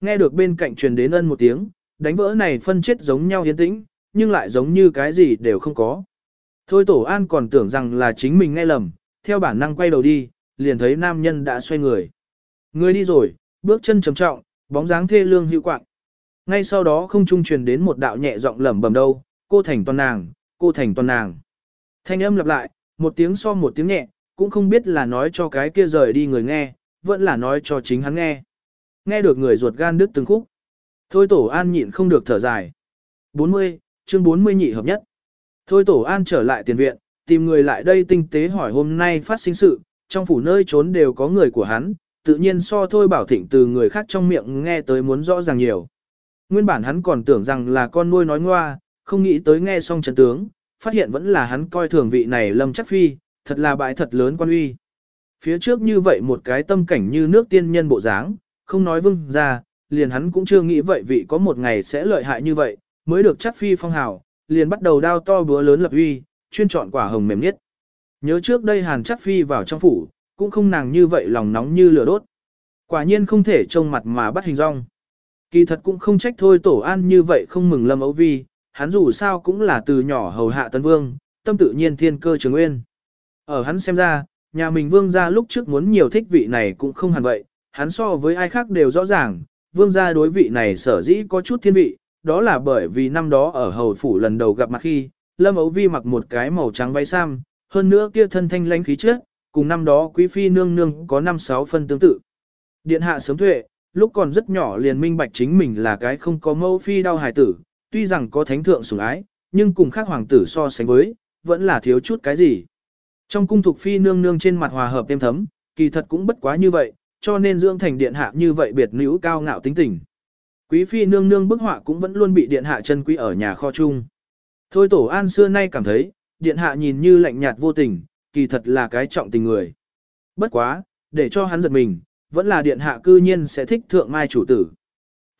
Nghe được bên cạnh truyền đến ân một tiếng, đánh vỡ này phân chết giống nhau yên tĩnh, nhưng lại giống như cái gì đều không có. Thôi tổ an còn tưởng rằng là chính mình nghe lầm, theo bản năng quay đầu đi, liền thấy nam nhân đã xoay người. Người đi rồi, bước chân trầm trọng, bóng dáng thê lương hữu quạng. Ngay sau đó không trung truyền đến một đạo nhẹ giọng lẩm bẩm đâu, cô thành toàn nàng, cô thành toàn nàng. Thanh âm lặp lại, một tiếng so một tiếng nhẹ, cũng không biết là nói cho cái kia rời đi người nghe, vẫn là nói cho chính hắn nghe. Nghe được người ruột gan đứt từng khúc. Thôi tổ an nhịn không được thở dài. 40, chương 40 nhị hợp nhất. Thôi tổ an trở lại tiền viện, tìm người lại đây tinh tế hỏi hôm nay phát sinh sự, trong phủ nơi trốn đều có người của hắn, tự nhiên so thôi bảo thịnh từ người khác trong miệng nghe tới muốn rõ ràng nhiều. Nguyên bản hắn còn tưởng rằng là con nuôi nói ngoa, không nghĩ tới nghe xong trận tướng, phát hiện vẫn là hắn coi thường vị này lâm chắc phi, thật là bại thật lớn quan uy. Phía trước như vậy một cái tâm cảnh như nước tiên nhân bộ dáng, không nói vương ra, liền hắn cũng chưa nghĩ vậy vị có một ngày sẽ lợi hại như vậy, mới được chắc phi phong hào, liền bắt đầu đao to búa lớn lập uy, chuyên chọn quả hồng mềm nhất. Nhớ trước đây hàn chắc phi vào trong phủ, cũng không nàng như vậy lòng nóng như lửa đốt. Quả nhiên không thể trông mặt mà bắt hình rong. Kỳ thật cũng không trách thôi tổ an như vậy không mừng lâm ấu vi, hắn dù sao cũng là từ nhỏ hầu hạ tân vương, tâm tự nhiên thiên cơ trường nguyên. Ở hắn xem ra, nhà mình vương gia lúc trước muốn nhiều thích vị này cũng không hẳn vậy, hắn so với ai khác đều rõ ràng, vương gia đối vị này sở dĩ có chút thiên vị, đó là bởi vì năm đó ở hầu phủ lần đầu gặp mặt khi, lâm ấu vi mặc một cái màu trắng váy sam, hơn nữa kia thân thanh lãnh khí chất, cùng năm đó quý phi nương nương có năm sáu phân tương tự. Điện hạ sớm tuệ, lúc còn rất nhỏ liền minh bạch chính mình là cái không có mẫu phi đau hài tử, tuy rằng có thánh thượng sủng ái, nhưng cùng khác hoàng tử so sánh với, vẫn là thiếu chút cái gì. Trong cung thuộc phi nương nương trên mặt hòa hợp êm thấm, kỳ thật cũng bất quá như vậy, cho nên dưỡng thành điện hạ như vậy biệt nữ cao ngạo tính tình. Quý phi nương nương bức họa cũng vẫn luôn bị điện hạ chân quý ở nhà kho chung. Thôi tổ an xưa nay cảm thấy, điện hạ nhìn như lạnh nhạt vô tình, kỳ thật là cái trọng tình người. Bất quá, để cho hắn giật mình, vẫn là điện hạ cư nhiên sẽ thích thượng mai chủ tử.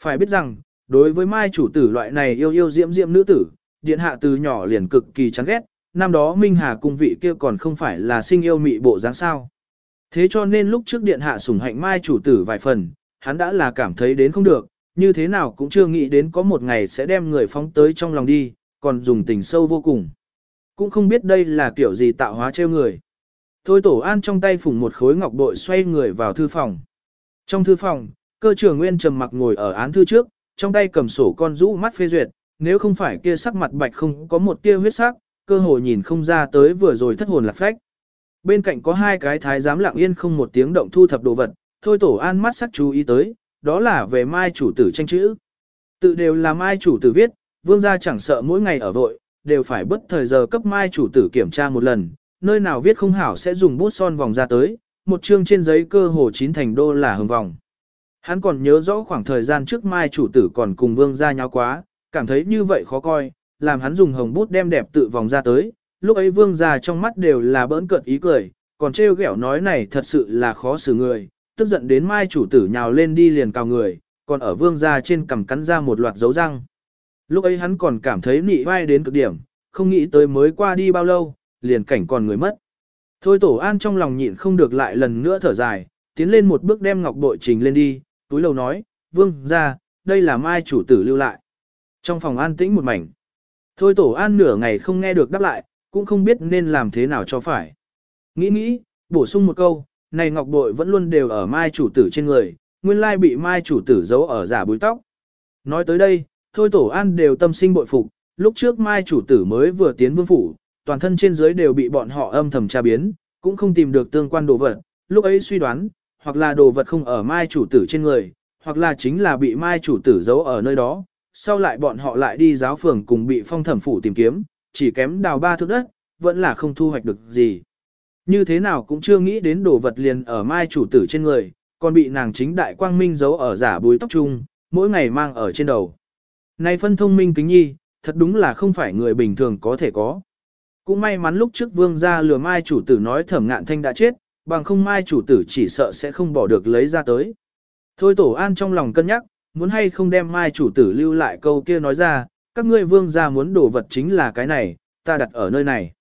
Phải biết rằng, đối với mai chủ tử loại này yêu yêu diễm diễm nữ tử, điện hạ từ nhỏ liền cực kỳ chán ghét, năm đó Minh Hà cung vị kia còn không phải là sinh yêu mị bộ dáng sao. Thế cho nên lúc trước điện hạ sủng hạnh mai chủ tử vài phần, hắn đã là cảm thấy đến không được, như thế nào cũng chưa nghĩ đến có một ngày sẽ đem người phóng tới trong lòng đi, còn dùng tình sâu vô cùng. Cũng không biết đây là kiểu gì tạo hóa trêu người. Thôi tổ an trong tay phủng một khối ngọc bội xoay người vào thư phòng. Trong thư phòng, cơ trưởng nguyên trầm mặc ngồi ở án thư trước, trong tay cầm sổ con rũ mắt phê duyệt, nếu không phải kia sắc mặt bạch không có một tia huyết sắc, cơ hội nhìn không ra tới vừa rồi thất hồn lạc phách. Bên cạnh có hai cái thái giám lặng yên không một tiếng động thu thập đồ vật, thôi tổ an mắt sắc chú ý tới, đó là về mai chủ tử tranh chữ. Tự đều là mai chủ tử viết, vương gia chẳng sợ mỗi ngày ở vội, đều phải bất thời giờ cấp mai chủ tử kiểm tra một lần, nơi nào viết không hảo sẽ dùng bút son vòng ra tới, một chương trên giấy cơ hồ chín thành đô là hồng vòng. Hắn còn nhớ rõ khoảng thời gian trước mai chủ tử còn cùng vương gia nháo quá, cảm thấy như vậy khó coi, làm hắn dùng hồng bút đem đẹp tự vòng ra tới, lúc ấy vương gia trong mắt đều là bỡn cợt ý cười, còn trêu ghẹo nói này thật sự là khó xử người, tức giận đến mai chủ tử nhào lên đi liền cào người, còn ở vương gia trên cằm cắn ra một loạt dấu răng. Lúc ấy hắn còn cảm thấy nị vai đến cực điểm, không nghĩ tới mới qua đi bao lâu, liền cảnh còn người mất. Thôi tổ an trong lòng nhịn không được lại lần nữa thở dài, tiến lên một bước đem ngọc bội trình lên đi, túi lầu nói, vương ra, đây là mai chủ tử lưu lại. Trong phòng an tĩnh một mảnh. Thôi tổ an nửa ngày không nghe được đáp lại, cũng không biết nên làm thế nào cho phải. Nghĩ nghĩ, bổ sung một câu, này ngọc bội vẫn luôn đều ở mai chủ tử trên người, nguyên lai bị mai chủ tử giấu ở giả búi tóc. Nói tới đây, thôi tổ an đều tâm sinh bội phục, lúc trước mai chủ tử mới vừa tiến vương phủ, toàn thân trên dưới đều bị bọn họ âm thầm tra biến, cũng không tìm được tương quan đồ vật, lúc ấy suy đoán, hoặc là đồ vật không ở mai chủ tử trên người, hoặc là chính là bị mai chủ tử giấu ở nơi đó, sau lại bọn họ lại đi giáo phường cùng bị phong thẩm phủ tìm kiếm, chỉ kém đào ba thước đất, vẫn là không thu hoạch được gì. Như thế nào cũng chưa nghĩ đến đồ vật liền ở mai chủ tử trên người, còn bị nàng chính đại quang minh giấu ở giả bùi tóc trung, mỗi ngày mang ở trên đầu. Này phân thông minh kính nhi, thật đúng là không phải người bình thường có thể có. Cũng may mắn lúc trước vương gia lừa mai chủ tử nói thẩm ngạn thanh đã chết, bằng không mai chủ tử chỉ sợ sẽ không bỏ được lấy ra tới. Thôi tổ an trong lòng cân nhắc, muốn hay không đem mai chủ tử lưu lại câu kia nói ra, các ngươi vương gia muốn đổ vật chính là cái này, ta đặt ở nơi này.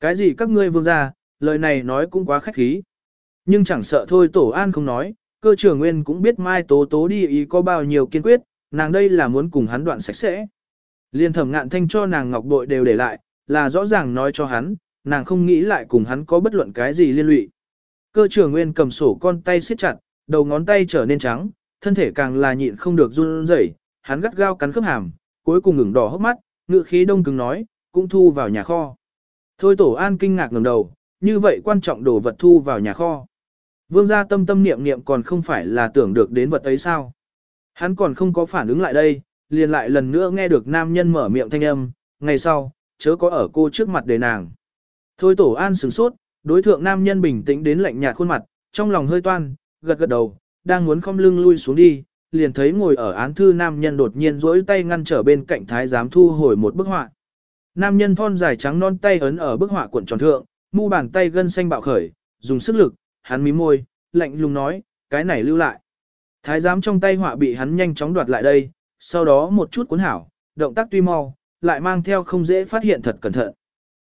Cái gì các ngươi vương gia, lời này nói cũng quá khách khí. Nhưng chẳng sợ thôi tổ an không nói, cơ trưởng nguyên cũng biết Mai Tố Tố đi ý có bao nhiêu kiên quyết, nàng đây là muốn cùng hắn đoạn sạch sẽ. Liên thẩm ngạn thanh cho nàng ngọc bội đều để lại, là rõ ràng nói cho hắn, nàng không nghĩ lại cùng hắn có bất luận cái gì liên lụy. Cơ trưởng nguyên cầm sổ con tay siết chặt, đầu ngón tay trở nên trắng, thân thể càng là nhịn không được run rẩy, hắn gắt gao cắn khớp hàm, cuối cùng ngừng đỏ hốc mắt, ngựa khí đông cứng nói, cũng thu vào nhà kho. Thôi tổ an kinh ngạc ngẩng đầu, như vậy quan trọng đồ vật thu vào nhà kho. Vương gia tâm tâm niệm niệm còn không phải là tưởng được đến vật ấy sao. Hắn còn không có phản ứng lại đây, liền lại lần nữa nghe được nam nhân mở miệng thanh âm, ngày sau, chớ có ở cô trước mặt để nàng. Thôi tổ an sửng sốt, đối thượng nam nhân bình tĩnh đến lạnh nhạt khuôn mặt, trong lòng hơi toan, gật gật đầu, đang muốn không lưng lui xuống đi, liền thấy ngồi ở án thư nam nhân đột nhiên rỗi tay ngăn trở bên cạnh thái giám thu hồi một bức họa. Nam nhân thon dài trắng non tay ấn ở bức họa cuộn tròn thượng, mu bàn tay gân xanh bạo khởi, dùng sức lực, hắn mí môi, lạnh lùng nói, cái này lưu lại. Thái giám trong tay họa bị hắn nhanh chóng đoạt lại đây, sau đó một chút cuốn hảo, động tác tuy mau, lại mang theo không dễ phát hiện thật cẩn thận.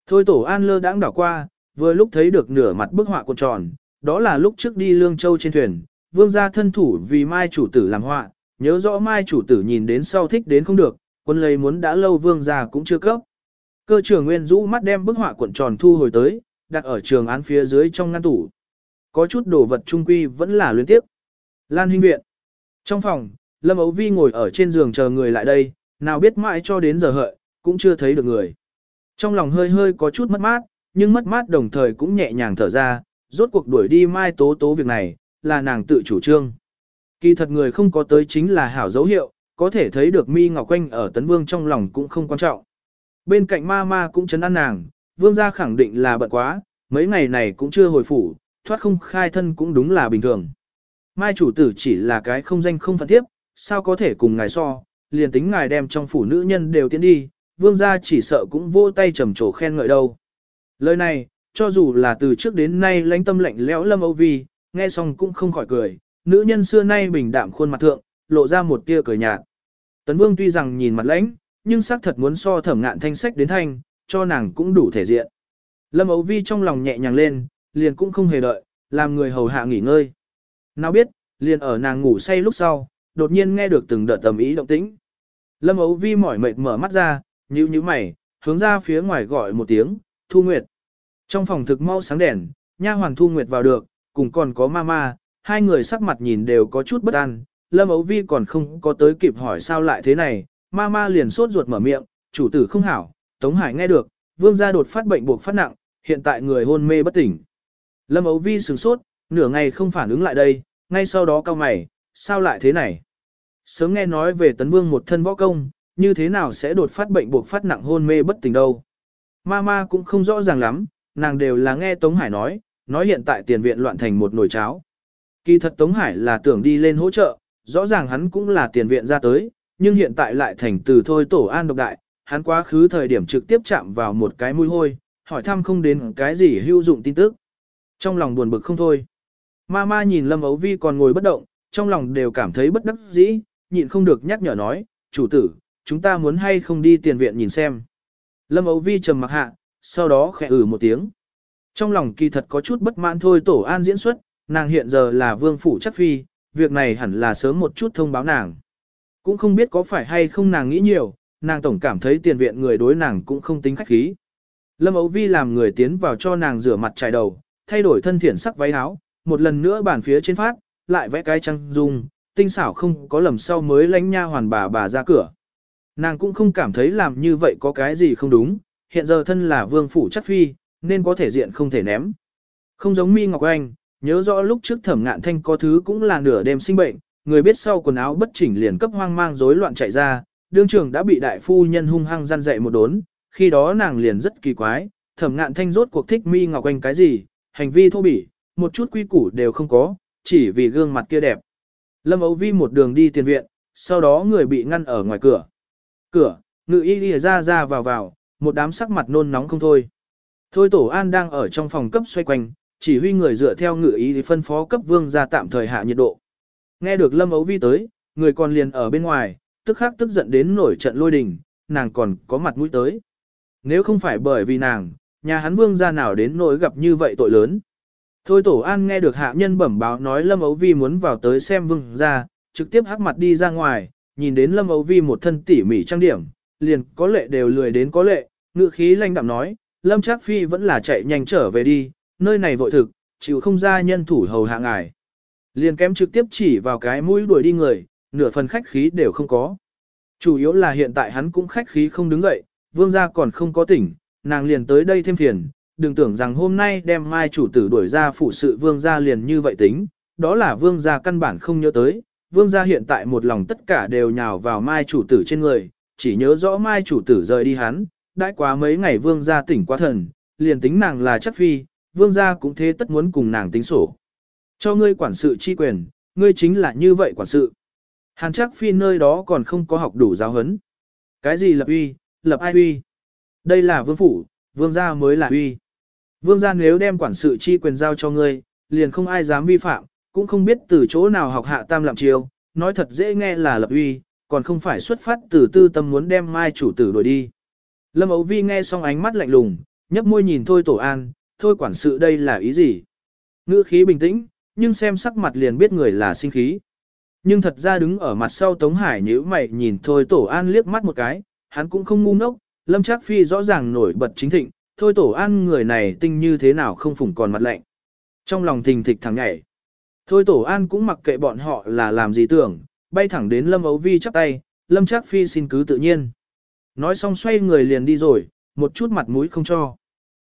Thôi tổ an lơ đãng đảo qua, vừa lúc thấy được nửa mặt bức họa cuộn tròn, đó là lúc trước đi Lương Châu trên thuyền, vương gia thân thủ vì mai chủ tử làm họa, nhớ rõ mai chủ tử nhìn đến sau thích đến không được, quân lấy muốn đã lâu vương gia cũng chưa cấp. Cơ trưởng Nguyên rũ mắt đem bức họa cuộn tròn thu hồi tới, đặt ở trường án phía dưới trong ngăn tủ. Có chút đồ vật trung quy vẫn là luyến tiếp. Lan huynh viện. Trong phòng, Lâm Ấu Vi ngồi ở trên giường chờ người lại đây, nào biết mãi cho đến giờ hợi, cũng chưa thấy được người. Trong lòng hơi hơi có chút mất mát, nhưng mất mát đồng thời cũng nhẹ nhàng thở ra, rốt cuộc đuổi đi mai tố tố việc này, là nàng tự chủ trương. Kỳ thật người không có tới chính là hảo dấu hiệu, có thể thấy được mi ngọc quanh ở tấn vương trong lòng cũng không quan trọng. Bên cạnh ma ma cũng chấn an nàng, vương gia khẳng định là bận quá, mấy ngày này cũng chưa hồi phủ, thoát không khai thân cũng đúng là bình thường. Mai chủ tử chỉ là cái không danh không phận tiếp, sao có thể cùng ngài so, liền tính ngài đem trong phủ nữ nhân đều tiến đi, vương gia chỉ sợ cũng vô tay trầm trồ khen ngợi đâu. Lời này, cho dù là từ trước đến nay lãnh tâm lạnh lẽo lâm âu vi, nghe xong cũng không khỏi cười, nữ nhân xưa nay bình đạm khuôn mặt thượng, lộ ra một tia cười nhạt. Tấn vương tuy rằng nhìn mặt lãnh, nhưng xác thật muốn so thẩm ngạn thanh sách đến thanh, cho nàng cũng đủ thể diện. Lâm ấu vi trong lòng nhẹ nhàng lên, liền cũng không hề đợi, làm người hầu hạ nghỉ ngơi. Nào biết, liền ở nàng ngủ say lúc sau, đột nhiên nghe được từng đợt tầm ý động tĩnh. Lâm ấu vi mỏi mệt mở mắt ra, nhíu nhíu mày, hướng ra phía ngoài gọi một tiếng, Thu Nguyệt. Trong phòng thực mau sáng đèn, nha hoàng Thu Nguyệt vào được, cùng còn có mama, hai người sắc mặt nhìn đều có chút bất an. Lâm ấu vi còn không có tới kịp hỏi sao lại thế này, mama liền sốt ruột mở miệng, chủ tử không hảo, Tống Hải nghe được, vương gia đột phát bệnh buộc phát nặng, hiện tại người hôn mê bất tỉnh. Lâm ấu vi sửng sốt, nửa ngày không phản ứng lại đây, ngay sau đó cao mày, sao lại thế này? Sớm nghe nói về tấn vương một thân võ công, như thế nào sẽ đột phát bệnh buộc phát nặng hôn mê bất tỉnh đâu? Mama cũng không rõ ràng lắm, nàng đều là nghe Tống Hải nói, nói hiện tại tiền viện loạn thành một nồi cháo. Kỳ thật Tống Hải là tưởng đi lên hỗ trợ, rõ ràng hắn cũng là tiền viện ra tới, nhưng hiện tại lại thành từ thôi tổ an độc đại, hắn quá khứ thời điểm trực tiếp chạm vào một cái mũi hôi, hỏi thăm không đến cái gì hữu dụng tin tức. Trong lòng buồn bực không thôi. Ma ma nhìn Lâm Ấu Vi còn ngồi bất động, trong lòng đều cảm thấy bất đắc dĩ, nhịn không được nhắc nhở nói, chủ tử, chúng ta muốn hay không đi tiền viện nhìn xem. Lâm Ấu Vi trầm mặc hạ, sau đó khẽ ử ừ một tiếng. Trong lòng kỳ thật có chút bất mãn thôi tổ an diễn xuất, nàng hiện giờ là vương phủ chắc phi, việc này hẳn là sớm một chút thông báo nàng. Cũng không biết có phải hay không nàng nghĩ nhiều, nàng tổng cảm thấy tiền viện người đối nàng cũng không tính khách khí. Lâm Âu Vi làm người tiến vào cho nàng rửa mặt trải đầu, thay đổi thân thiện sắc váy áo, một lần nữa bàn phía trên phát, lại vẽ cái trăng dung, tinh xảo không có lầm sau mới lánh nha hoàn bà bà ra cửa. Nàng cũng không cảm thấy làm như vậy có cái gì không đúng, hiện giờ thân là vương phủ chắc phi, nên có thể diện không thể ném. Không giống mi Ngọc Anh, nhớ rõ lúc trước thẩm ngạn thanh có thứ cũng là nửa đêm sinh bệnh, người biết sau quần áo bất chỉnh liền cấp hoang mang rối loạn chạy ra, đương trưởng đã bị đại phu nhân hung hăng gian dạy một đốn, khi đó nàng liền rất kỳ quái, thẩm ngạn thanh rốt cuộc thích mi ngọc anh cái gì, hành vi thô bỉ, một chút quy củ đều không có, chỉ vì gương mặt kia đẹp. Lâm Âu Vi một đường đi tiền viện, sau đó người bị ngăn ở ngoài cửa. Cửa, ngự y đi ra ra vào vào, một đám sắc mặt nôn nóng không thôi. Thôi tổ an đang ở trong phòng cấp xoay quanh, chỉ huy người dựa theo ngự ý phân phó cấp vương ra tạm thời hạ nhiệt độ. Nghe được Lâm Âu Vi tới, người còn liền ở bên ngoài, tức khắc tức giận đến nổi trận lôi đình, nàng còn có mặt mũi tới. Nếu không phải bởi vì nàng, nhà hắn vương gia nào đến nỗi gặp như vậy tội lớn. Thôi tổ an nghe được hạ nhân bẩm báo nói Lâm Ấu Vi muốn vào tới xem vương ra, trực tiếp hắc mặt đi ra ngoài, nhìn đến Lâm Ấu Vi một thân tỉ mỉ trang điểm, liền có lệ đều lười đến có lệ, ngự khí lanh đạm nói, Lâm Trác Phi vẫn là chạy nhanh trở về đi, nơi này vội thực, chịu không ra nhân thủ hầu hạ ngài. Liền kém trực tiếp chỉ vào cái mũi đuổi đi người, nửa phần khách khí đều không có. Chủ yếu là hiện tại hắn cũng khách khí không đứng dậy, vương gia còn không có tỉnh, nàng liền tới đây thêm phiền, đừng tưởng rằng hôm nay đem mai chủ tử đuổi ra phụ sự vương gia liền như vậy tính, đó là vương gia căn bản không nhớ tới, vương gia hiện tại một lòng tất cả đều nhào vào mai chủ tử trên người, chỉ nhớ rõ mai chủ tử rời đi hắn, đãi quá mấy ngày vương gia tỉnh quá thần, liền tính nàng là chắc phi, vương gia cũng thế tất muốn cùng nàng tính sổ. Cho ngươi quản sự chi quyền, ngươi chính là như vậy quản sự. Hàn chắc phi nơi đó còn không có học đủ giáo huấn. Cái gì lập uy, lập ai uy? Đây là vương phủ, vương gia mới là uy. Vương gia nếu đem quản sự chi quyền giao cho ngươi, liền không ai dám vi phạm, cũng không biết từ chỗ nào học hạ tam lạm chiêu, nói thật dễ nghe là lập uy, còn không phải xuất phát từ tư tâm muốn đem mai chủ tử đuổi đi. Lâm Ấu Vi nghe xong ánh mắt lạnh lùng, nhấp môi nhìn thôi tổ an, thôi quản sự đây là ý gì? Ngữ khí bình tĩnh, nhưng xem sắc mặt liền biết người là sinh khí. Nhưng thật ra đứng ở mặt sau Tống Hải nhíu mày nhìn thôi tổ an liếc mắt một cái, hắn cũng không ngu ngốc, Lâm Trác Phi rõ ràng nổi bật chính thịnh, thôi tổ an người này tinh như thế nào không phủng còn mặt lạnh. Trong lòng thình thịch thẳng nhảy. Thôi tổ an cũng mặc kệ bọn họ là làm gì tưởng, bay thẳng đến Lâm Ấu Vi chắp tay, Lâm Trác Phi xin cứ tự nhiên. Nói xong xoay người liền đi rồi, một chút mặt mũi không cho.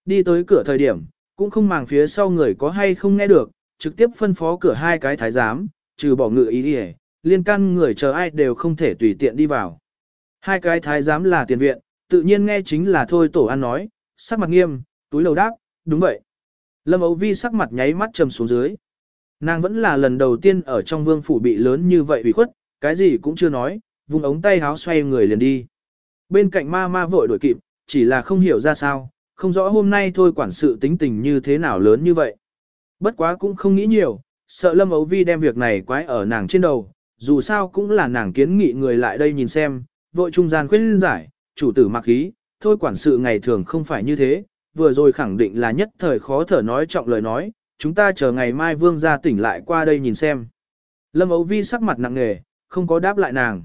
Đi tới cửa thời điểm, cũng không màng phía sau người có hay không nghe được, trực tiếp phân phó cửa hai cái thái giám, trừ bỏ ngự ý đi liên can người chờ ai đều không thể tùy tiện đi vào. Hai cái thái giám là tiền viện, tự nhiên nghe chính là thôi tổ an nói, sắc mặt nghiêm, túi lầu đáp, đúng vậy. Lâm Âu Vi sắc mặt nháy mắt trầm xuống dưới. Nàng vẫn là lần đầu tiên ở trong vương phủ bị lớn như vậy ủy khuất, cái gì cũng chưa nói, vùng ống tay háo xoay người liền đi. Bên cạnh ma ma vội đuổi kịp, chỉ là không hiểu ra sao, không rõ hôm nay thôi quản sự tính tình như thế nào lớn như vậy. Bất quá cũng không nghĩ nhiều, sợ Lâm Ấu Vi đem việc này quái ở nàng trên đầu, dù sao cũng là nàng kiến nghị người lại đây nhìn xem, vội trung gian khuyên giải, chủ tử mặc khí, thôi quản sự ngày thường không phải như thế, vừa rồi khẳng định là nhất thời khó thở nói trọng lời nói, chúng ta chờ ngày mai vương gia tỉnh lại qua đây nhìn xem. Lâm Ấu Vi sắc mặt nặng nề, không có đáp lại nàng.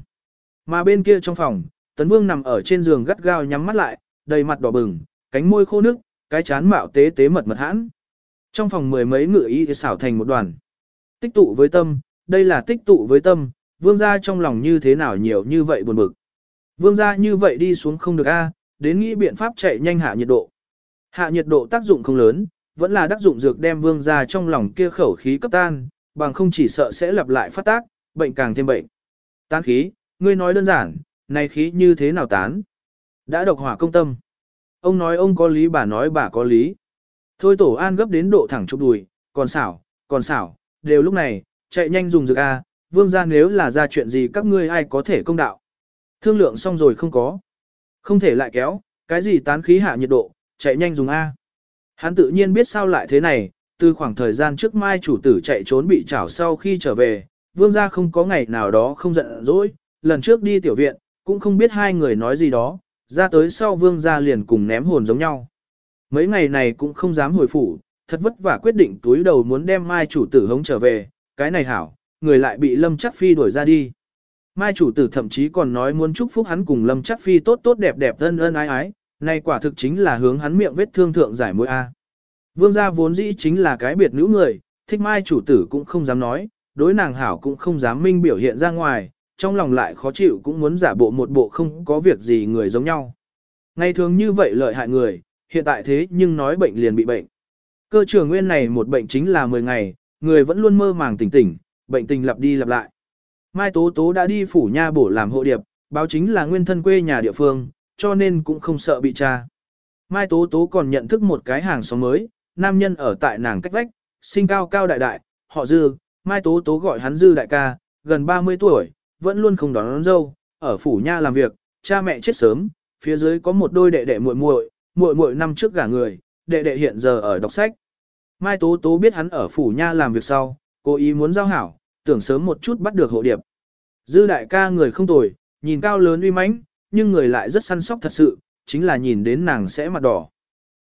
Mà bên kia trong phòng, Tấn Vương nằm ở trên giường gắt gao nhắm mắt lại, đầy mặt đỏ bừng, cánh môi khô nước, cái chán mạo tế tế mật mật hãn. Trong phòng mười mấy ngự y xảo thành một đoàn. Tích tụ với tâm, đây là tích tụ với tâm, vương gia trong lòng như thế nào nhiều như vậy buồn bực. Vương gia như vậy đi xuống không được a, đến nghĩ biện pháp chạy nhanh hạ nhiệt độ. Hạ nhiệt độ tác dụng không lớn, vẫn là tác dụng dược đem vương gia trong lòng kia khẩu khí cấp tan, bằng không chỉ sợ sẽ lặp lại phát tác, bệnh càng thêm bệnh. Tán khí, ngươi nói đơn giản, này khí như thế nào tán? Đã độc hỏa công tâm. Ông nói ông có lý bà nói bà có lý. Thôi tổ an gấp đến độ thẳng chụp đùi, còn xảo, còn xảo, đều lúc này, chạy nhanh dùng dược A, vương gia nếu là ra chuyện gì các ngươi ai có thể công đạo. Thương lượng xong rồi không có. Không thể lại kéo, cái gì tán khí hạ nhiệt độ, chạy nhanh dùng A. Hắn tự nhiên biết sao lại thế này, từ khoảng thời gian trước mai chủ tử chạy trốn bị trảo sau khi trở về, vương gia không có ngày nào đó không giận dỗi, lần trước đi tiểu viện, cũng không biết hai người nói gì đó, ra tới sau vương gia liền cùng ném hồn giống nhau. Mấy ngày này cũng không dám hồi phủ, thật vất vả quyết định túi đầu muốn đem mai chủ tử hống trở về, cái này hảo, người lại bị lâm chắc phi đuổi ra đi. Mai chủ tử thậm chí còn nói muốn chúc phúc hắn cùng lâm chắc phi tốt tốt đẹp đẹp ân ân ái ái, này quả thực chính là hướng hắn miệng vết thương thượng giải mũi A. Vương gia vốn dĩ chính là cái biệt nữ người, thích mai chủ tử cũng không dám nói, đối nàng hảo cũng không dám minh biểu hiện ra ngoài, trong lòng lại khó chịu cũng muốn giả bộ một bộ không có việc gì người giống nhau. Ngày thường như vậy lợi hại người, hiện tại thế nhưng nói bệnh liền bị bệnh. Cơ trường nguyên này một bệnh chính là 10 ngày, người vẫn luôn mơ màng tỉnh tỉnh, bệnh tình lặp đi lặp lại. Mai Tố Tố đã đi phủ nha bổ làm hộ điệp, báo chính là nguyên thân quê nhà địa phương, cho nên cũng không sợ bị tra. Mai Tố Tố còn nhận thức một cái hàng xóm mới, nam nhân ở tại nàng cách vách, sinh cao cao đại đại, họ Dư, Mai Tố Tố gọi hắn Dư đại ca, gần 30 tuổi, vẫn luôn không đón, đón dâu, ở phủ nha làm việc, cha mẹ chết sớm, phía dưới có một đôi đệ đệ muội muội, muội muội năm trước gả người, đệ đệ hiện giờ ở đọc sách. Mai Tố Tố biết hắn ở phủ nha làm việc sau, cố ý muốn giao hảo, tưởng sớm một chút bắt được hộ điệp. Dư đại ca người không tồi, nhìn cao lớn uy mãnh, nhưng người lại rất săn sóc thật sự, chính là nhìn đến nàng sẽ mặt đỏ.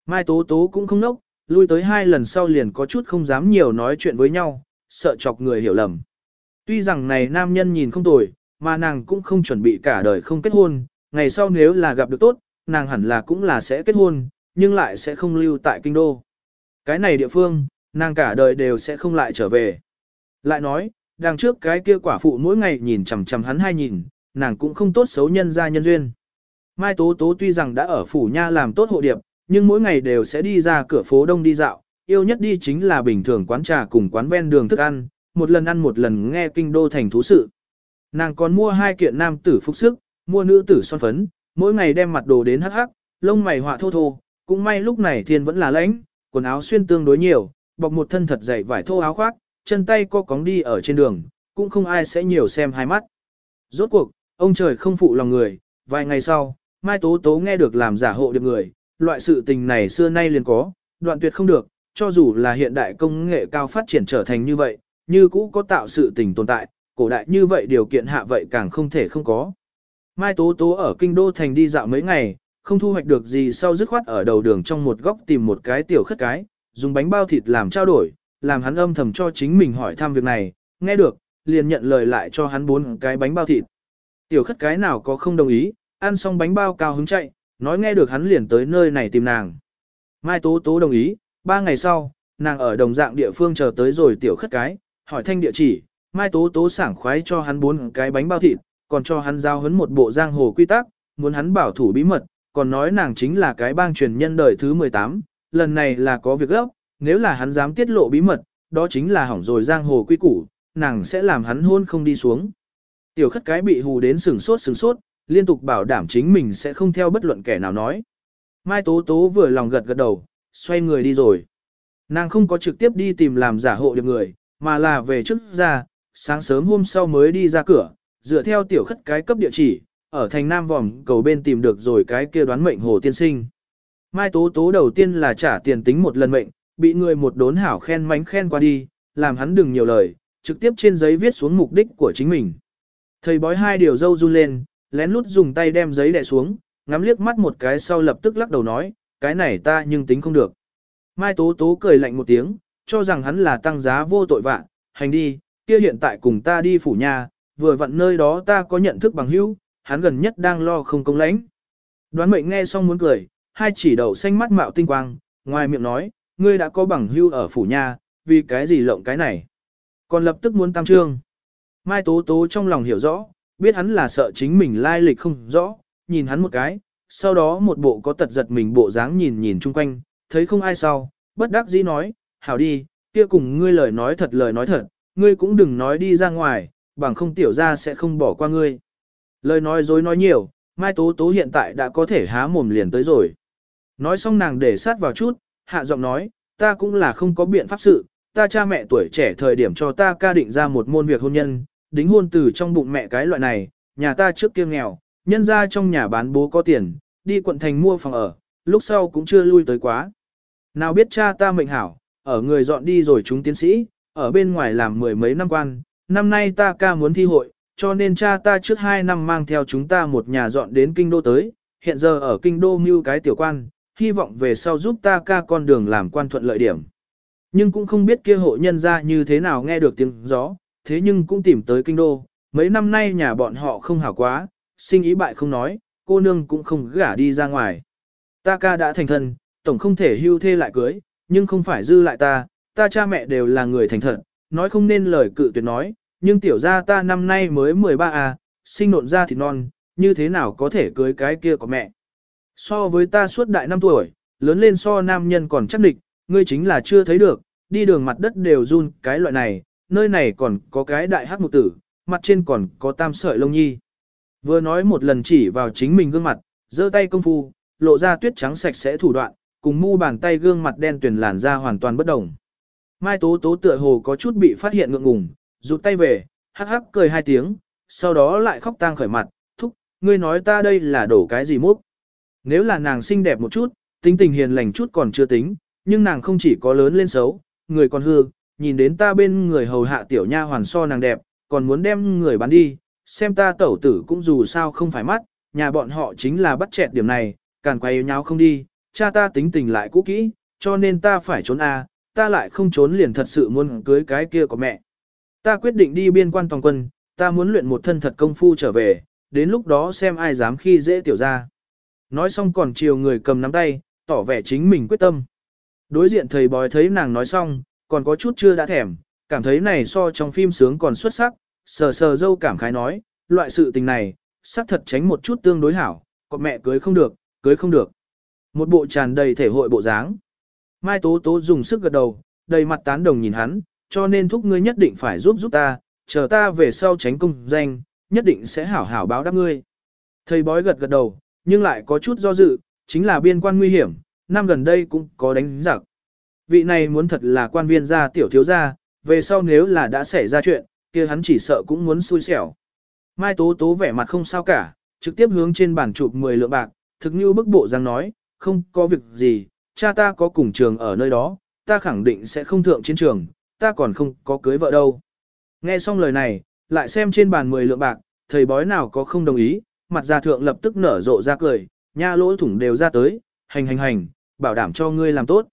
Mai Tố Tố cũng không nốc, lui tới hai lần sau liền có chút không dám nhiều nói chuyện với nhau, sợ chọc người hiểu lầm. Tuy rằng này nam nhân nhìn không tồi, mà nàng cũng không chuẩn bị cả đời không kết hôn, ngày sau nếu là gặp được tốt, nàng hẳn là cũng là sẽ kết hôn, nhưng lại sẽ không lưu tại kinh đô. Cái này địa phương, nàng cả đời đều sẽ không lại trở về. Lại nói, đằng trước cái kia quả phụ mỗi ngày nhìn chằm chằm hắn hai nhìn, nàng cũng không tốt xấu nhân ra nhân duyên. Mai Tố Tố tuy rằng đã ở phủ nha làm tốt hộ điệp, nhưng mỗi ngày đều sẽ đi ra cửa phố đông đi dạo, yêu nhất đi chính là bình thường quán trà cùng quán ven đường thức ăn, một lần ăn một lần nghe kinh đô thành thú sự. Nàng còn mua hai kiện nam tử phục sức, mua nữ tử son phấn, mỗi ngày đem mặt đồ đến hắc hắc, lông mày họa thô thô, cũng may lúc này thiên vẫn là lãnh, quần áo xuyên tương đối nhiều, bọc một thân thật dày vải thô áo khoác, chân tay co cóng đi ở trên đường, cũng không ai sẽ nhiều xem hai mắt. Rốt cuộc, ông trời không phụ lòng người, vài ngày sau, Mai Tố Tố nghe được làm giả hộ được người, loại sự tình này xưa nay liền có, đoạn tuyệt không được, cho dù là hiện đại công nghệ cao phát triển trở thành như vậy, như cũ có tạo sự tình tồn tại, cổ đại như vậy điều kiện hạ vậy càng không thể không có. Mai Tố Tố ở kinh đô thành đi dạo mấy ngày, không thu hoạch được gì sau dứt khoát ở đầu đường trong một góc tìm một cái tiểu khất cái, dùng bánh bao thịt làm trao đổi, làm hắn âm thầm cho chính mình hỏi thăm việc này, nghe được, liền nhận lời lại cho hắn bốn cái bánh bao thịt. Tiểu khất cái nào có không đồng ý, ăn xong bánh bao cao hứng chạy, nói nghe được hắn liền tới nơi này tìm nàng. Mai Tố Tố đồng ý, ba ngày sau, nàng ở đồng dạng địa phương chờ tới rồi tiểu khất cái, hỏi thanh địa chỉ, Mai Tố Tố sảng khoái cho hắn bốn cái bánh bao thịt, còn cho hắn giao hấn một bộ giang hồ quy tắc, muốn hắn bảo thủ bí mật, còn nói nàng chính là cái bang truyền nhân đời thứ 18, lần này là có việc gấp, nếu là hắn dám tiết lộ bí mật, đó chính là hỏng rồi giang hồ quy củ, nàng sẽ làm hắn hôn không đi xuống. Tiểu khất cái bị hù đến sừng sốt sừng sốt, liên tục bảo đảm chính mình sẽ không theo bất luận kẻ nào nói. Mai Tố Tố vừa lòng gật gật đầu, xoay người đi rồi. Nàng không có trực tiếp đi tìm làm giả hộ được người, mà là về trước ra, sáng sớm hôm sau mới đi ra cửa, dựa theo tiểu khất cái cấp địa chỉ, ở thành Nam Vòm cầu bên tìm được rồi cái kia đoán mệnh hồ tiên sinh. Mai Tố Tố đầu tiên là trả tiền tính một lần mệnh, bị người một đốn hảo khen mánh khen qua đi, làm hắn đừng nhiều lời, trực tiếp trên giấy viết xuống mục đích của chính mình. Thầy bói hai điều dâu run lên, lén lút dùng tay đem giấy đè xuống, ngắm liếc mắt một cái sau lập tức lắc đầu nói, cái này ta nhưng tính không được. Mai Tố Tố cười lạnh một tiếng, cho rằng hắn là tăng giá vô tội vạ, hành đi, kia hiện tại cùng ta đi phủ nhà, vừa vặn nơi đó ta có nhận thức bằng hữu, hắn gần nhất đang lo không công lãnh. Đoán mệnh nghe xong muốn cười, hai chỉ đầu xanh mắt mạo tinh quang, ngoài miệng nói, ngươi đã có bằng hữu ở phủ nhà, vì cái gì lộng cái này. Còn lập tức muốn tam trương. Mai Tố Tố trong lòng hiểu rõ, biết hắn là sợ chính mình lai lịch không rõ, nhìn hắn một cái, sau đó một bộ có tật giật mình bộ dáng nhìn nhìn chung quanh, thấy không ai sau, bất đắc dĩ nói, hảo đi, kia cùng ngươi lời nói thật lời nói thật, ngươi cũng đừng nói đi ra ngoài, bằng không tiểu ra sẽ không bỏ qua ngươi. Lời nói dối nói nhiều, Mai Tố Tố hiện tại đã có thể há mồm liền tới rồi. Nói xong nàng để sát vào chút, hạ giọng nói, ta cũng là không có biện pháp sự, ta cha mẹ tuổi trẻ thời điểm cho ta ca định ra một môn việc hôn nhân, đính hôn từ trong bụng mẹ cái loại này, nhà ta trước kia nghèo, nhân ra trong nhà bán bố có tiền, đi quận thành mua phòng ở, lúc sau cũng chưa lui tới quá. Nào biết cha ta mệnh hảo, ở người dọn đi rồi chúng tiến sĩ, ở bên ngoài làm mười mấy năm quan, năm nay ta ca muốn thi hội, cho nên cha ta trước hai năm mang theo chúng ta một nhà dọn đến kinh đô tới, hiện giờ ở kinh đô mưu cái tiểu quan, hy vọng về sau giúp ta ca con đường làm quan thuận lợi điểm. Nhưng cũng không biết kia hộ nhân ra như thế nào nghe được tiếng gió, thế nhưng cũng tìm tới kinh đô, mấy năm nay nhà bọn họ không hảo quá, sinh ý bại không nói, cô nương cũng không gả đi ra ngoài. Ta ca đã thành thân, tổng không thể hưu thê lại cưới, nhưng không phải dư lại ta, ta cha mẹ đều là người thành thật, nói không nên lời cự tuyệt nói, nhưng tiểu gia ta năm nay mới 13 à, sinh nộn ra thì non, như thế nào có thể cưới cái kia của mẹ. So với ta suốt đại năm tuổi, lớn lên so nam nhân còn chắc địch, ngươi chính là chưa thấy được, đi đường mặt đất đều run cái loại này, nơi này còn có cái đại hát mục tử, mặt trên còn có tam sợi lông nhi. Vừa nói một lần chỉ vào chính mình gương mặt, giơ tay công phu, lộ ra tuyết trắng sạch sẽ thủ đoạn, cùng mu bàn tay gương mặt đen tuyền làn da hoàn toàn bất đồng. Mai Tố Tố tựa hồ có chút bị phát hiện ngượng ngùng, rụt tay về, hắc hắc cười hai tiếng, sau đó lại khóc tang khởi mặt, thúc, ngươi nói ta đây là đổ cái gì múc. Nếu là nàng xinh đẹp một chút, tính tình hiền lành chút còn chưa tính, nhưng nàng không chỉ có lớn lên xấu, người còn hư, nhìn đến ta bên người hầu hạ tiểu nha hoàn so nàng đẹp, còn muốn đem người bán đi, xem ta tẩu tử cũng dù sao không phải mắt, nhà bọn họ chính là bắt chẹt điểm này, càng quay nháo không đi, cha ta tính tình lại cũ kỹ, cho nên ta phải trốn a, ta lại không trốn liền thật sự muốn cưới cái kia của mẹ. Ta quyết định đi biên quan toàn quân, ta muốn luyện một thân thật công phu trở về, đến lúc đó xem ai dám khi dễ tiểu ra. Nói xong còn chiều người cầm nắm tay, tỏ vẻ chính mình quyết tâm. Đối diện thầy bói thấy nàng nói xong, còn có chút chưa đã thèm, cảm thấy này so trong phim sướng còn xuất sắc, sờ sờ dâu cảm khái nói, loại sự tình này, xác thật tránh một chút tương đối hảo, còn mẹ cưới không được, cưới không được. Một bộ tràn đầy thể hội bộ dáng. Mai Tố Tố dùng sức gật đầu, đầy mặt tán đồng nhìn hắn, cho nên thúc ngươi nhất định phải giúp giúp ta, chờ ta về sau tránh công danh, nhất định sẽ hảo hảo báo đáp ngươi. Thầy bói gật gật đầu, nhưng lại có chút do dự, chính là biên quan nguy hiểm, năm gần đây cũng có đánh giặc. Vị này muốn thật là quan viên gia tiểu thiếu gia, về sau nếu là đã xảy ra chuyện, kia hắn chỉ sợ cũng muốn xui xẻo. Mai Tố Tố vẻ mặt không sao cả, trực tiếp hướng trên bàn chụp 10 lượng bạc, thực như bức bộ răng nói, không có việc gì, cha ta có cùng trường ở nơi đó, ta khẳng định sẽ không thượng chiến trường, ta còn không có cưới vợ đâu. Nghe xong lời này, lại xem trên bàn 10 lượng bạc, thầy bói nào có không đồng ý, mặt gia thượng lập tức nở rộ ra cười, nha lỗ thủng đều ra tới, hành hành hành, bảo đảm cho ngươi làm tốt.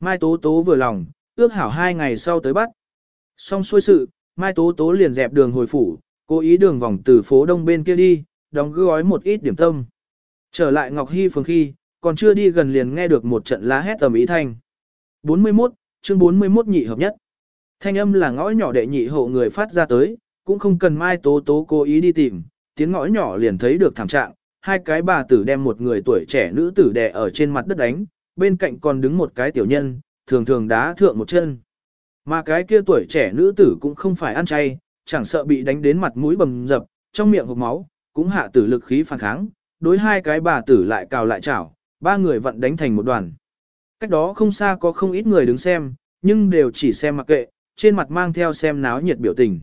Mai Tố Tố vừa lòng, ước hảo hai ngày sau tới bắt. Xong xuôi sự, Mai Tố Tố liền dẹp đường hồi phủ, cố ý đường vòng từ phố đông bên kia đi, đóng gói một ít điểm tâm. Trở lại Ngọc Hy phường khi, còn chưa đi gần liền nghe được một trận lá hét tầm ý thanh. 41, chương 41 nhị hợp nhất. Thanh âm là ngõ nhỏ đệ nhị hộ người phát ra tới, cũng không cần Mai Tố Tố cố ý đi tìm, tiếng ngõ nhỏ liền thấy được thảm trạng, hai cái bà tử đem một người tuổi trẻ nữ tử đè ở trên mặt đất đánh, bên cạnh còn đứng một cái tiểu nhân, thường thường đá thượng một chân. Mà cái kia tuổi trẻ nữ tử cũng không phải ăn chay, chẳng sợ bị đánh đến mặt mũi bầm dập, trong miệng hộp máu, cũng hạ tử lực khí phản kháng, đối hai cái bà tử lại cào lại chảo, ba người vận đánh thành một đoàn. Cách đó không xa có không ít người đứng xem, nhưng đều chỉ xem mặc kệ, trên mặt mang theo xem náo nhiệt biểu tình.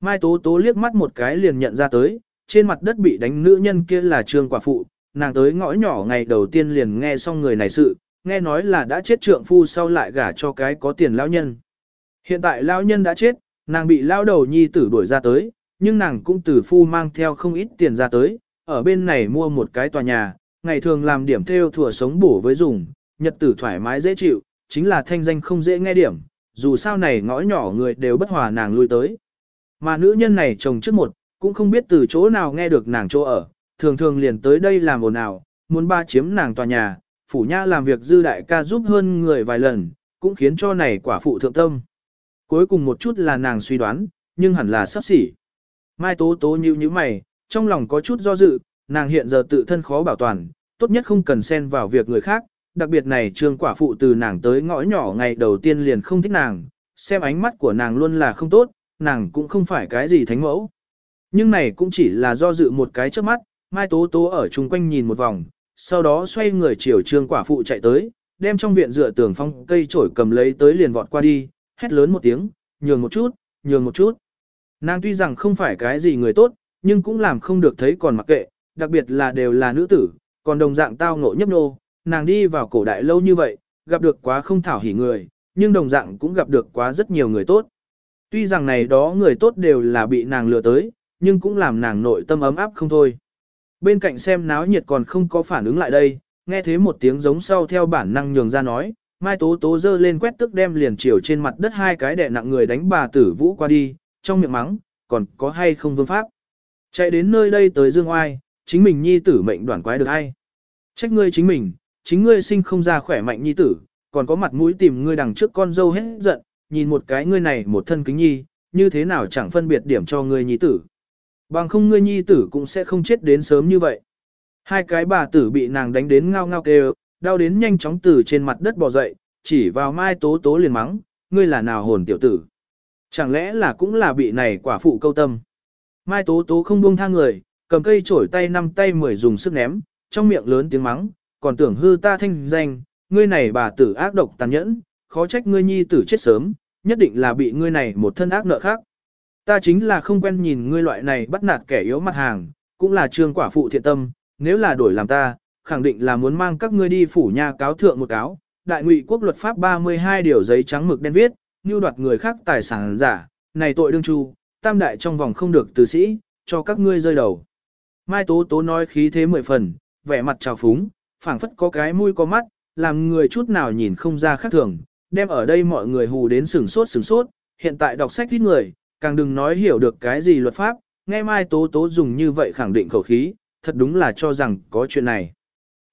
Mai Tố Tố liếc mắt một cái liền nhận ra tới, trên mặt đất bị đánh nữ nhân kia là trương quả phụ, nàng tới ngõ nhỏ ngày đầu tiên liền nghe xong người này sự, nghe nói là đã chết trượng phu sau lại gả cho cái có tiền lão nhân. Hiện tại lão nhân đã chết, nàng bị lão đầu nhi tử đuổi ra tới, nhưng nàng cũng từ phu mang theo không ít tiền ra tới, ở bên này mua một cái tòa nhà, ngày thường làm điểm theo thừa sống bổ với dùng, nhật tử thoải mái dễ chịu, chính là thanh danh không dễ nghe điểm, dù sao này ngõ nhỏ người đều bất hòa nàng lui tới. Mà nữ nhân này chồng trước một, cũng không biết từ chỗ nào nghe được nàng chỗ ở, thường thường liền tới đây làm ồn ào, muốn ba chiếm nàng tòa nhà, phủ nha làm việc dư đại ca giúp hơn người vài lần, cũng khiến cho này quả phụ thượng tâm. Cuối cùng một chút là nàng suy đoán, nhưng hẳn là sắp xỉ. Mai tố tố như như mày, trong lòng có chút do dự, nàng hiện giờ tự thân khó bảo toàn, tốt nhất không cần xen vào việc người khác, đặc biệt này trương quả phụ từ nàng tới ngõ nhỏ ngày đầu tiên liền không thích nàng, xem ánh mắt của nàng luôn là không tốt, nàng cũng không phải cái gì thánh mẫu. Nhưng này cũng chỉ là do dự một cái trước mắt, Mai Tố Tố ở chung quanh nhìn một vòng, sau đó xoay người chiều trương quả phụ chạy tới, đem trong viện dựa tường phong cây trổi cầm lấy tới liền vọt qua đi, hét lớn một tiếng, nhường một chút, nhường một chút. Nàng tuy rằng không phải cái gì người tốt, nhưng cũng làm không được thấy còn mặc kệ, đặc biệt là đều là nữ tử, còn đồng dạng tao ngộ nhấp nô, nàng đi vào cổ đại lâu như vậy, gặp được quá không thảo hỉ người, nhưng đồng dạng cũng gặp được quá rất nhiều người tốt. Tuy rằng này đó người tốt đều là bị nàng lừa tới, nhưng cũng làm nàng nội tâm ấm áp không thôi. Bên cạnh xem náo nhiệt còn không có phản ứng lại đây, nghe thấy một tiếng giống sau theo bản năng nhường ra nói, Mai Tố Tố dơ lên quét tức đem liền chiều trên mặt đất hai cái đè nặng người đánh bà tử vũ qua đi, trong miệng mắng, còn có hay không vương pháp. Chạy đến nơi đây tới dương oai, chính mình nhi tử mệnh đoản quái được hay. Trách ngươi chính mình, chính ngươi sinh không ra khỏe mạnh nhi tử, còn có mặt mũi tìm ngươi đằng trước con dâu hết giận, nhìn một cái ngươi này một thân kính nhi, như thế nào chẳng phân biệt điểm cho ngươi nhi tử. Bằng không ngươi nhi tử cũng sẽ không chết đến sớm như vậy. Hai cái bà tử bị nàng đánh đến ngao ngao kêu, đau đến nhanh chóng từ trên mặt đất bò dậy, chỉ vào mai tố tố liền mắng, ngươi là nào hồn tiểu tử. Chẳng lẽ là cũng là bị này quả phụ câu tâm. Mai tố tố không buông tha người, cầm cây chổi tay năm tay mười dùng sức ném, trong miệng lớn tiếng mắng, còn tưởng hư ta thanh danh, ngươi này bà tử ác độc tàn nhẫn, khó trách ngươi nhi tử chết sớm, nhất định là bị ngươi này một thân ác nợ khác. Ta chính là không quen nhìn ngươi loại này bắt nạt kẻ yếu mặt hàng, cũng là trương quả phụ thiện tâm, nếu là đổi làm ta, khẳng định là muốn mang các ngươi đi phủ nha cáo thượng một cáo. Đại ngụy quốc luật pháp 32 điều giấy trắng mực đen viết, như đoạt người khác tài sản giả, này tội đương chu, tam đại trong vòng không được từ sĩ, cho các ngươi rơi đầu. Mai Tố Tố nói khí thế mười phần, vẻ mặt trào phúng, phảng phất có cái mũi có mắt, làm người chút nào nhìn không ra khác thường, đem ở đây mọi người hù đến sừng sốt sừng sốt, hiện tại đọc sách ít người, càng đừng nói hiểu được cái gì luật pháp, nghe Mai Tố Tố dùng như vậy khẳng định khẩu khí, thật đúng là cho rằng có chuyện này.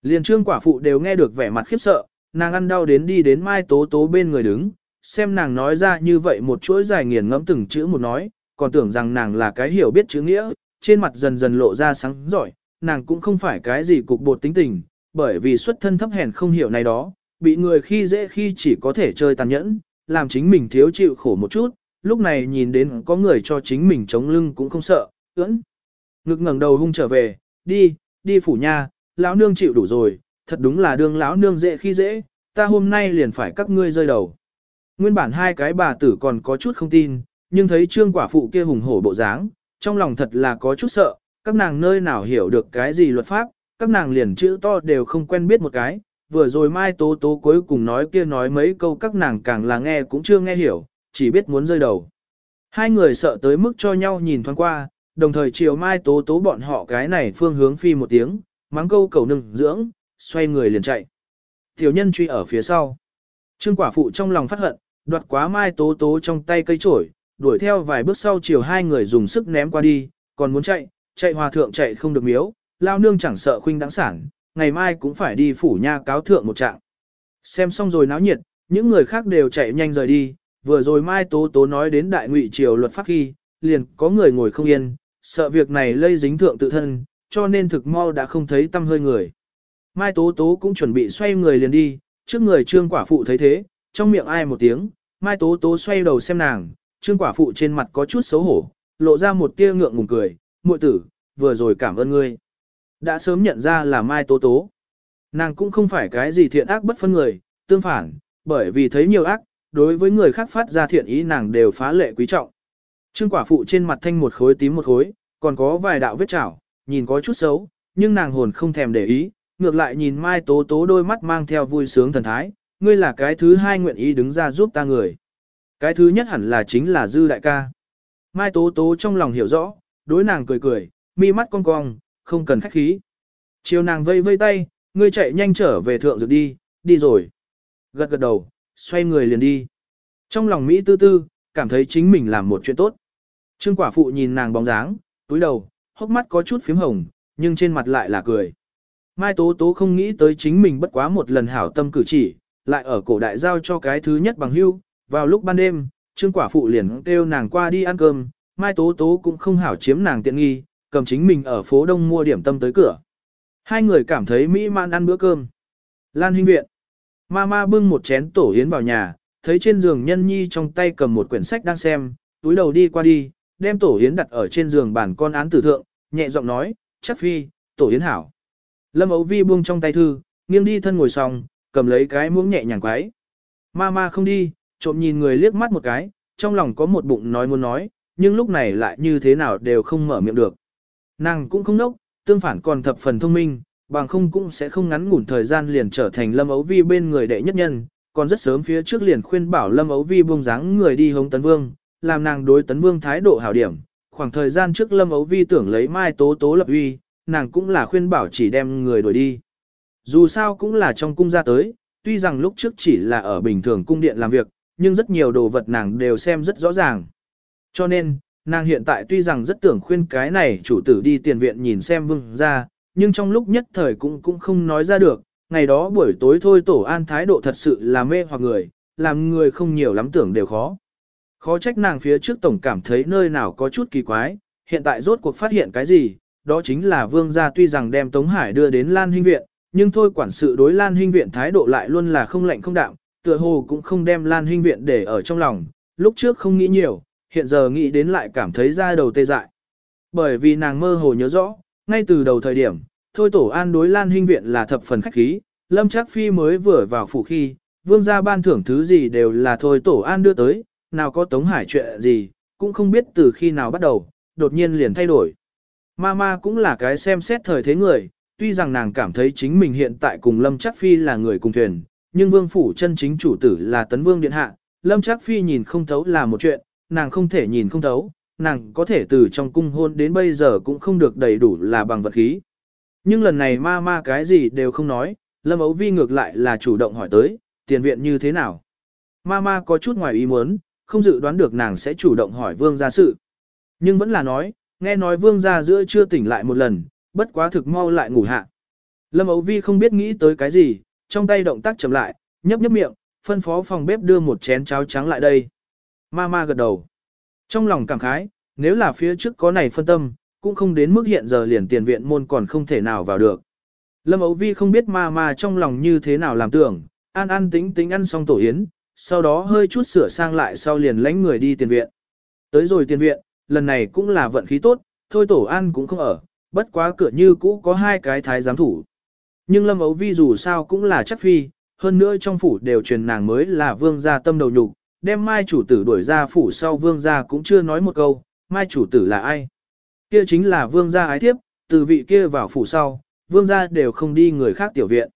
Liên trương quả phụ đều nghe được vẻ mặt khiếp sợ, nàng ăn đau đến đi đến Mai Tố Tố bên người đứng, xem nàng nói ra như vậy một chuỗi dài nghiền ngẫm từng chữ một nói, còn tưởng rằng nàng là cái hiểu biết chữ nghĩa, trên mặt dần dần lộ ra sáng giỏi, nàng cũng không phải cái gì cục bột tính tình, bởi vì xuất thân thấp hèn không hiểu này đó, bị người khi dễ khi chỉ có thể chơi tàn nhẫn, làm chính mình thiếu chịu khổ một chút, lúc này nhìn đến có người cho chính mình chống lưng cũng không sợ, ưỡn. Ngực ngẩng đầu hung trở về, đi, đi phủ nha, lão nương chịu đủ rồi, thật đúng là đương lão nương dễ khi dễ, ta hôm nay liền phải các ngươi rơi đầu. Nguyên bản hai cái bà tử còn có chút không tin, nhưng thấy trương quả phụ kia hùng hổ bộ dáng, trong lòng thật là có chút sợ, các nàng nơi nào hiểu được cái gì luật pháp, các nàng liền chữ to đều không quen biết một cái, vừa rồi Mai Tố Tố cuối cùng nói kia nói mấy câu các nàng càng là nghe cũng chưa nghe hiểu, chỉ biết muốn rơi đầu. Hai người sợ tới mức cho nhau nhìn thoáng qua, đồng thời chiều Mai Tố Tố bọn họ cái này phương hướng phi một tiếng, mắng câu cầu nừng dưỡng, xoay người liền chạy. Tiểu nhân truy ở phía sau. Trương quả phụ trong lòng phát hận, đoạt quá Mai Tố Tố trong tay cây chổi đuổi theo vài bước sau chiều hai người dùng sức ném qua đi, còn muốn chạy, chạy hòa thượng chạy không được miếu, lao nương chẳng sợ khuynh đáng sản, ngày mai cũng phải đi phủ nha cáo thượng một trạng. Xem xong rồi náo nhiệt, những người khác đều chạy nhanh rời đi, vừa rồi mai tố tố nói đến đại ngụy triều luật pháp khi, liền có người ngồi không yên, sợ việc này lây dính thượng tự thân, cho nên thực mau đã không thấy tâm hơi người. Mai tố tố cũng chuẩn bị xoay người liền đi, trước người trương quả phụ thấy thế, trong miệng ai một tiếng, mai tố tố xoay đầu xem nàng, trương quả phụ trên mặt có chút xấu hổ, lộ ra một tia ngượng ngùng cười, muội tử, vừa rồi cảm ơn ngươi. Đã sớm nhận ra là Mai Tố Tố. Nàng cũng không phải cái gì thiện ác bất phân người, tương phản, bởi vì thấy nhiều ác, đối với người khác phát ra thiện ý nàng đều phá lệ quý trọng. Trương quả phụ trên mặt thanh một khối tím một khối, còn có vài đạo vết chảo, nhìn có chút xấu, nhưng nàng hồn không thèm để ý, ngược lại nhìn Mai Tố Tố đôi mắt mang theo vui sướng thần thái, ngươi là cái thứ hai nguyện ý đứng ra giúp ta người. Cái thứ nhất hẳn là chính là Dư đại ca. Mai Tố Tố trong lòng hiểu rõ, đối nàng cười cười, mi mắt cong cong, không cần khách khí. Chiều nàng vây vây tay, ngươi chạy nhanh trở về thượng dược đi, đi rồi. Gật gật đầu, xoay người liền đi. Trong lòng Mỹ tư tư, cảm thấy chính mình làm một chuyện tốt. Trương quả phụ nhìn nàng bóng dáng, túi đầu, hốc mắt có chút phím hồng, nhưng trên mặt lại là cười. Mai Tố Tố không nghĩ tới chính mình bất quá một lần hảo tâm cử chỉ, lại ở cổ đại giao cho cái thứ nhất bằng hưu. Vào lúc ban đêm, Trương quả phụ liền kêu nàng qua đi ăn cơm, Mai Tố Tố cũng không hảo chiếm nàng tiện nghi, cầm chính mình ở phố đông mua điểm tâm tới cửa. Hai người cảm thấy mỹ man ăn bữa cơm. Lan huynh viện. Mama bưng một chén tổ yến vào nhà, thấy trên giường nhân nhi trong tay cầm một quyển sách đang xem, túi đầu đi qua đi, đem tổ yến đặt ở trên giường bàn con án tử thượng, nhẹ giọng nói, chắc phi, tổ yến hảo. Lâm ấu vi buông trong tay thư, nghiêng đi thân ngồi xong, cầm lấy cái muỗng nhẹ nhàng quái. Mama không đi, trộm nhìn người liếc mắt một cái, trong lòng có một bụng nói muốn nói, nhưng lúc này lại như thế nào đều không mở miệng được. Nàng cũng không nốc, tương phản còn thập phần thông minh, bằng không cũng sẽ không ngắn ngủn thời gian liền trở thành Lâm Ấu Vi bên người đệ nhất nhân, còn rất sớm phía trước liền khuyên bảo Lâm Ấu Vi buông dáng người đi hống Tấn Vương, làm nàng đối Tấn Vương thái độ hảo điểm. Khoảng thời gian trước Lâm Ấu Vi tưởng lấy Mai Tố Tố lập uy, nàng cũng là khuyên bảo chỉ đem người đuổi đi. Dù sao cũng là trong cung ra tới, tuy rằng lúc trước chỉ là ở bình thường cung điện làm việc, nhưng rất nhiều đồ vật nàng đều xem rất rõ ràng. Cho nên, Nàng hiện tại tuy rằng rất tưởng khuyên cái này chủ tử đi tiền viện nhìn xem vương ra, nhưng trong lúc nhất thời cũng cũng không nói ra được, ngày đó buổi tối thôi tổ an thái độ thật sự là mê hoặc người, làm người không nhiều lắm tưởng đều khó. Khó trách nàng phía trước tổng cảm thấy nơi nào có chút kỳ quái, hiện tại rốt cuộc phát hiện cái gì, đó chính là vương gia tuy rằng đem Tống Hải đưa đến Lan Hinh Viện, nhưng thôi quản sự đối Lan Hinh Viện thái độ lại luôn là không lạnh không đạm, tựa hồ cũng không đem Lan Hinh Viện để ở trong lòng, lúc trước không nghĩ nhiều, hiện giờ nghĩ đến lại cảm thấy ra đầu tê dại. Bởi vì nàng mơ hồ nhớ rõ, ngay từ đầu thời điểm, thôi tổ an đối Lan Hinh Viện là thập phần khách khí, Lâm Trác Phi mới vừa vào phủ khi, vương gia ban thưởng thứ gì đều là thôi tổ an đưa tới, nào có Tống Hải chuyện gì, cũng không biết từ khi nào bắt đầu, đột nhiên liền thay đổi. Mama cũng là cái xem xét thời thế người, tuy rằng nàng cảm thấy chính mình hiện tại cùng Lâm Trác Phi là người cùng thuyền, nhưng vương phủ chân chính chủ tử là Tấn Vương Điện Hạ, Lâm Trác Phi nhìn không thấu là một chuyện, nàng không thể nhìn không thấu, nàng có thể từ trong cung hôn đến bây giờ cũng không được đầy đủ là bằng vật khí. Nhưng lần này ma ma cái gì đều không nói, Lâm Ấu Vi ngược lại là chủ động hỏi tới, tiền viện như thế nào? ma ma có chút ngoài ý muốn, không dự đoán được nàng sẽ chủ động hỏi vương gia sự. Nhưng vẫn là nói, nghe nói vương gia giữa chưa tỉnh lại một lần, bất quá thực mau lại ngủ hạ. Lâm Ấu Vi không biết nghĩ tới cái gì, trong tay động tác chậm lại, nhấp nhấp miệng, phân phó phòng bếp đưa một chén cháo trắng lại đây. Mama gật đầu. Trong lòng cảm khái, nếu là phía trước có này phân tâm, cũng không đến mức hiện giờ liền tiền viện môn còn không thể nào vào được. Lâm Ấu Vi không biết Mama trong lòng như thế nào làm tưởng, an an tính tính ăn xong tổ yến, sau đó hơi chút sửa sang lại sau liền lánh người đi tiền viện. Tới rồi tiền viện, lần này cũng là vận khí tốt, thôi tổ an cũng không ở, bất quá cửa như cũ có hai cái thái giám thủ. Nhưng Lâm Ấu Vi dù sao cũng là chắc phi, hơn nữa trong phủ đều truyền nàng mới là vương gia tâm đầu nhục, đem mai chủ tử đuổi ra phủ sau vương gia cũng chưa nói một câu, mai chủ tử là ai. Kia chính là vương gia ái thiếp, từ vị kia vào phủ sau, vương gia đều không đi người khác tiểu viện.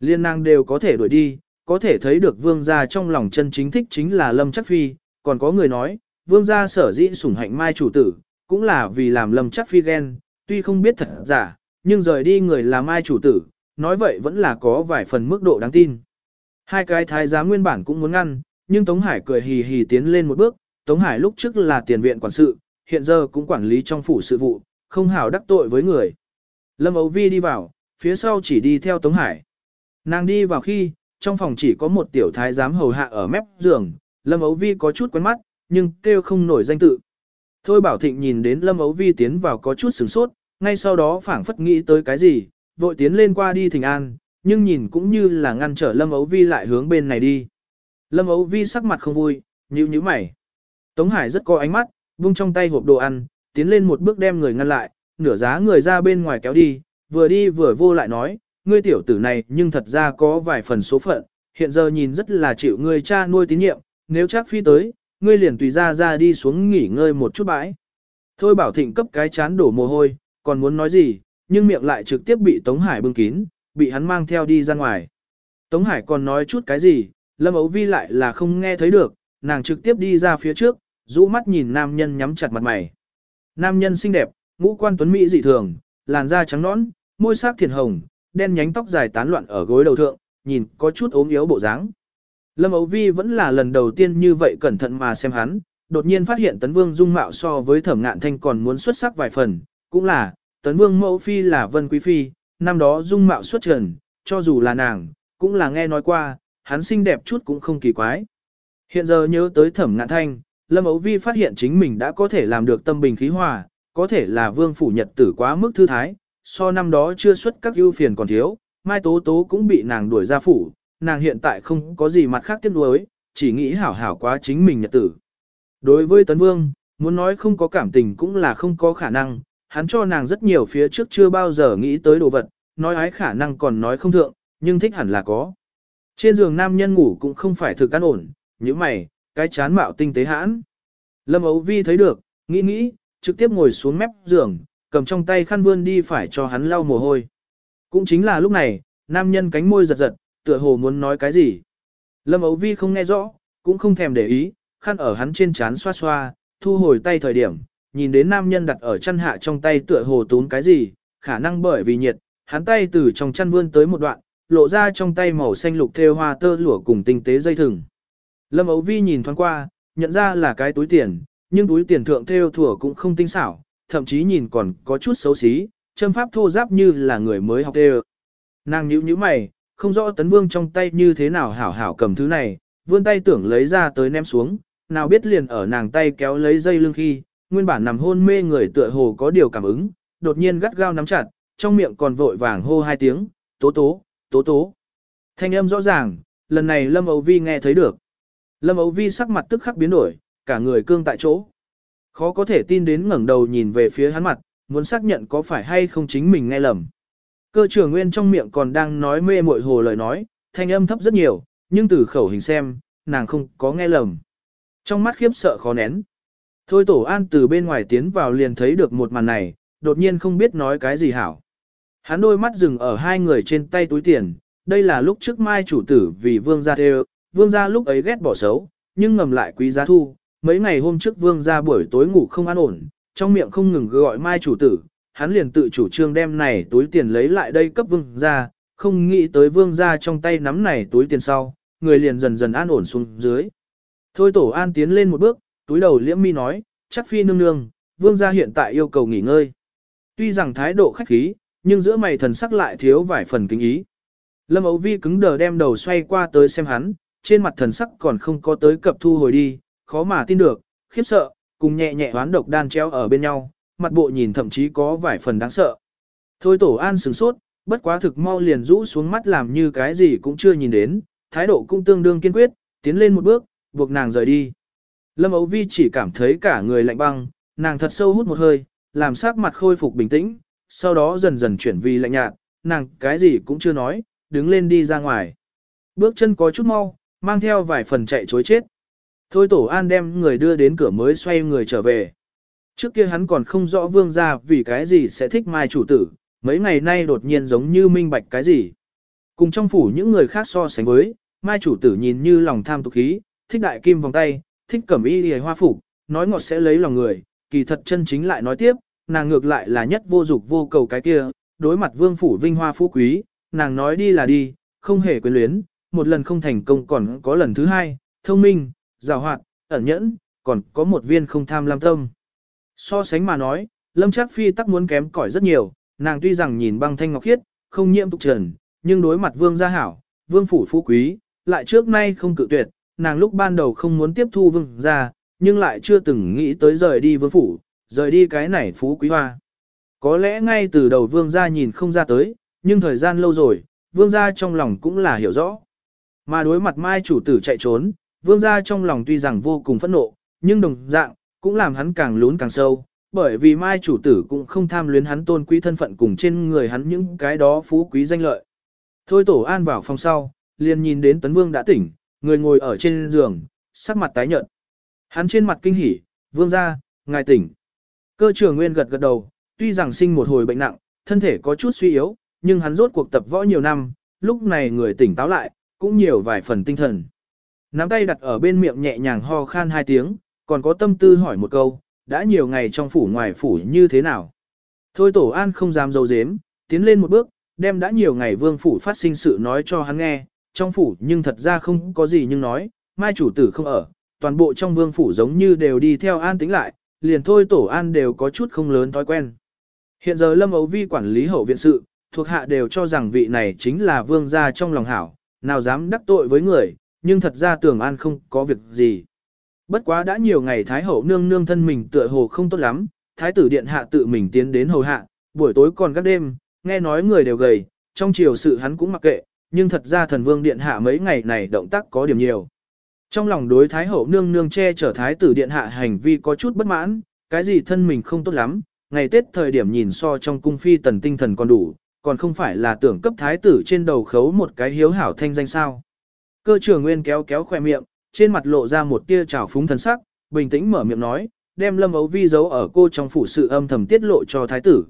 Liên nàng đều có thể đuổi đi, có thể thấy được vương gia trong lòng chân chính thích chính là lâm chắc phi, còn có người nói, vương gia sở dĩ sủng hạnh mai chủ tử, cũng là vì làm lâm chắc phi ghen, tuy không biết thật giả, nhưng rời đi người là mai chủ tử, nói vậy vẫn là có vài phần mức độ đáng tin. Hai cái thái giám nguyên bản cũng muốn ngăn, nhưng Tống Hải cười hì hì tiến lên một bước, Tống Hải lúc trước là tiền viện quản sự, hiện giờ cũng quản lý trong phủ sự vụ, không hảo đắc tội với người. Lâm Âu Vi đi vào, phía sau chỉ đi theo Tống Hải. Nàng đi vào khi, trong phòng chỉ có một tiểu thái giám hầu hạ ở mép giường, Lâm Âu Vi có chút quen mắt, nhưng kêu không nổi danh tự. Thôi Bảo Thịnh nhìn đến Lâm Âu Vi tiến vào có chút sửng sốt, ngay sau đó phảng phất nghĩ tới cái gì, vội tiến lên qua đi thỉnh an, nhưng nhìn cũng như là ngăn trở Lâm ấu Vi lại hướng bên này đi. Lâm ấu Vi sắc mặt không vui, nhíu nhíu mày. Tống Hải rất có ánh mắt, vung trong tay hộp đồ ăn, tiến lên một bước đem người ngăn lại, nửa giá người ra bên ngoài kéo đi, vừa đi vừa vô lại nói, ngươi tiểu tử này nhưng thật ra có vài phần số phận, hiện giờ nhìn rất là chịu ngươi cha nuôi tín nhiệm, nếu chắc phi tới, ngươi liền tùy ra ra đi xuống nghỉ ngơi một chút bãi. Thôi bảo thịnh cấp cái chán đổ mồ hôi, còn muốn nói gì, nhưng miệng lại trực tiếp bị Tống Hải bưng kín, bị hắn mang theo đi ra ngoài. Tống Hải còn nói chút cái gì, Lâm Ấu Vi lại là không nghe thấy được, nàng trực tiếp đi ra phía trước, rũ mắt nhìn nam nhân nhắm chặt mặt mày. Nam nhân xinh đẹp, ngũ quan tuấn mỹ dị thường, làn da trắng nõn, môi sắc thiền hồng, đen nhánh tóc dài tán loạn ở gối đầu thượng, nhìn có chút ốm yếu bộ dáng. Lâm Ấu Vi vẫn là lần đầu tiên như vậy cẩn thận mà xem hắn, đột nhiên phát hiện Tấn Vương dung mạo so với Thẩm Ngạn Thanh còn muốn xuất sắc vài phần, cũng là, Tấn Vương mẫu phi là Vân Quý phi, năm đó dung mạo xuất trần, cho dù là nàng, cũng là nghe nói qua, hắn xinh đẹp chút cũng không kỳ quái. Hiện giờ nhớ tới Thẩm Ngạn Thanh, Lâm Ấu Vi phát hiện chính mình đã có thể làm được tâm bình khí hòa, có thể là vương phủ nhật tử quá mức thư thái, so năm đó chưa xuất các ưu phiền còn thiếu, Mai Tố Tố cũng bị nàng đuổi ra phủ, nàng hiện tại không có gì mặt khác tiếc nuối, chỉ nghĩ hảo hảo quá chính mình nhật tử. Đối với Tấn Vương, muốn nói không có cảm tình cũng là không có khả năng, hắn cho nàng rất nhiều phía trước chưa bao giờ nghĩ tới đồ vật, nói ái khả năng còn nói không thượng, nhưng thích hẳn là có. Trên giường nam nhân ngủ cũng không phải thực căn ổn, như mày, cái chán mạo tinh tế hãn. Lâm Ấu Vi thấy được, nghĩ nghĩ, trực tiếp ngồi xuống mép giường, cầm trong tay khăn vươn đi phải cho hắn lau mồ hôi. Cũng chính là lúc này, nam nhân cánh môi giật giật, tựa hồ muốn nói cái gì. Lâm Ấu Vi không nghe rõ, cũng không thèm để ý, khăn ở hắn trên chán xoa xoa, thu hồi tay thời điểm, nhìn đến nam nhân đặt ở chân hạ trong tay tựa hồ tún cái gì, khả năng bởi vì nhiệt, hắn tay từ trong chân vươn tới một đoạn, lộ ra trong tay màu xanh lục thêu hoa tơ lụa cùng tinh tế dây thừng. Lâm Ấu Vi nhìn thoáng qua, nhận ra là cái túi tiền, nhưng túi tiền thượng thêu thủa cũng không tinh xảo, thậm chí nhìn còn có chút xấu xí, châm pháp thô giáp như là người mới học thêu. Nàng nhíu nhíu mày, không rõ tấn vương trong tay như thế nào hảo hảo cầm thứ này, vươn tay tưởng lấy ra tới ném xuống, nào biết liền ở nàng tay kéo lấy dây lưng khi, nguyên bản nằm hôn mê người tựa hồ có điều cảm ứng, đột nhiên gắt gao nắm chặt, trong miệng còn vội vàng hô hai tiếng, tố tố, tố tố. Thanh âm rõ ràng, lần này Lâm Âu Vi nghe thấy được. Lâm Âu Vi sắc mặt tức khắc biến đổi, cả người cương tại chỗ. Khó có thể tin đến ngẩng đầu nhìn về phía hắn mặt, muốn xác nhận có phải hay không chính mình nghe lầm. Cơ trưởng nguyên trong miệng còn đang nói mê mội hồ lời nói, thanh âm thấp rất nhiều, nhưng từ khẩu hình xem, nàng không có nghe lầm. Trong mắt khiếp sợ khó nén. Thôi tổ an từ bên ngoài tiến vào liền thấy được một màn này, đột nhiên không biết nói cái gì hảo. Hắn đôi mắt dừng ở hai người trên tay túi tiền, đây là lúc trước mai chủ tử vì vương gia theo, vương gia lúc ấy ghét bỏ xấu, nhưng ngầm lại quý giá thu. Mấy ngày hôm trước vương gia buổi tối ngủ không an ổn, trong miệng không ngừng gọi mai chủ tử, hắn liền tự chủ trương đem này túi tiền lấy lại đây cấp vương gia, không nghĩ tới vương gia trong tay nắm này túi tiền sau, người liền dần dần an ổn xuống dưới. Thôi tổ an tiến lên một bước, túi đầu liễm mi nói, chắc phi nương nương, vương gia hiện tại yêu cầu nghỉ ngơi. Tuy rằng thái độ khách khí, nhưng giữa mày thần sắc lại thiếu vài phần kính ý. Lâm Âu Vi cứng đờ đem đầu xoay qua tới xem hắn, trên mặt thần sắc còn không có tới cập thu hồi đi, khó mà tin được, khiếp sợ, cùng nhẹ nhẹ hoán độc đan treo ở bên nhau, mặt bộ nhìn thậm chí có vài phần đáng sợ. Thôi tổ an sửng sốt, bất quá thực mau liền rũ xuống mắt làm như cái gì cũng chưa nhìn đến, thái độ cũng tương đương kiên quyết, tiến lên một bước, buộc nàng rời đi. Lâm Âu Vi chỉ cảm thấy cả người lạnh băng, nàng thật sâu hút một hơi, làm sắc mặt khôi phục bình tĩnh, sau đó dần dần chuyển vì lạnh nhạt, nàng cái gì cũng chưa nói, đứng lên đi ra ngoài. Bước chân có chút mau, mang theo vài phần chạy chối chết. Thôi tổ an đem người đưa đến cửa mới xoay người trở về. Trước kia hắn còn không rõ vương gia vì cái gì sẽ thích mai chủ tử, mấy ngày nay đột nhiên giống như minh bạch cái gì. Cùng trong phủ những người khác so sánh với, mai chủ tử nhìn như lòng tham tục khí, thích đại kim vòng tay, thích cẩm y hề hoa phục, nói ngọt sẽ lấy lòng người, kỳ thật chân chính lại nói tiếp, nàng ngược lại là nhất vô dục vô cầu cái kia, đối mặt vương phủ vinh hoa phú quý, nàng nói đi là đi, không hề quyến luyến, một lần không thành công còn có lần thứ hai, thông minh, rào hoạt, ẩn nhẫn, còn có một viên không tham lam tâm. So sánh mà nói, Lâm Trác Phi tắc muốn kém cỏi rất nhiều, nàng tuy rằng nhìn băng thanh ngọc khiết, không nhiễm tục trần, nhưng đối mặt vương gia hảo, vương phủ phú quý, lại trước nay không cự tuyệt, nàng lúc ban đầu không muốn tiếp thu vương gia, nhưng lại chưa từng nghĩ tới rời đi vương phủ, rời đi cái này phú quý hoa. Có lẽ ngay từ đầu vương gia nhìn không ra tới, nhưng thời gian lâu rồi, vương gia trong lòng cũng là hiểu rõ. Mà đối mặt mai chủ tử chạy trốn, vương gia trong lòng tuy rằng vô cùng phẫn nộ, nhưng đồng dạng, cũng làm hắn càng lún càng sâu, bởi vì mai chủ tử cũng không tham luyến hắn tôn quý thân phận cùng trên người hắn những cái đó phú quý danh lợi. Thôi tổ an vào phòng sau, liền nhìn đến tấn vương đã tỉnh, người ngồi ở trên giường, sắc mặt tái nhợt. Hắn trên mặt kinh hỉ, vương gia, ngài tỉnh. Cơ trưởng nguyên gật gật đầu, tuy rằng sinh một hồi bệnh nặng, thân thể có chút suy yếu, nhưng hắn rốt cuộc tập võ nhiều năm, lúc này người tỉnh táo lại, cũng nhiều vài phần tinh thần. Nắm tay đặt ở bên miệng nhẹ nhàng ho khan hai tiếng, còn có tâm tư hỏi một câu, đã nhiều ngày trong phủ ngoài phủ như thế nào. Thôi tổ an không dám dấu dếm, tiến lên một bước, đem đã nhiều ngày vương phủ phát sinh sự nói cho hắn nghe, trong phủ nhưng thật ra không có gì nhưng nói, mai chủ tử không ở, toàn bộ trong vương phủ giống như đều đi theo an tính lại, liền thôi tổ an đều có chút không lớn thói quen. Hiện giờ Lâm Ấu Vi quản lý hậu viện sự, thuộc hạ đều cho rằng vị này chính là vương gia trong lòng hảo, nào dám đắc tội với người, nhưng thật ra tưởng an không có việc gì. Bất quá đã nhiều ngày Thái hậu nương nương thân mình tựa hồ không tốt lắm, Thái tử điện hạ tự mình tiến đến hầu hạ, buổi tối còn các đêm, nghe nói người đều gầy, trong chiều sự hắn cũng mặc kệ, nhưng thật ra thần vương điện hạ mấy ngày này động tác có điểm nhiều. Trong lòng đối Thái hậu nương nương che chở Thái tử điện hạ hành vi có chút bất mãn, cái gì thân mình không tốt lắm, ngày Tết thời điểm nhìn so trong cung phi tần tinh thần còn đủ, còn không phải là tưởng cấp Thái tử trên đầu khấu một cái hiếu hảo thanh danh sao. Cơ trưởng nguyên kéo kéo khoe miệng, trên mặt lộ ra một tia trào phúng thần sắc, bình tĩnh mở miệng nói, đem lâm ấu vi giấu ở cô trong phủ sự âm thầm tiết lộ cho thái tử.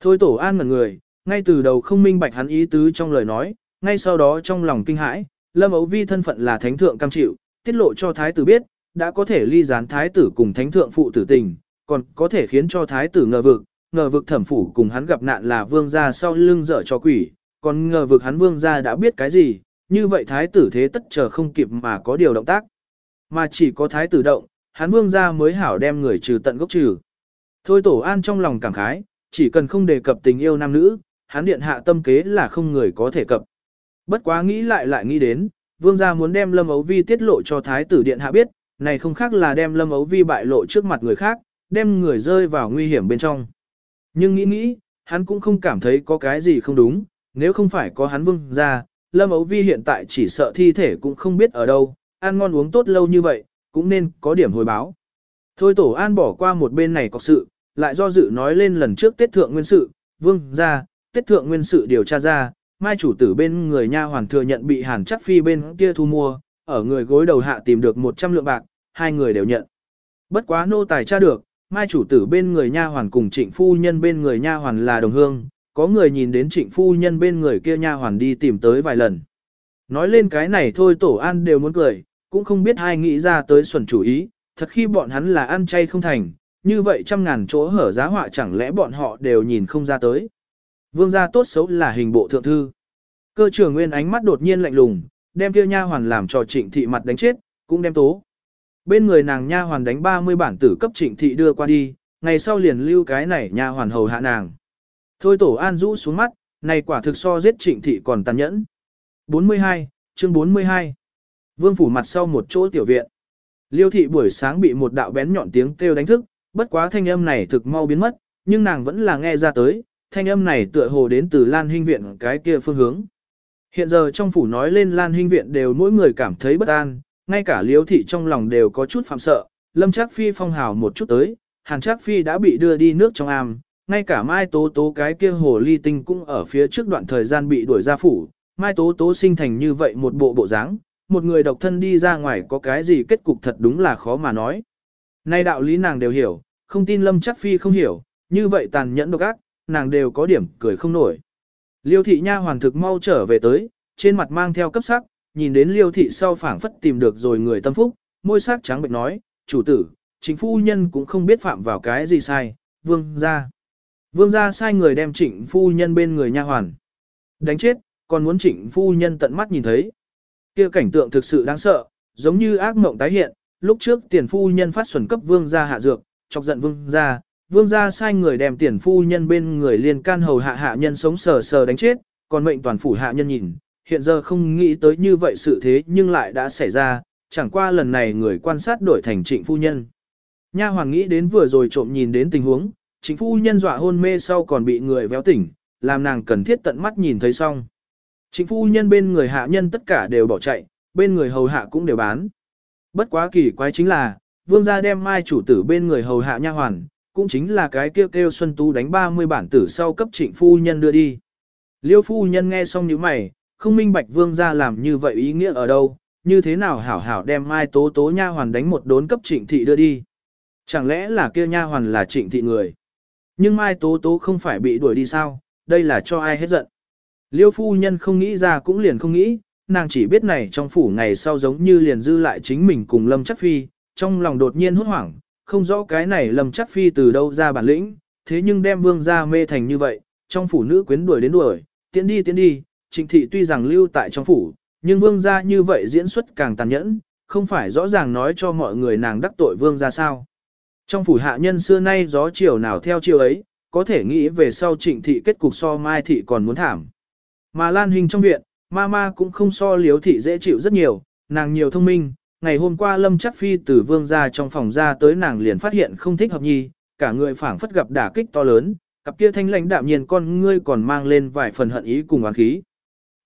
Thôi tổ an ngẩn người, ngay từ đầu không minh bạch hắn ý tứ trong lời nói, ngay sau đó trong lòng kinh hãi, lâm ấu vi thân phận là thánh thượng cam chịu, tiết lộ cho thái tử biết, đã có thể ly gián thái tử cùng thánh thượng phụ tử tình, còn có thể khiến cho thái tử ngờ vực, ngờ vực thẩm phủ cùng hắn gặp nạn là vương gia sau lưng dở cho quỷ, còn ngờ vực hắn vương gia đã biết cái gì, như vậy thái tử thế tất chờ không kịp mà có điều động tác. Mà chỉ có thái tử động, hắn vương gia mới hảo đem người trừ tận gốc trừ. Thôi tổ an trong lòng cảm khái, chỉ cần không đề cập tình yêu nam nữ, hắn điện hạ tâm kế là không người có thể cập. Bất quá nghĩ lại lại nghĩ đến, vương gia muốn đem lâm ấu vi tiết lộ cho thái tử điện hạ biết, này không khác là đem lâm ấu vi bại lộ trước mặt người khác, đem người rơi vào nguy hiểm bên trong. Nhưng nghĩ nghĩ, hắn cũng không cảm thấy có cái gì không đúng, nếu không phải có hắn vương gia, Lâm Ấu Vi hiện tại chỉ sợ thi thể cũng không biết ở đâu, ăn ngon uống tốt lâu như vậy, cũng nên có điểm hồi báo. Thôi tổ an bỏ qua một bên này có sự, lại do dự nói lên lần trước Tết Thượng Nguyên sự, vương ra, Tết Thượng Nguyên sự điều tra ra, mai chủ tử bên người nha hoàn thừa nhận bị hàn chắc phi bên kia thu mua, ở người gối đầu hạ tìm được 100 lượng bạc, hai người đều nhận. Bất quá nô tài tra được, mai chủ tử bên người nha hoàn cùng trịnh phu nhân bên người nha hoàn là đồng hương, có người nhìn đến trịnh phu nhân bên người kia nha hoàn đi tìm tới vài lần. Nói lên cái này thôi tổ an đều muốn cười, cũng không biết ai nghĩ ra tới xuẩn chủ ý, thật khi bọn hắn là ăn chay không thành, như vậy trăm ngàn chỗ hở giá họa chẳng lẽ bọn họ đều nhìn không ra tới. Vương gia tốt xấu là hình bộ thượng thư. Cơ trưởng nguyên ánh mắt đột nhiên lạnh lùng, đem kia nha hoàn làm cho trịnh thị mặt đánh chết, cũng đem tố. Bên người nàng nha hoàn đánh 30 bản tử cấp trịnh thị đưa qua đi, ngày sau liền lưu cái này nha hoàn hầu hạ nàng. Thôi tổ an rũ xuống mắt, này quả thực so giết trịnh thị còn tàn nhẫn. 42, chương 42. Vương phủ mặt sau một chỗ tiểu viện. Liêu thị buổi sáng bị một đạo bén nhọn tiếng kêu đánh thức, bất quá thanh âm này thực mau biến mất, nhưng nàng vẫn là nghe ra tới, thanh âm này tựa hồ đến từ Lan Hinh viện cái kia phương hướng. Hiện giờ trong phủ nói lên Lan Hinh viện đều mỗi người cảm thấy bất an, ngay cả Liễu thị trong lòng đều có chút phạm sợ, Lâm Trác Phi phong hào một chút tới, Hàn Trác Phi đã bị đưa đi nước trong am, ngay cả Mai Tố Tố cái kia hồ ly tinh cũng ở phía trước đoạn thời gian bị đuổi ra phủ, Mai Tố Tố sinh thành như vậy một bộ bộ dáng, một người độc thân đi ra ngoài có cái gì kết cục thật đúng là khó mà nói. Nay đạo lý nàng đều hiểu, không tin Lâm Trác Phi không hiểu, như vậy tàn nhẫn độc ác, nàng đều có điểm cười không nổi. Liêu thị nha hoàn thực mau trở về tới, trên mặt mang theo cấp sắc, nhìn đến liêu thị sau phảng phất tìm được rồi người tâm phúc, môi sắc trắng bệnh nói, chủ tử, chính phu nhân cũng không biết phạm vào cái gì sai, vương ra. Vương ra sai người đem trịnh phu nhân bên người nha hoàn. Đánh chết, còn muốn trịnh phu nhân tận mắt nhìn thấy. kia cảnh tượng thực sự đáng sợ, giống như ác mộng tái hiện, lúc trước tiền phu nhân phát xuẩn cấp vương gia hạ dược, chọc giận vương gia, vương gia sai người đem tiền phu nhân bên người liên can hầu hạ hạ nhân sống sờ sờ đánh chết, còn mệnh toàn phủ hạ nhân nhìn, hiện giờ không nghĩ tới như vậy sự thế nhưng lại đã xảy ra, chẳng qua lần này người quan sát đổi thành trịnh phu nhân. Nha hoàng nghĩ đến vừa rồi trộm nhìn đến tình huống, trịnh phu nhân dọa hôn mê sau còn bị người véo tỉnh, làm nàng cần thiết tận mắt nhìn thấy xong. Trịnh phu nhân bên người hạ nhân tất cả đều bỏ chạy, bên người hầu hạ cũng đều bán. Bất quá kỳ quái chính là, vương gia đem mai chủ tử bên người hầu hạ nha hoàn, cũng chính là cái kêu kêu Xuân Tú đánh 30 bản tử sau cấp trịnh phu nhân đưa đi. Liêu phu nhân nghe xong như mày, không minh bạch vương gia làm như vậy ý nghĩa ở đâu, như thế nào hảo hảo đem mai tố tố nha hoàn đánh một đốn cấp trịnh thị đưa đi. Chẳng lẽ là kia nha hoàn là trịnh thị người. Nhưng mai tố tố không phải bị đuổi đi sao, đây là cho ai hết giận. Liêu phu nhân không nghĩ ra cũng liền không nghĩ, nàng chỉ biết này trong phủ ngày sau giống như liền dư lại chính mình cùng Lâm Chắc Phi, trong lòng đột nhiên hốt hoảng, không rõ cái này lầm Chắc Phi từ đâu ra bản lĩnh, thế nhưng đem vương gia mê thành như vậy, trong phủ nữ quyến đuổi đến đuổi, tiến đi tiến đi, trịnh thị tuy rằng lưu tại trong phủ, nhưng vương gia như vậy diễn xuất càng tàn nhẫn, không phải rõ ràng nói cho mọi người nàng đắc tội vương gia sao. Trong phủ hạ nhân xưa nay gió chiều nào theo chiều ấy, có thể nghĩ về sau trịnh thị kết cục so mai thị còn muốn thảm. Mà Lan Hình trong viện, Mama cũng không so liếu thị dễ chịu rất nhiều, nàng nhiều thông minh, ngày hôm qua Lâm Chắc Phi từ vương ra trong phòng ra tới nàng liền phát hiện không thích hợp nhi, cả người phảng phất gặp đả kích to lớn, cặp kia thanh lãnh đạm nhiên con ngươi còn mang lên vài phần hận ý cùng oán khí.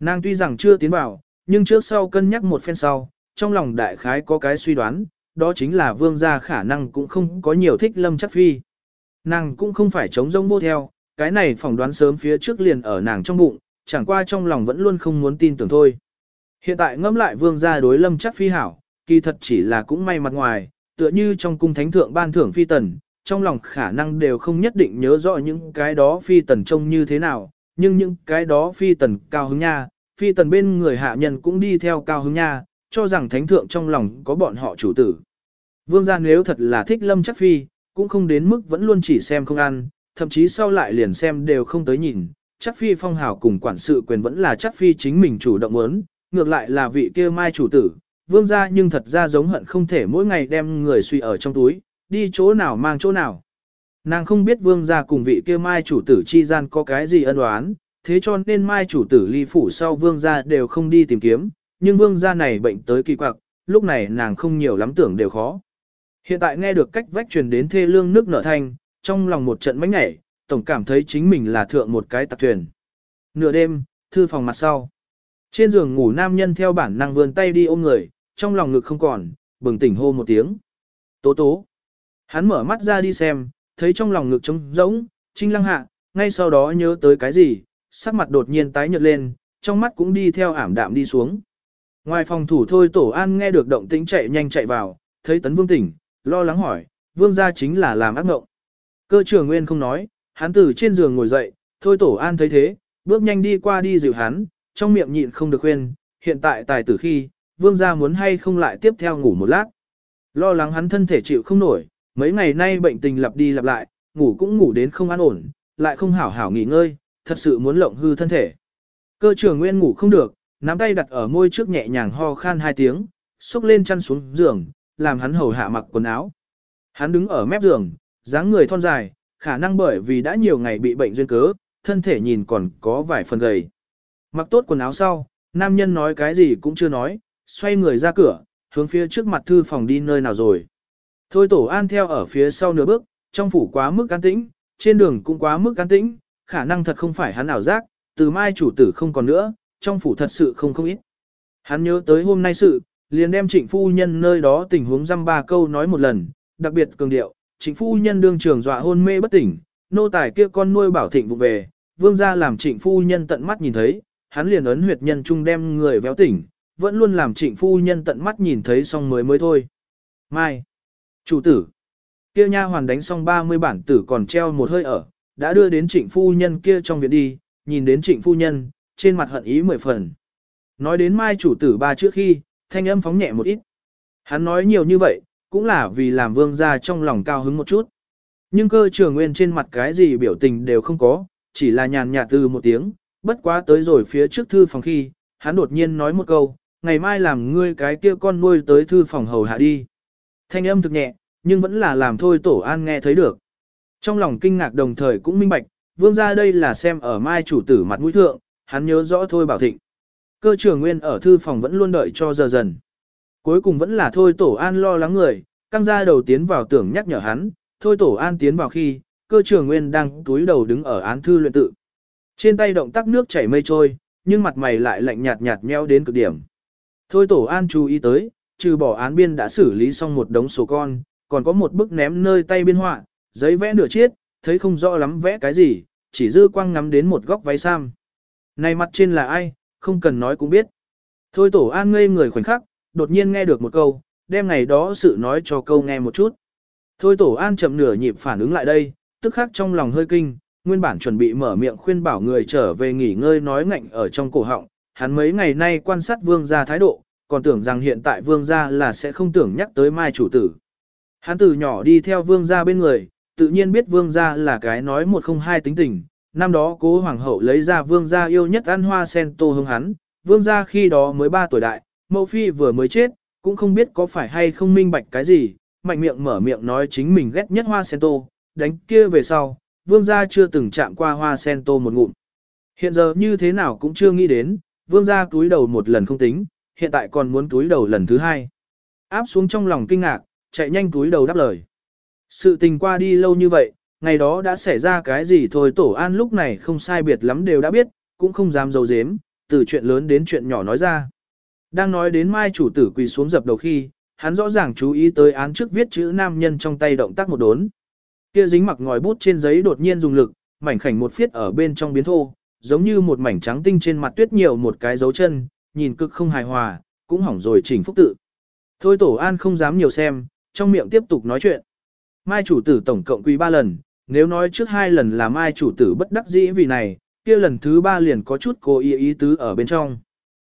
Nàng tuy rằng chưa tiến vào, nhưng trước sau cân nhắc một phen sau, trong lòng đại khái có cái suy đoán, đó chính là vương gia khả năng cũng không có nhiều thích Lâm Chắc Phi. Nàng cũng không phải chống rông vô theo, cái này phỏng đoán sớm phía trước liền ở nàng trong bụng, chẳng qua trong lòng vẫn luôn không muốn tin tưởng thôi. Hiện tại ngẫm lại vương gia đối lâm chắc phi hảo, kỳ thật chỉ là cũng may mặt ngoài, tựa như trong cung thánh thượng ban thưởng phi tần, trong lòng khả năng đều không nhất định nhớ rõ những cái đó phi tần trông như thế nào, nhưng những cái đó phi tần cao hứng nha, phi tần bên người hạ nhân cũng đi theo cao hứng nha, cho rằng thánh thượng trong lòng có bọn họ chủ tử. Vương gia nếu thật là thích lâm chắc phi, cũng không đến mức vẫn luôn chỉ xem không ăn, thậm chí sau lại liền xem đều không tới nhìn, chắc phi phong hào cùng quản sự quyền vẫn là chắc phi chính mình chủ động muốn, ngược lại là vị kia mai chủ tử, vương gia nhưng thật ra giống hận không thể mỗi ngày đem người suy ở trong túi, đi chỗ nào mang chỗ nào. Nàng không biết vương gia cùng vị kia mai chủ tử chi gian có cái gì ân oán, thế cho nên mai chủ tử ly phủ sau vương gia đều không đi tìm kiếm, nhưng vương gia này bệnh tới kỳ quặc, lúc này nàng không nhiều lắm tưởng đều khó. Hiện tại nghe được cách vách truyền đến thê lương nước nở thanh, trong lòng một trận mánh nhảy, tổng cảm thấy chính mình là thượng một cái tạc thuyền. Nửa đêm, thư phòng mặt sau. Trên giường ngủ nam nhân theo bản năng vươn tay đi ôm người, trong lòng ngực không còn, bừng tỉnh hô một tiếng. Tố tố. Hắn mở mắt ra đi xem, thấy trong lòng ngực trống rỗng, trinh lăng hạ, ngay sau đó nhớ tới cái gì, sắc mặt đột nhiên tái nhợt lên, trong mắt cũng đi theo ảm đạm đi xuống. Ngoài phòng thủ thôi tổ an nghe được động tĩnh chạy nhanh chạy vào, thấy tấn vương tỉnh, lo lắng hỏi, vương gia chính là làm ác ngộng. Cơ trưởng nguyên không nói, hắn từ trên giường ngồi dậy, thôi tổ an thấy thế, bước nhanh đi qua đi dịu hắn, trong miệng nhịn không được khuyên, hiện tại tài tử khi, vương gia muốn hay không lại tiếp theo ngủ một lát. Lo lắng hắn thân thể chịu không nổi, mấy ngày nay bệnh tình lặp đi lặp lại, ngủ cũng ngủ đến không an ổn, lại không hảo hảo nghỉ ngơi, thật sự muốn lộng hư thân thể. Cơ trưởng nguyên ngủ không được, nắm tay đặt ở môi trước nhẹ nhàng ho khan hai tiếng, xúc lên chăn xuống giường, làm hắn hầu hạ mặc quần áo. Hắn đứng ở mép giường, dáng người thon dài, khả năng bởi vì đã nhiều ngày bị bệnh duyên cớ, thân thể nhìn còn có vài phần gầy. Mặc tốt quần áo sau, nam nhân nói cái gì cũng chưa nói, xoay người ra cửa, hướng phía trước mặt thư phòng đi nơi nào rồi. Thôi tổ an theo ở phía sau nửa bước, trong phủ quá mức an tĩnh, trên đường cũng quá mức an tĩnh, khả năng thật không phải hắn ảo giác, từ mai chủ tử không còn nữa, trong phủ thật sự không không ít. Hắn nhớ tới hôm nay sự, liền đem trịnh phu nhân nơi đó tình huống dăm ba câu nói một lần, đặc biệt cường điệu, trịnh phu nhân đương trường dọa hôn mê bất tỉnh, nô tài kia con nuôi bảo thịnh vụ về, vương gia làm trịnh phu nhân tận mắt nhìn thấy, hắn liền ấn huyệt nhân trung đem người véo tỉnh, vẫn luôn làm trịnh phu nhân tận mắt nhìn thấy xong mới mới thôi. Mai, chủ tử, kia nha hoàn đánh xong 30 bản tử còn treo một hơi ở, đã đưa đến trịnh phu nhân kia trong viện đi, nhìn đến trịnh phu nhân, trên mặt hận ý mười phần. Nói đến mai chủ tử ba trước khi, thanh âm phóng nhẹ một ít. Hắn nói nhiều như vậy, cũng là vì làm vương gia trong lòng cao hứng một chút. Nhưng cơ trường nguyên trên mặt cái gì biểu tình đều không có, chỉ là nhàn nhạt từ một tiếng, bất quá tới rồi phía trước thư phòng khi, hắn đột nhiên nói một câu, ngày mai làm ngươi cái kia con nuôi tới thư phòng hầu hạ đi. Thanh âm thực nhẹ, nhưng vẫn là làm thôi tổ an nghe thấy được. Trong lòng kinh ngạc đồng thời cũng minh bạch, vương gia đây là xem ở mai chủ tử mặt mũi thượng, hắn nhớ rõ thôi bảo thịnh. Cơ trưởng nguyên ở thư phòng vẫn luôn đợi cho giờ dần. Cuối cùng vẫn là thôi tổ an lo lắng người, căng ra đầu tiến vào tưởng nhắc nhở hắn, thôi tổ an tiến vào khi, cơ trưởng nguyên đang túi đầu đứng ở án thư luyện tự. Trên tay động tác nước chảy mây trôi, nhưng mặt mày lại lạnh nhạt nhạt nheo đến cực điểm. Thôi tổ an chú ý tới, trừ bỏ án biên đã xử lý xong một đống sổ con, còn có một bức ném nơi tay biên họa, giấy vẽ nửa chiết, thấy không rõ lắm vẽ cái gì, chỉ dư quang ngắm đến một góc váy sam. Này mặt trên là ai, không cần nói cũng biết. Thôi tổ an ngây người khoảnh khắc, đột nhiên nghe được một câu, đem ngày đó sự nói cho câu nghe một chút. Thôi tổ an chậm nửa nhịp phản ứng lại đây, tức khắc trong lòng hơi kinh, nguyên bản chuẩn bị mở miệng khuyên bảo người trở về nghỉ ngơi nói ngạnh ở trong cổ họng, hắn mấy ngày nay quan sát vương gia thái độ, còn tưởng rằng hiện tại vương gia là sẽ không tưởng nhắc tới mai chủ tử. Hắn từ nhỏ đi theo vương gia bên người, tự nhiên biết vương gia là cái nói một không hai tính tình. Năm đó cố hoàng hậu lấy ra vương gia yêu nhất ăn hoa sen tô hương hắn, vương gia khi đó mới 3 tuổi đại, mẫu phi vừa mới chết, cũng không biết có phải hay không minh bạch cái gì, mạnh miệng mở miệng nói chính mình ghét nhất hoa sen tô, đánh kia về sau, vương gia chưa từng chạm qua hoa sen tô một ngụm. Hiện giờ như thế nào cũng chưa nghĩ đến, vương gia túi đầu một lần không tính, hiện tại còn muốn túi đầu lần thứ hai. Áp xuống trong lòng kinh ngạc, chạy nhanh túi đầu đáp lời. Sự tình qua đi lâu như vậy, ngày đó đã xảy ra cái gì thôi tổ an lúc này không sai biệt lắm đều đã biết, cũng không dám dấu dếm, từ chuyện lớn đến chuyện nhỏ nói ra. Đang nói đến mai chủ tử quỳ xuống dập đầu khi, hắn rõ ràng chú ý tới án trước viết chữ nam nhân trong tay động tác một đốn. Kia dính mặc ngòi bút trên giấy đột nhiên dùng lực, mảnh khảnh một phiết ở bên trong biến thô, giống như một mảnh trắng tinh trên mặt tuyết nhiều một cái dấu chân, nhìn cực không hài hòa, cũng hỏng rồi chỉnh phúc tự. Thôi tổ an không dám nhiều xem, trong miệng tiếp tục nói chuyện. Mai chủ tử tổng cộng quy ba lần, nếu nói trước hai lần là mai chủ tử bất đắc dĩ vì này, kia lần thứ ba liền có chút cố ý ý tứ ở bên trong.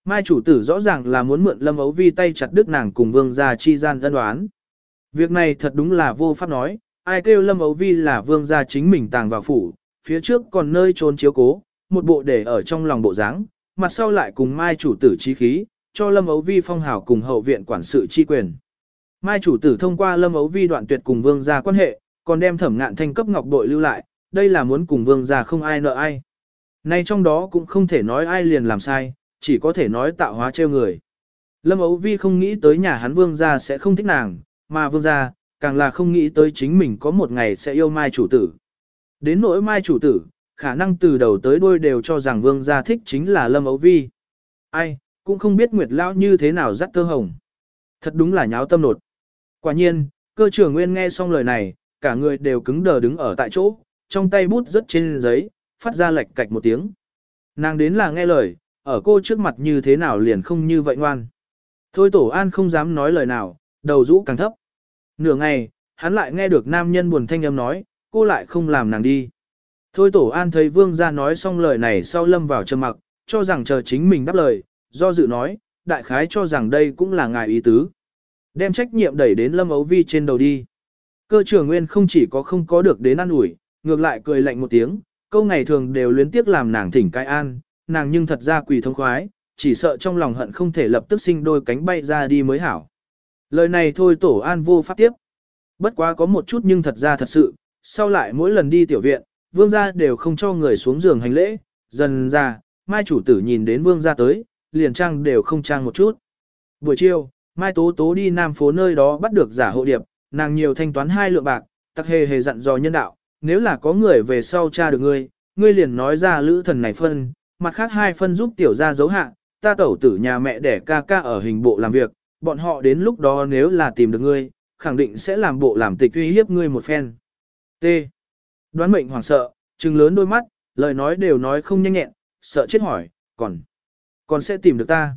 Mai chủ tử rõ ràng là muốn mượn lâm ấu vi tay chặt đứt nàng cùng vương gia chi gian ân đoán. Việc này thật đúng là vô pháp nói, ai kêu lâm ấu vi là vương gia chính mình tàng vào phủ, phía trước còn nơi trốn chiếu cố, một bộ để ở trong lòng bộ dáng, mặt sau lại cùng mai chủ tử chi khí, cho lâm ấu vi phong hào cùng hậu viện quản sự chi quyền. Mai chủ tử thông qua lâm ấu vi đoạn tuyệt cùng vương gia quan hệ, còn đem thẩm ngạn thanh cấp ngọc bội lưu lại, đây là muốn cùng vương gia không ai nợ ai. Nay trong đó cũng không thể nói ai liền làm sai, chỉ có thể nói tạo hóa trêu người. Lâm ấu vi không nghĩ tới nhà hắn vương gia sẽ không thích nàng, mà vương gia, càng là không nghĩ tới chính mình có một ngày sẽ yêu mai chủ tử. Đến nỗi mai chủ tử, khả năng từ đầu tới đuôi đều cho rằng vương gia thích chính là lâm ấu vi. Ai, cũng không biết Nguyệt Lão như thế nào dắt tơ hồng. Thật đúng là nháo tâm nột. Quả nhiên, cơ trưởng nguyên nghe xong lời này, cả người đều cứng đờ đứng ở tại chỗ, trong tay bút rất trên giấy, phát ra lệch cạch một tiếng. Nàng đến là nghe lời, ở cô trước mặt như thế nào liền không như vậy ngoan. Thôi tổ an không dám nói lời nào, đầu rũ càng thấp. Nửa ngày, hắn lại nghe được nam nhân buồn thanh âm nói, cô lại không làm nàng đi. Thôi tổ an thấy vương gia nói xong lời này sau lâm vào trầm mặc, cho rằng chờ chính mình đáp lời, do dự nói, đại khái cho rằng đây cũng là ngài ý tứ. Đem trách nhiệm đẩy đến Lâm Ấu Vi trên đầu đi. Cơ trưởng nguyên không chỉ có không có được đến ăn ủi, ngược lại cười lạnh một tiếng, câu ngày thường đều luyến tiếc làm nàng thỉnh cai an, nàng nhưng thật ra quỳ thông khoái, chỉ sợ trong lòng hận không thể lập tức sinh đôi cánh bay ra đi mới hảo. Lời này thôi tổ an vô pháp tiếp. Bất quá có một chút nhưng thật ra thật sự, sau lại mỗi lần đi tiểu viện, vương gia đều không cho người xuống giường hành lễ, dần ra, mai chủ tử nhìn đến vương gia tới, liền trang đều không trang một chút. Buổi chiều, mai tố tố đi nam phố nơi đó bắt được giả hộ điệp, nàng nhiều thanh toán hai lượng bạc, tắc hề hề dặn dò nhân đạo, nếu là có người về sau tra được ngươi, ngươi liền nói ra lữ thần này phân, mặt khác hai phân giúp tiểu gia giấu hạ, ta tẩu tử nhà mẹ để ca ca ở hình bộ làm việc, bọn họ đến lúc đó nếu là tìm được ngươi, khẳng định sẽ làm bộ làm tịch uy hiếp ngươi một phen. T. Đoán mệnh hoảng sợ, trừng lớn đôi mắt, lời nói đều nói không nhanh nhẹn, sợ chết hỏi, còn, còn sẽ tìm được ta.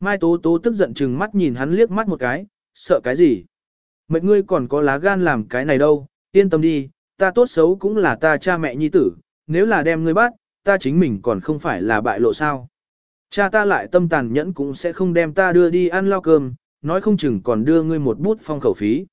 Mai Tố Tố tức giận trừng mắt nhìn hắn liếc mắt một cái, sợ cái gì? Mệnh ngươi còn có lá gan làm cái này đâu, yên tâm đi, ta tốt xấu cũng là ta cha mẹ nhi tử, nếu là đem ngươi bắt, ta chính mình còn không phải là bại lộ sao. Cha ta lại tâm tàn nhẫn cũng sẽ không đem ta đưa đi ăn lao cơm, nói không chừng còn đưa ngươi một bút phong khẩu phí.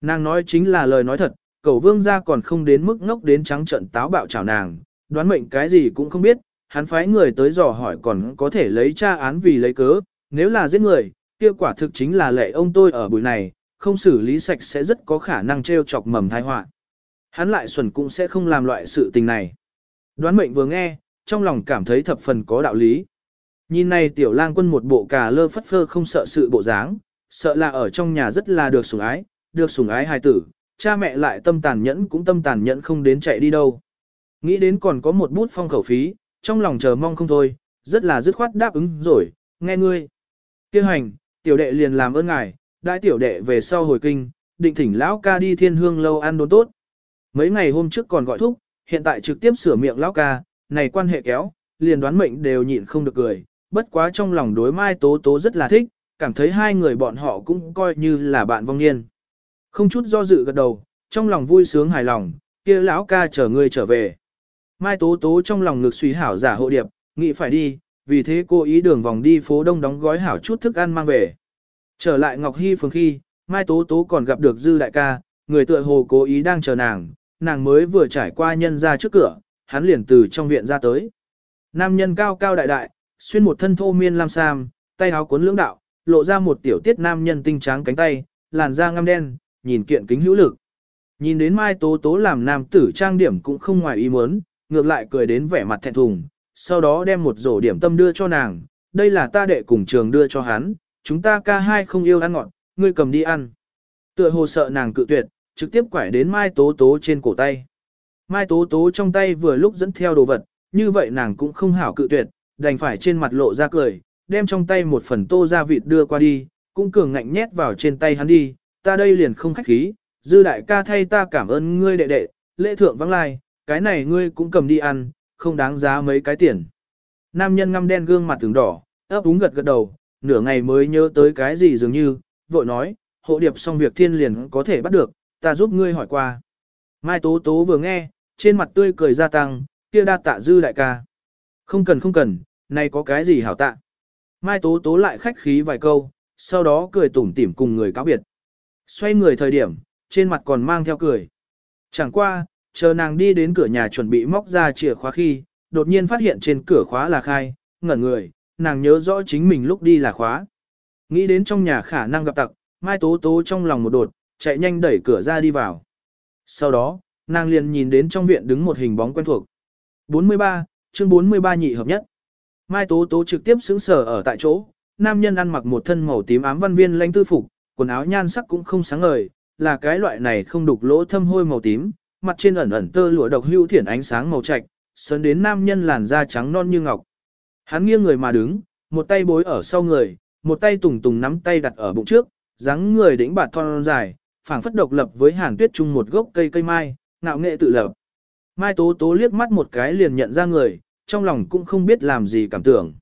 Nàng nói chính là lời nói thật, cầu vương gia còn không đến mức ngốc đến trắng trận táo bạo chào nàng, đoán mệnh cái gì cũng không biết, hắn phái người tới dò hỏi còn có thể lấy tra án vì lấy cớ, nếu là giết người, kia quả thực chính là lệ ông tôi ở buổi này, không xử lý sạch sẽ rất có khả năng treo chọc mầm tai họa. Hắn lại xuẩn cũng sẽ không làm loại sự tình này. Đoán mệnh vừa nghe, trong lòng cảm thấy thập phần có đạo lý. Nhìn này tiểu lang quân một bộ cà lơ phất phơ không sợ sự bộ dáng, sợ là ở trong nhà rất là được sủng ái, được sủng ái hài tử, cha mẹ lại tâm tàn nhẫn cũng tâm tàn nhẫn không đến chạy đi đâu. Nghĩ đến còn có một bút phong khẩu phí, trong lòng chờ mong không thôi, rất là dứt khoát đáp ứng rồi, nghe ngươi. Kêu hành, tiểu đệ liền làm ơn ngài, đại tiểu đệ về sau hồi kinh, định thỉnh lão ca đi thiên hương lâu ăn đốn tốt. Mấy ngày hôm trước còn gọi thúc, hiện tại trực tiếp sửa miệng lão ca, này quan hệ kéo, liền đoán mệnh đều nhịn không được cười, bất quá trong lòng đối mai tố tố rất là thích, cảm thấy hai người bọn họ cũng coi như là bạn vong niên. Không chút do dự gật đầu, trong lòng vui sướng hài lòng, kia lão ca chờ ngươi trở về. Mai tố tố trong lòng ngực suy hảo giả hộ điệp, nghĩ phải đi, vì thế cô ý đường vòng đi phố đông đóng gói hảo chút thức ăn mang về. Trở lại Ngọc Hy phường khi, Mai tố tố còn gặp được dư đại ca, người tựa hồ cố ý đang chờ nàng, nàng mới vừa trải qua nhân ra trước cửa, hắn liền từ trong viện ra tới. Nam nhân cao cao đại đại, xuyên một thân thô miên lam sam, tay áo cuốn lưỡng đạo, lộ ra một tiểu tiết nam nhân tinh tráng cánh tay, làn da ngăm đen, nhìn kiện kính hữu lực. Nhìn đến Mai Tố Tố làm nam tử trang điểm cũng không ngoài ý muốn, ngược lại cười đến vẻ mặt thẹn thùng, sau đó đem một rổ điểm tâm đưa cho nàng, đây là ta đệ cùng trường đưa cho hắn, chúng ta ca hai không yêu ăn ngọt, ngươi cầm đi ăn. Tựa hồ sợ nàng cự tuyệt, trực tiếp quải đến Mai Tố Tố trên cổ tay. Mai Tố Tố trong tay vừa lúc dẫn theo đồ vật, như vậy nàng cũng không hảo cự tuyệt, đành phải trên mặt lộ ra cười, đem trong tay một phần tô gia vịt đưa qua đi, cũng cường ngạnh nhét vào trên tay hắn đi, ta đây liền không khách khí, dư đại ca thay ta cảm ơn ngươi đệ đệ, lễ thượng vắng lai, cái này ngươi cũng cầm đi ăn, không đáng giá mấy cái tiền. Nam nhân ngăm đen gương mặt từng đỏ, ấp úng gật gật đầu, nửa ngày mới nhớ tới cái gì dường như, vội nói, hộ điệp xong việc thiên liền có thể bắt được, ta giúp ngươi hỏi qua. Mai Tố Tố vừa nghe, trên mặt tươi cười gia tăng, kia đa tạ dư đại ca. Không cần không cần, này có cái gì hảo tạ. Mai Tố Tố lại khách khí vài câu, sau đó cười tủm tỉm cùng người cáo biệt. Xoay người thời điểm, trên mặt còn mang theo cười. Chẳng qua, chờ nàng đi đến cửa nhà chuẩn bị móc ra chìa khóa khi, đột nhiên phát hiện trên cửa khóa là khai, ngẩn người, nàng nhớ rõ chính mình lúc đi là khóa. Nghĩ đến trong nhà khả năng gặp tặc, Mai Tố Tố trong lòng một đột, chạy nhanh đẩy cửa ra đi vào. Sau đó, nàng liền nhìn đến trong viện đứng một hình bóng quen thuộc. 43, chương 43 nhị hợp nhất. Mai Tố Tố trực tiếp xứng sở ở tại chỗ, nam nhân ăn mặc một thân màu tím ám văn viên lãnh tư phục, quần áo nhan sắc cũng không sáng ngời, là cái loại này không đục lỗ thâm hôi màu tím, mặt trên ẩn ẩn tơ lụa độc hưu thiển ánh sáng màu trạch, sơn đến nam nhân làn da trắng non như ngọc. Hắn nghiêng người mà đứng, một tay bối ở sau người, một tay tùng tùng nắm tay đặt ở bụng trước, dáng người đĩnh bạt thon dài, phảng phất độc lập với hàn tuyết chung một gốc cây cây mai, ngạo nghệ tự lập. Mai Tố Tố liếc mắt một cái liền nhận ra người, trong lòng cũng không biết làm gì cảm tưởng.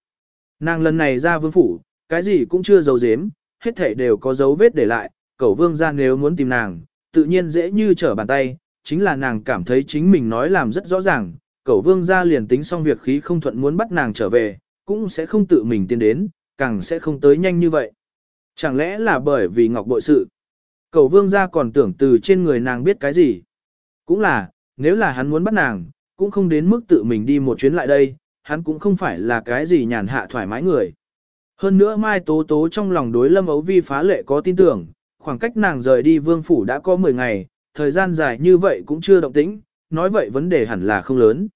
Nàng lần này ra vương phủ, cái gì cũng chưa giấu giếm, hết thảy đều có dấu vết để lại, cẩu vương ra nếu muốn tìm nàng, tự nhiên dễ như trở bàn tay, chính là nàng cảm thấy chính mình nói làm rất rõ ràng, cẩu vương ra liền tính xong việc khí không thuận muốn bắt nàng trở về, cũng sẽ không tự mình tiến đến, càng sẽ không tới nhanh như vậy. Chẳng lẽ là bởi vì ngọc bội sự? Cẩu vương ra còn tưởng từ trên người nàng biết cái gì? Cũng là, nếu là hắn muốn bắt nàng, cũng không đến mức tự mình đi một chuyến lại đây, hắn cũng không phải là cái gì nhàn hạ thoải mái người. Hơn nữa Mai Tố Tố trong lòng đối Lâm Ấu Vi phá lệ có tin tưởng, khoảng cách nàng rời đi vương phủ đã có 10 ngày, thời gian dài như vậy cũng chưa động tĩnh, nói vậy vấn đề hẳn là không lớn.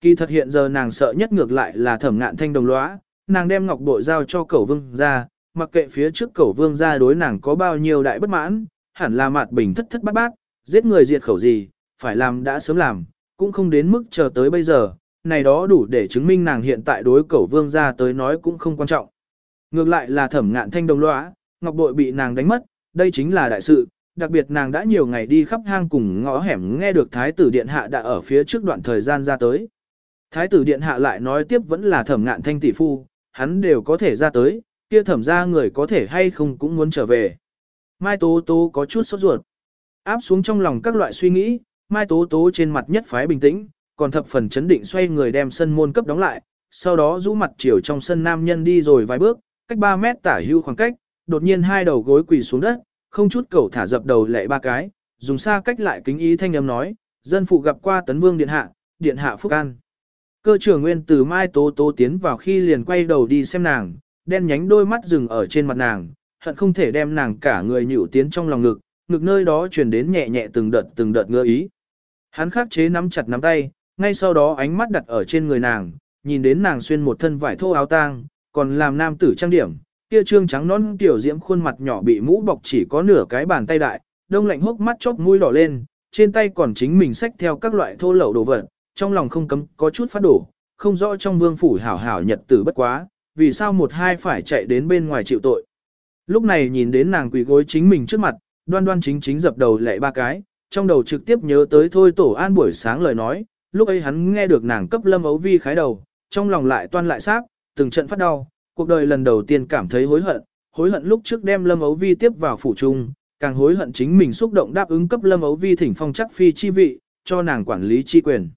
Kỳ thật hiện giờ nàng sợ nhất ngược lại là thẩm ngạn thanh đồng lõa, nàng đem ngọc bội giao cho cẩu vương ra, mặc kệ phía trước cẩu vương ra đối nàng có bao nhiêu đại bất mãn, hẳn là mạt bình thất thất bát bát, giết người diệt khẩu gì, phải làm đã sớm làm, cũng không đến mức chờ tới bây giờ, này đó đủ để chứng minh nàng hiện tại đối cẩu vương ra tới nói cũng không quan trọng. Ngược lại là thẩm ngạn thanh đồng lõa, ngọc bội bị nàng đánh mất, đây chính là đại sự, đặc biệt nàng đã nhiều ngày đi khắp hang cùng ngõ hẻm nghe được thái tử điện hạ đã ở phía trước đoạn thời gian ra tới. Thái tử điện hạ lại nói tiếp vẫn là thẩm ngạn thanh tỷ phu, hắn đều có thể ra tới, kia thẩm ra người có thể hay không cũng muốn trở về. Mai Tố Tố có chút sốt ruột. Áp xuống trong lòng các loại suy nghĩ, Mai Tố Tố trên mặt nhất phái bình tĩnh, còn thập phần chấn định xoay người đem sân môn cấp đóng lại, sau đó rũ mặt chiều trong sân nam nhân đi rồi vài bước, cách 3 mét tả hưu khoảng cách, đột nhiên hai đầu gối quỳ xuống đất, không chút cầu thả dập đầu lệ ba cái, dùng xa cách lại kính ý thanh âm nói, dân phụ gặp qua tấn vương điện hạ, điện hạ phúc an. Cơ trưởng nguyên từ mai tố tố tiến vào khi liền quay đầu đi xem nàng, đen nhánh đôi mắt dừng ở trên mặt nàng, hận không thể đem nàng cả người nhịu tiến trong lòng ngực, ngực nơi đó truyền đến nhẹ nhẹ từng đợt từng đợt ngơ ý. Hắn khắc chế nắm chặt nắm tay, ngay sau đó ánh mắt đặt ở trên người nàng, nhìn đến nàng xuyên một thân vải thô áo tang, còn làm nam tử trang điểm, kia trương trắng non tiểu diễm khuôn mặt nhỏ bị mũ bọc chỉ có nửa cái bàn tay đại, đông lạnh hốc mắt chóp mũi đỏ lên, trên tay còn chính mình xách theo các loại thô lậu đồ vật, trong lòng không cấm có chút phát đổ, không rõ trong vương phủ hảo hảo nhật tử bất quá, vì sao một hai phải chạy đến bên ngoài chịu tội. Lúc này nhìn đến nàng quỳ gối chính mình trước mặt, đoan đoan chính chính dập đầu lệ ba cái, trong đầu trực tiếp nhớ tới thôi tổ an buổi sáng lời nói, lúc ấy hắn nghe được nàng cấp lâm ấu vi khái đầu, trong lòng lại toan lại sáp, từng trận phát đau, cuộc đời lần đầu tiên cảm thấy hối hận, hối hận lúc trước đem lâm ấu vi tiếp vào phủ trung, càng hối hận chính mình xúc động đáp ứng cấp lâm ấu vi thỉnh phong chắc phi chi vị, cho nàng quản lý chi quyền.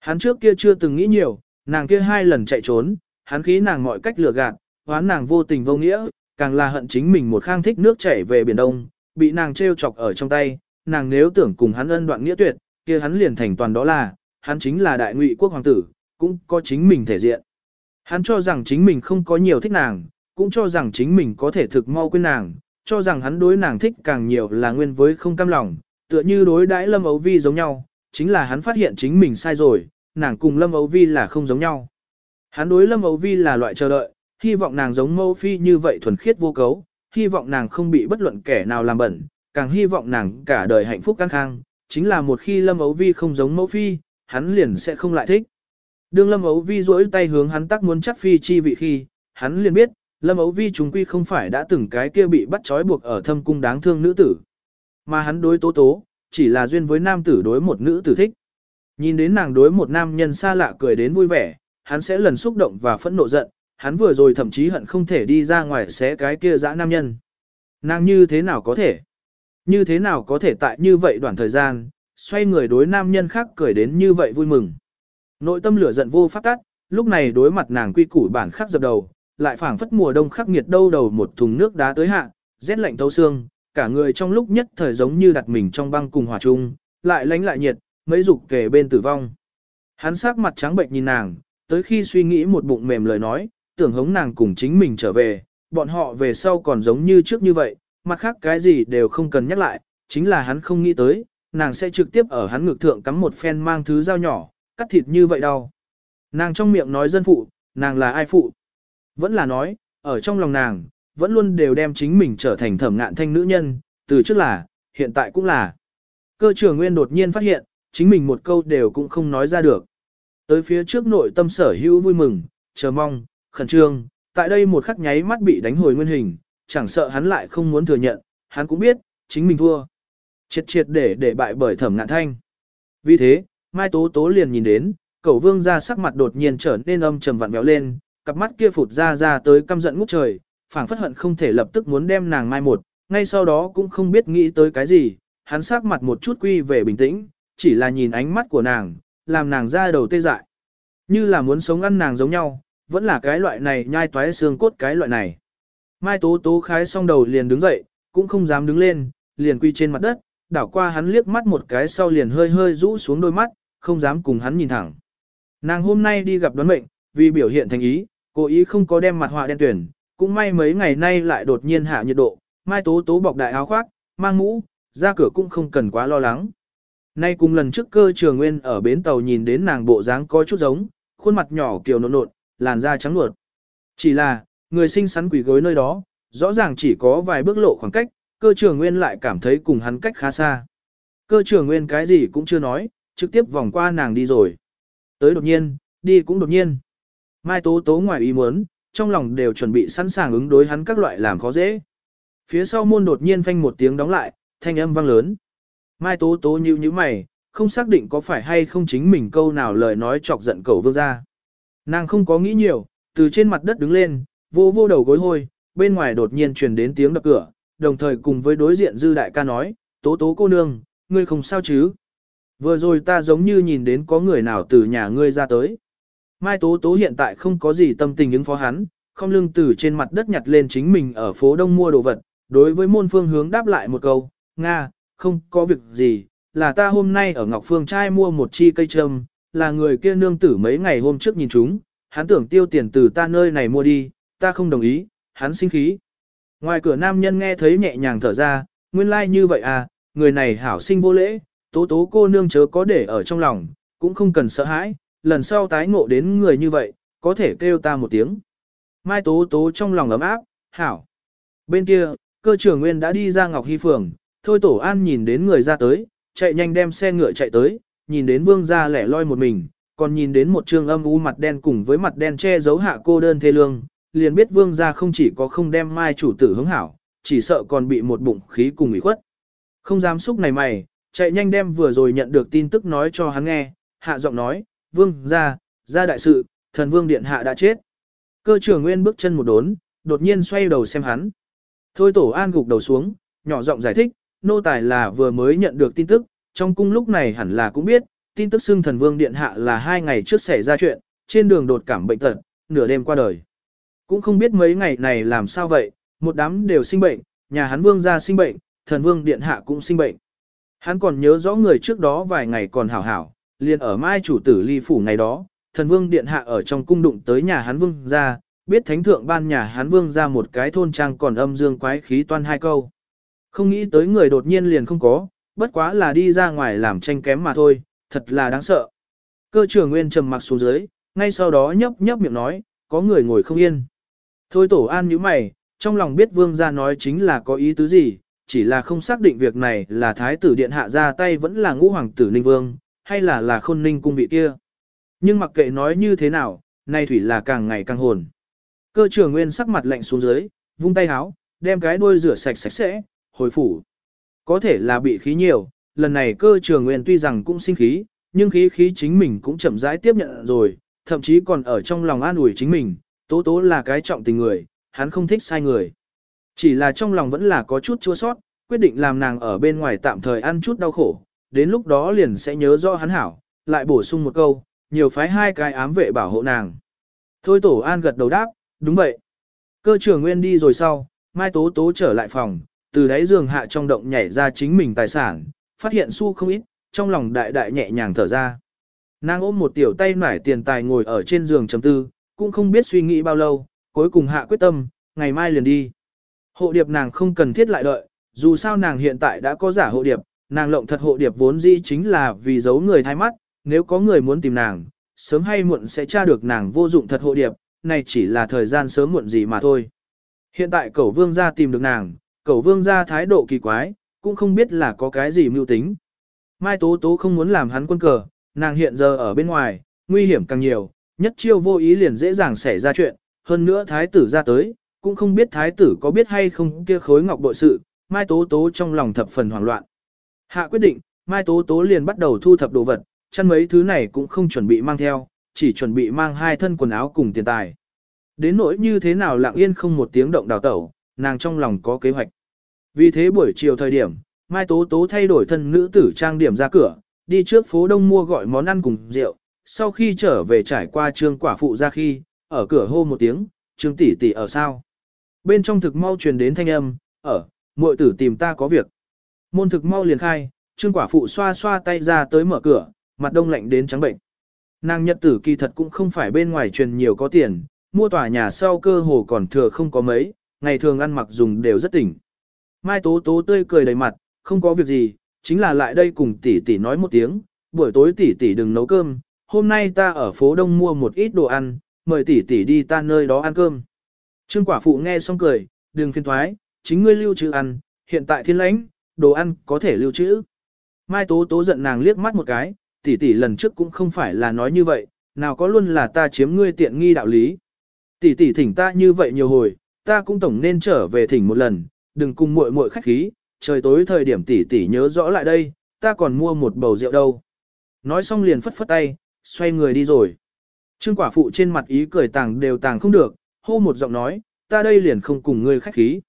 Hắn trước kia chưa từng nghĩ nhiều, nàng kia hai lần chạy trốn, hắn khí nàng mọi cách lừa gạt, hoán nàng vô tình vô nghĩa, càng là hận chính mình một khang thích nước chảy về biển đông, bị nàng trêu chọc ở trong tay, nàng nếu tưởng cùng hắn ân đoạn nghĩa tuyệt, kia hắn liền thành toàn đó là, hắn chính là đại ngụy quốc hoàng tử, cũng có chính mình thể diện. Hắn cho rằng chính mình không có nhiều thích nàng, cũng cho rằng chính mình có thể thực mau quên nàng, cho rằng hắn đối nàng thích càng nhiều là nguyên với không cam lòng, tựa như đối đãi Lâm Âu Vi giống nhau, chính là hắn phát hiện chính mình sai rồi, nàng cùng Lâm Âu Vi là không giống nhau. Hắn đối Lâm Âu Vi là loại chờ đợi, hy vọng nàng giống mẫu phi như vậy thuần khiết vô cấu, hy vọng nàng không bị bất luận kẻ nào làm bẩn, càng hy vọng nàng cả đời hạnh phúc căng khang, chính là một khi Lâm Âu Vi không giống mẫu phi, hắn liền sẽ không lại thích. Đương Lâm Ấu Vi duỗi tay hướng hắn tác muốn chắc phi chi vị khi, hắn liền biết, Lâm Ấu Vi chúng quy không phải đã từng cái kia bị bắt trói buộc ở thâm cung đáng thương nữ tử. Mà hắn đối tố tố, chỉ là duyên với nam tử đối một nữ tử thích. Nhìn đến nàng đối một nam nhân xa lạ cười đến vui vẻ, hắn sẽ lần xúc động và phẫn nộ giận, hắn vừa rồi thậm chí hận không thể đi ra ngoài xé cái kia dã nam nhân. Nàng như thế nào có thể? Như thế nào có thể tại như vậy đoạn thời gian, xoay người đối nam nhân khác cười đến như vậy vui mừng. Nội tâm lửa giận vô pháp tắt, lúc này đối mặt nàng quy củ bản khắc dập đầu, lại phảng phất mùa đông khắc nghiệt đâu đầu một thùng nước đá tới hạ, rét lạnh thấu xương, cả người trong lúc nhất thời giống như đặt mình trong băng cùng hỏa chung, lại lánh lại nhiệt, mấy dục kề bên tử vong. Hắn sắc mặt trắng bệnh nhìn nàng, tới khi suy nghĩ một bụng mềm lời nói, tưởng hống nàng cùng chính mình trở về, bọn họ về sau còn giống như trước như vậy, mặt khác cái gì đều không cần nhắc lại, chính là hắn không nghĩ tới, nàng sẽ trực tiếp ở hắn ngực thượng cắm một phen mang thứ dao nhỏ, cắt thịt như vậy đâu. Nàng trong miệng nói dân phụ, nàng là ai phụ? Vẫn là nói, ở trong lòng nàng, vẫn luôn đều đem chính mình trở thành thẩm ngạn thanh nữ nhân, từ trước là, hiện tại cũng là. Cơ trưởng nguyên đột nhiên phát hiện, chính mình một câu đều cũng không nói ra được. Tới phía trước nội tâm sở hữu vui mừng, chờ mong, khẩn trương, tại đây một khắc nháy mắt bị đánh hồi nguyên hình, chẳng sợ hắn lại không muốn thừa nhận, hắn cũng biết, chính mình thua. Triệt triệt để để bại bởi thẩm ngạn thanh. Vì thế, Mai Tố Tố liền nhìn đến, cẩu vương ra sắc mặt đột nhiên trở nên âm trầm vặn vẹo lên, cặp mắt kia phụt ra ra tới căm giận ngút trời, phảng phất hận không thể lập tức muốn đem nàng mai một, ngay sau đó cũng không biết nghĩ tới cái gì, hắn sắc mặt một chút quy về bình tĩnh, chỉ là nhìn ánh mắt của nàng, làm nàng ra đầu tê dại. Như là muốn sống ăn nàng giống nhau, vẫn là cái loại này nhai toái xương cốt cái loại này. Mai Tố Tố khái xong đầu liền đứng dậy, cũng không dám đứng lên, liền quy trên mặt đất, đảo qua hắn liếc mắt một cái sau liền hơi hơi rũ xuống đôi mắt, không dám cùng hắn nhìn thẳng. Nàng hôm nay đi gặp đoán mệnh, vì biểu hiện thành ý, cố ý không có đem mặt họa đen tuyển, cũng may mấy ngày nay lại đột nhiên hạ nhiệt độ, Mai Tố Tố bọc đại áo khoác, mang mũ, ra cửa cũng không cần quá lo lắng. Nay cùng lần trước cơ trường nguyên ở bến tàu nhìn đến nàng bộ dáng có chút giống, khuôn mặt nhỏ kiều nộn nộn, làn da trắng nuột. Chỉ là, người sinh sắn quỷ gối nơi đó, rõ ràng chỉ có vài bước lộ khoảng cách, cơ trưởng nguyên lại cảm thấy cùng hắn cách khá xa. Cơ trưởng nguyên cái gì cũng chưa nói, trực tiếp vòng qua nàng đi rồi. Tới đột nhiên, đi cũng đột nhiên. Mai Tố Tố ngoài ý muốn, trong lòng đều chuẩn bị sẵn sàng ứng đối hắn các loại làm khó dễ. Phía sau môn đột nhiên phanh một tiếng đóng lại, thanh âm vang lớn. Mai Tố Tố nhíu nhíu mày, không xác định có phải hay không chính mình câu nào lời nói chọc giận cầu vương ra. Nàng không có nghĩ nhiều, từ trên mặt đất đứng lên, vô vô đầu gối hôi, bên ngoài đột nhiên truyền đến tiếng đập cửa, đồng thời cùng với đối diện dư đại ca nói, Tố Tố cô nương, ngươi không sao chứ? Vừa rồi ta giống như nhìn đến có người nào từ nhà ngươi ra tới. Mai Tố Tố hiện tại không có gì tâm tình ứng phó hắn, không lưng từ trên mặt đất nhặt lên chính mình ở phố đông mua đồ vật, đối với môn phương hướng đáp lại một câu, Nga, không có việc gì, là ta hôm nay ở Ngọc Phương trai mua một chi cây trâm, là người kia nương tử mấy ngày hôm trước nhìn chúng, hắn tưởng tiêu tiền từ ta nơi này mua đi, ta không đồng ý, hắn sinh khí. Ngoài cửa nam nhân nghe thấy nhẹ nhàng thở ra, nguyên lai like như vậy à, người này hảo sinh vô lễ, tố tố cô nương chớ có để ở trong lòng, cũng không cần sợ hãi, lần sau tái ngộ đến người như vậy, có thể kêu ta một tiếng. Mai tố tố trong lòng ấm áp, hảo. Bên kia, cơ trưởng nguyên đã đi ra Ngọc Hy Phường, thôi tổ an nhìn đến người ra tới, chạy nhanh đem xe ngựa chạy tới, nhìn đến vương ra lẻ loi một mình, còn nhìn đến một trương âm u mặt đen cùng với mặt đen che giấu hạ cô đơn thê lương, liền biết vương gia không chỉ có không đem mai chủ tử hướng hảo, chỉ sợ còn bị một bụng khí cùng ủy khuất. Không dám xúc này mày, chạy nhanh đem vừa rồi nhận được tin tức nói cho hắn nghe, hạ giọng nói, vương gia, gia đại sự, thần vương điện hạ đã chết. Cơ trưởng nguyên bước chân một đốn, đột nhiên xoay đầu xem hắn. Thôi tổ an gục đầu xuống, nhỏ giọng giải thích, nô tài là vừa mới nhận được tin tức, trong cung lúc này hẳn là cũng biết, tin tức xưng thần vương điện hạ là hai ngày trước xảy ra chuyện, trên đường đột cảm bệnh tật, nửa đêm qua đời. Cũng không biết mấy ngày này làm sao vậy, một đám đều sinh bệnh, nhà hắn vương gia sinh bệnh, thần vương điện hạ cũng sinh bệnh. Hắn còn nhớ rõ người trước đó vài ngày còn hảo hảo, liền ở mai chủ tử ly phủ ngày đó, thần vương điện hạ ở trong cung đụng tới nhà hắn vương gia, biết thánh thượng ban nhà hắn vương gia một cái thôn trang còn âm dương quái khí toan hai câu. Không nghĩ tới người đột nhiên liền không có, bất quá là đi ra ngoài làm tranh kém mà thôi, thật là đáng sợ. Cơ trưởng nguyên trầm mặc xuống dưới, ngay sau đó nhấp nhấp miệng nói, có người ngồi không yên. Thôi tổ an như mày, trong lòng biết vương gia nói chính là có ý tứ gì, chỉ là không xác định việc này là thái tử điện hạ ra tay vẫn là ngũ hoàng tử ninh vương, hay là là khôn ninh cung vị kia. Nhưng mặc kệ nói như thế nào, nay thủy là càng ngày càng hồn. Cơ trưởng nguyên sắc mặt lạnh xuống dưới, vung tay háo, đem cái đuôi rửa sạch sạch sẽ, hồi phủ. Có thể là bị khí nhiều, lần này cơ trường nguyên tuy rằng cũng sinh khí, nhưng khí khí chính mình cũng chậm rãi tiếp nhận rồi, thậm chí còn ở trong lòng an ủi chính mình, tố tố là cái trọng tình người, hắn không thích sai người. Chỉ là trong lòng vẫn là có chút chua sót, quyết định làm nàng ở bên ngoài tạm thời ăn chút đau khổ, đến lúc đó liền sẽ nhớ rõ hắn hảo, lại bổ sung một câu, nhiều phái hai cái ám vệ bảo hộ nàng. Thôi tổ an gật đầu đáp, đúng vậy. Cơ trưởng nguyên đi rồi sau, Mai Tố Tố trở lại phòng, từ đáy giường hạ trong động nhảy ra chính mình tài sản, phát hiện xu không ít, trong lòng đại đại nhẹ nhàng thở ra. Nàng ôm một tiểu tay nải tiền tài ngồi ở trên giường chấm tư, cũng không biết suy nghĩ bao lâu, cuối cùng hạ quyết tâm, ngày mai liền đi. Hộ điệp nàng không cần thiết lại đợi, dù sao nàng hiện tại đã có giả hộ điệp, nàng lộng thật hộ điệp vốn dĩ chính là vì giấu người thay mắt, nếu có người muốn tìm nàng, sớm hay muộn sẽ tra được nàng vô dụng thật hộ điệp, này chỉ là thời gian sớm muộn gì mà thôi. Hiện tại cẩu vương gia tìm được nàng, cẩu vương gia thái độ kỳ quái, cũng không biết là có cái gì mưu tính. Mai Tố Tố không muốn làm hắn quân cờ, nàng hiện giờ ở bên ngoài, nguy hiểm càng nhiều, nhất chiêu vô ý liền dễ dàng xảy ra chuyện, hơn nữa thái tử ra tới, cũng không biết thái tử có biết hay không kia khối ngọc bội sự, Mai Tố Tố trong lòng thập phần hoảng loạn. Hạ quyết định, Mai Tố Tố liền bắt đầu thu thập đồ vật, chăn mấy thứ này cũng không chuẩn bị mang theo, chỉ chuẩn bị mang hai thân quần áo cùng tiền tài. Đến nỗi như thế nào lặng yên không một tiếng động đào tẩu, nàng trong lòng có kế hoạch. Vì thế buổi chiều thời điểm, Mai Tố Tố thay đổi thân nữ tử trang điểm ra cửa, đi trước phố đông mua gọi món ăn cùng rượu, sau khi trở về trải qua trương quả phụ ra khi, ở cửa hô một tiếng, trương tỷ tỷ ở sao. Bên trong thực mau truyền đến thanh âm, ở, muội tử tìm ta có việc. Môn thực mau liền khai, trương quả phụ xoa xoa tay ra tới mở cửa, mặt đông lạnh đến trắng bệnh. Nàng nhật tử kỳ thật cũng không phải bên ngoài truyền nhiều có tiền, mua tòa nhà sau cơ hồ còn thừa không có mấy, ngày thường ăn mặc dùng đều rất tỉnh. Mai Tố Tố tươi cười đầy mặt, không có việc gì, chính là lại đây cùng tỷ tỷ nói một tiếng, buổi tối tỷ tỷ đừng nấu cơm, hôm nay ta ở phố Đông mua một ít đồ ăn, mời tỷ tỷ đi ta nơi đó ăn cơm. Trương quả phụ nghe xong cười, đừng phiền thoái, chính ngươi lưu trữ ăn, hiện tại thiên lãnh, đồ ăn có thể lưu trữ. Mai Tố Tố giận nàng liếc mắt một cái, tỷ tỷ lần trước cũng không phải là nói như vậy, nào có luôn là ta chiếm ngươi tiện nghi đạo lý. Tỷ tỷ thỉnh ta như vậy nhiều hồi, ta cũng tổng nên trở về thỉnh một lần, đừng cùng muội muội khách khí, trời tối thời điểm tỷ tỷ nhớ rõ lại đây, ta còn mua một bầu rượu đâu. Nói xong liền phất phất tay, xoay người đi rồi. Trương quả phụ trên mặt ý cười tàng đều tàng không được, hô một giọng nói, ta đây liền không cùng ngươi khách khí.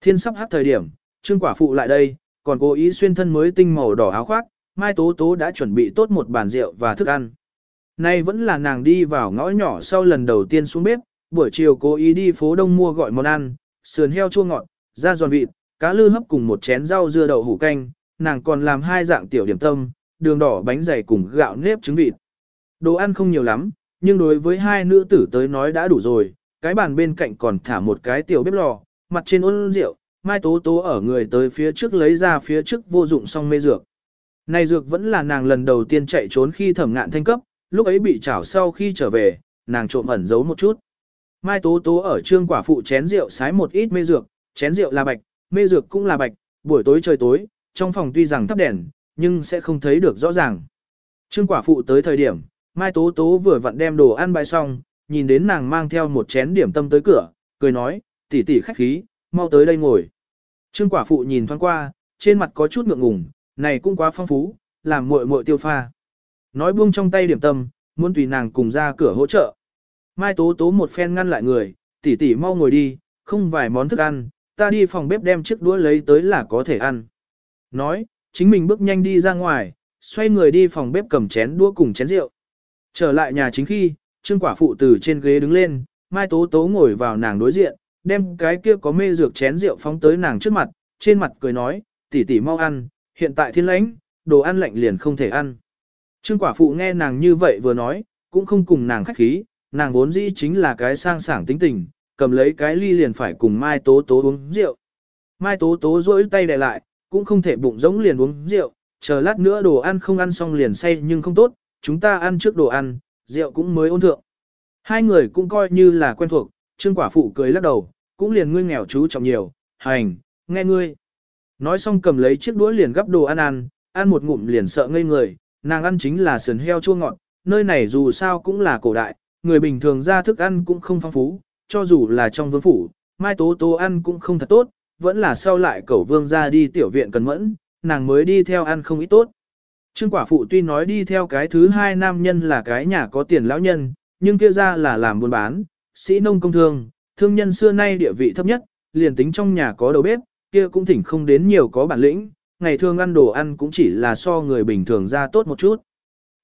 Thiên sắp hát thời điểm, trương quả phụ lại đây, còn cố ý xuyên thân mới tinh màu đỏ áo khoác, Mai Tố Tố đã chuẩn bị tốt một bàn rượu và thức ăn. Nay vẫn là nàng đi vào ngõ nhỏ sau lần đầu tiên xuống bếp, buổi chiều cố ý đi phố đông mua gọi món ăn, sườn heo chua ngọt, da giòn vịt, cá lư hấp cùng một chén rau dưa đậu hủ canh, nàng còn làm hai dạng tiểu điểm tâm, đường đỏ bánh dày cùng gạo nếp trứng vịt. Đồ ăn không nhiều lắm, nhưng đối với hai nữ tử tới nói đã đủ rồi, cái bàn bên cạnh còn thả một cái tiểu bếp lò, mặt trên ôn rượu, Mai Tố Tố ở người tới phía trước lấy ra phía trước vô dụng xong mê dược. Này dược vẫn là nàng lần đầu tiên chạy trốn khi thẩm ngạn thanh cấp, lúc ấy bị trảo sau khi trở về, nàng trộm ẩn giấu một chút. Mai Tố Tố ở trương quả phụ chén rượu sái một ít mê dược, chén rượu là bạch, mê dược cũng là bạch, buổi tối trời tối, trong phòng tuy rằng thắp đèn, nhưng sẽ không thấy được rõ ràng. Trương quả phụ tới thời điểm, Mai Tố Tố vừa vặn đem đồ ăn bày xong, nhìn đến nàng mang theo một chén điểm tâm tới cửa, cười nói, tỷ tỷ khách khí, mau tới đây ngồi. Trương quả phụ nhìn thoáng qua, trên mặt có chút ngượng ngùng, này cũng quá phong phú, làm muội muội tiêu pha. Nói buông trong tay điểm tâm, muốn tùy nàng cùng ra cửa hỗ trợ. Mai Tố Tố một phen ngăn lại người, tỷ tỷ mau ngồi đi, không vài món thức ăn, ta đi phòng bếp đem chiếc đũa lấy tới là có thể ăn. Nói, chính mình bước nhanh đi ra ngoài, xoay người đi phòng bếp cầm chén đũa cùng chén rượu. Trở lại nhà chính khi, Trương quả phụ từ trên ghế đứng lên, Mai Tố Tố ngồi vào nàng đối diện, đem cái kia có mê dược chén rượu phóng tới nàng trước mặt, trên mặt cười nói, tỷ tỷ mau ăn, hiện tại thiên lãnh, đồ ăn lạnh liền không thể ăn. Trương quả phụ nghe nàng như vậy vừa nói, cũng không cùng nàng khách khí, nàng vốn dĩ chính là cái sang sảng tính tình, cầm lấy cái ly liền phải cùng Mai Tố Tố uống rượu. Mai Tố Tố rỗi tay đè lại, cũng không thể bụng giống liền uống rượu, chờ lát nữa đồ ăn không ăn xong liền say nhưng không tốt, chúng ta ăn trước đồ ăn, rượu cũng mới ôn thượng. Hai người cũng coi như là quen thuộc, Trương quả phụ cười lắc đầu, cũng liền ngươi nghèo chú trọng nhiều, hành, nghe ngươi. Nói xong cầm lấy chiếc đũa liền gắp đồ ăn ăn, ăn một ngụm liền sợ ngây người, nàng ăn chính là sườn heo chua ngọt, nơi này dù sao cũng là cổ đại, người bình thường ra thức ăn cũng không phong phú, cho dù là trong vương phủ, mai tố tố ăn cũng không thật tốt, vẫn là sau lại cẩu vương ra đi tiểu viện cần mẫn, nàng mới đi theo ăn không ít tốt. Trương quả phụ tuy nói đi theo cái thứ hai nam nhân là cái nhà có tiền lão nhân, nhưng kia ra là làm buôn bán, sĩ nông công thương, thương nhân xưa nay địa vị thấp nhất, liền tính trong nhà có đầu bếp, kia cũng thỉnh không đến nhiều có bản lĩnh, ngày thường ăn đồ ăn cũng chỉ là so người bình thường ra tốt một chút.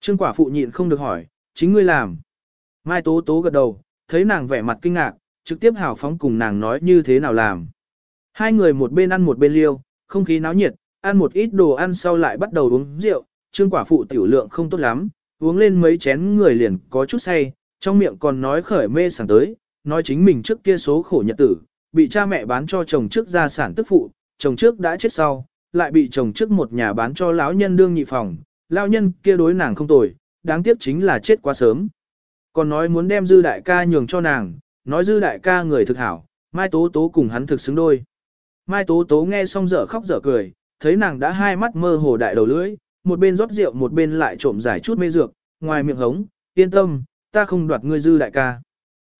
Trương quả phụ nhịn không được hỏi, chính ngươi làm. Mai Tố Tố gật đầu, thấy nàng vẻ mặt kinh ngạc, trực tiếp hào phóng cùng nàng nói như thế nào làm. Hai người một bên ăn một bên liêu, không khí náo nhiệt, ăn một ít đồ ăn sau lại bắt đầu uống rượu, trương quả phụ tiểu lượng không tốt lắm, uống lên mấy chén người liền có chút say, trong miệng còn nói khởi mê sảng tới, nói chính mình trước kia số khổ nhật tử, bị cha mẹ bán cho chồng trước gia sản tức phụ, chồng trước đã chết sau, lại bị chồng trước một nhà bán cho lão nhân đương nhị phòng, lão nhân kia đối nàng không tồi, đáng tiếc chính là chết quá sớm. Còn nói muốn đem dư đại ca nhường cho nàng, nói dư đại ca người thực hảo, Mai Tố Tố cùng hắn thực xứng đôi. Mai Tố Tố nghe xong dở khóc dở cười, thấy nàng đã hai mắt mơ hồ đại đầu lưỡi, một bên rót rượu một bên lại trộm giải chút mê dược, ngoài miệng hống, yên tâm, ta không đoạt ngươi dư đại ca.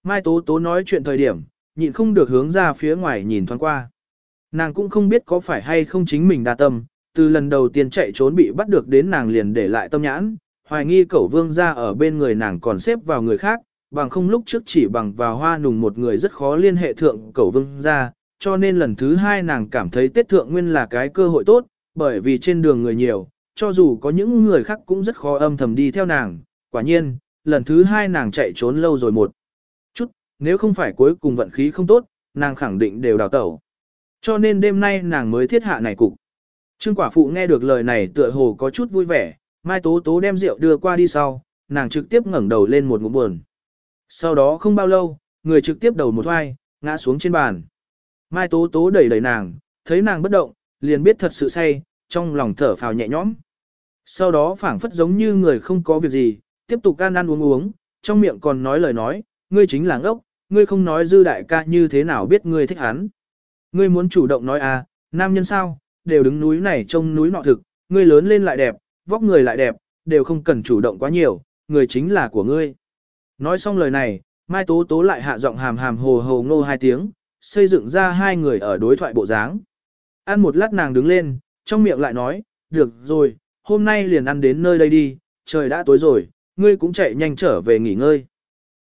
Mai Tố Tố nói chuyện thời điểm, nhịn không được hướng ra phía ngoài nhìn thoáng qua. Nàng cũng không biết có phải hay không chính mình đa tâm, từ lần đầu tiên chạy trốn bị bắt được đến nàng liền để lại tâm nhãn, hoài nghi cẩu vương ra ở bên người nàng còn xếp vào người khác, bằng không lúc trước chỉ bằng vào hoa nùng một người rất khó liên hệ thượng cẩu vương ra, cho nên lần thứ hai nàng cảm thấy Tết Thượng Nguyên là cái cơ hội tốt, bởi vì trên đường người nhiều, cho dù có những người khác cũng rất khó âm thầm đi theo nàng, quả nhiên, lần thứ hai nàng chạy trốn lâu rồi một chút, nếu không phải cuối cùng vận khí không tốt, nàng khẳng định đều đào tẩu. Cho nên đêm nay nàng mới thiết hạ này cục. Trương quả phụ nghe được lời này tựa hồ có chút vui vẻ, Mai Tố Tố đem rượu đưa qua đi sau, nàng trực tiếp ngẩng đầu lên một ngụm buồn. Sau đó không bao lâu, người trực tiếp đầu một hoai, ngã xuống trên bàn. Mai Tố Tố đẩy đẩy nàng, thấy nàng bất động, liền biết thật sự say, trong lòng thở phào nhẹ nhõm. Sau đó phảng phất giống như người không có việc gì, tiếp tục ăn ăn uống uống, trong miệng còn nói lời nói, ngươi chính là ngốc, ngươi không nói dư đại ca như thế nào biết ngươi thích hắn. Ngươi muốn chủ động nói à, nam nhân sao, đều đứng núi này trông núi nọ thực, ngươi lớn lên lại đẹp, vóc người lại đẹp, đều không cần chủ động quá nhiều, người chính là của ngươi. Nói xong lời này, Mai Tố Tố lại hạ giọng hàm hàm hồ hồ ngô hai tiếng, xây dựng ra hai người ở đối thoại bộ dáng. Ăn một lát nàng đứng lên, trong miệng lại nói, được rồi, hôm nay liền ăn đến nơi đây đi, trời đã tối rồi, ngươi cũng chạy nhanh trở về nghỉ ngơi.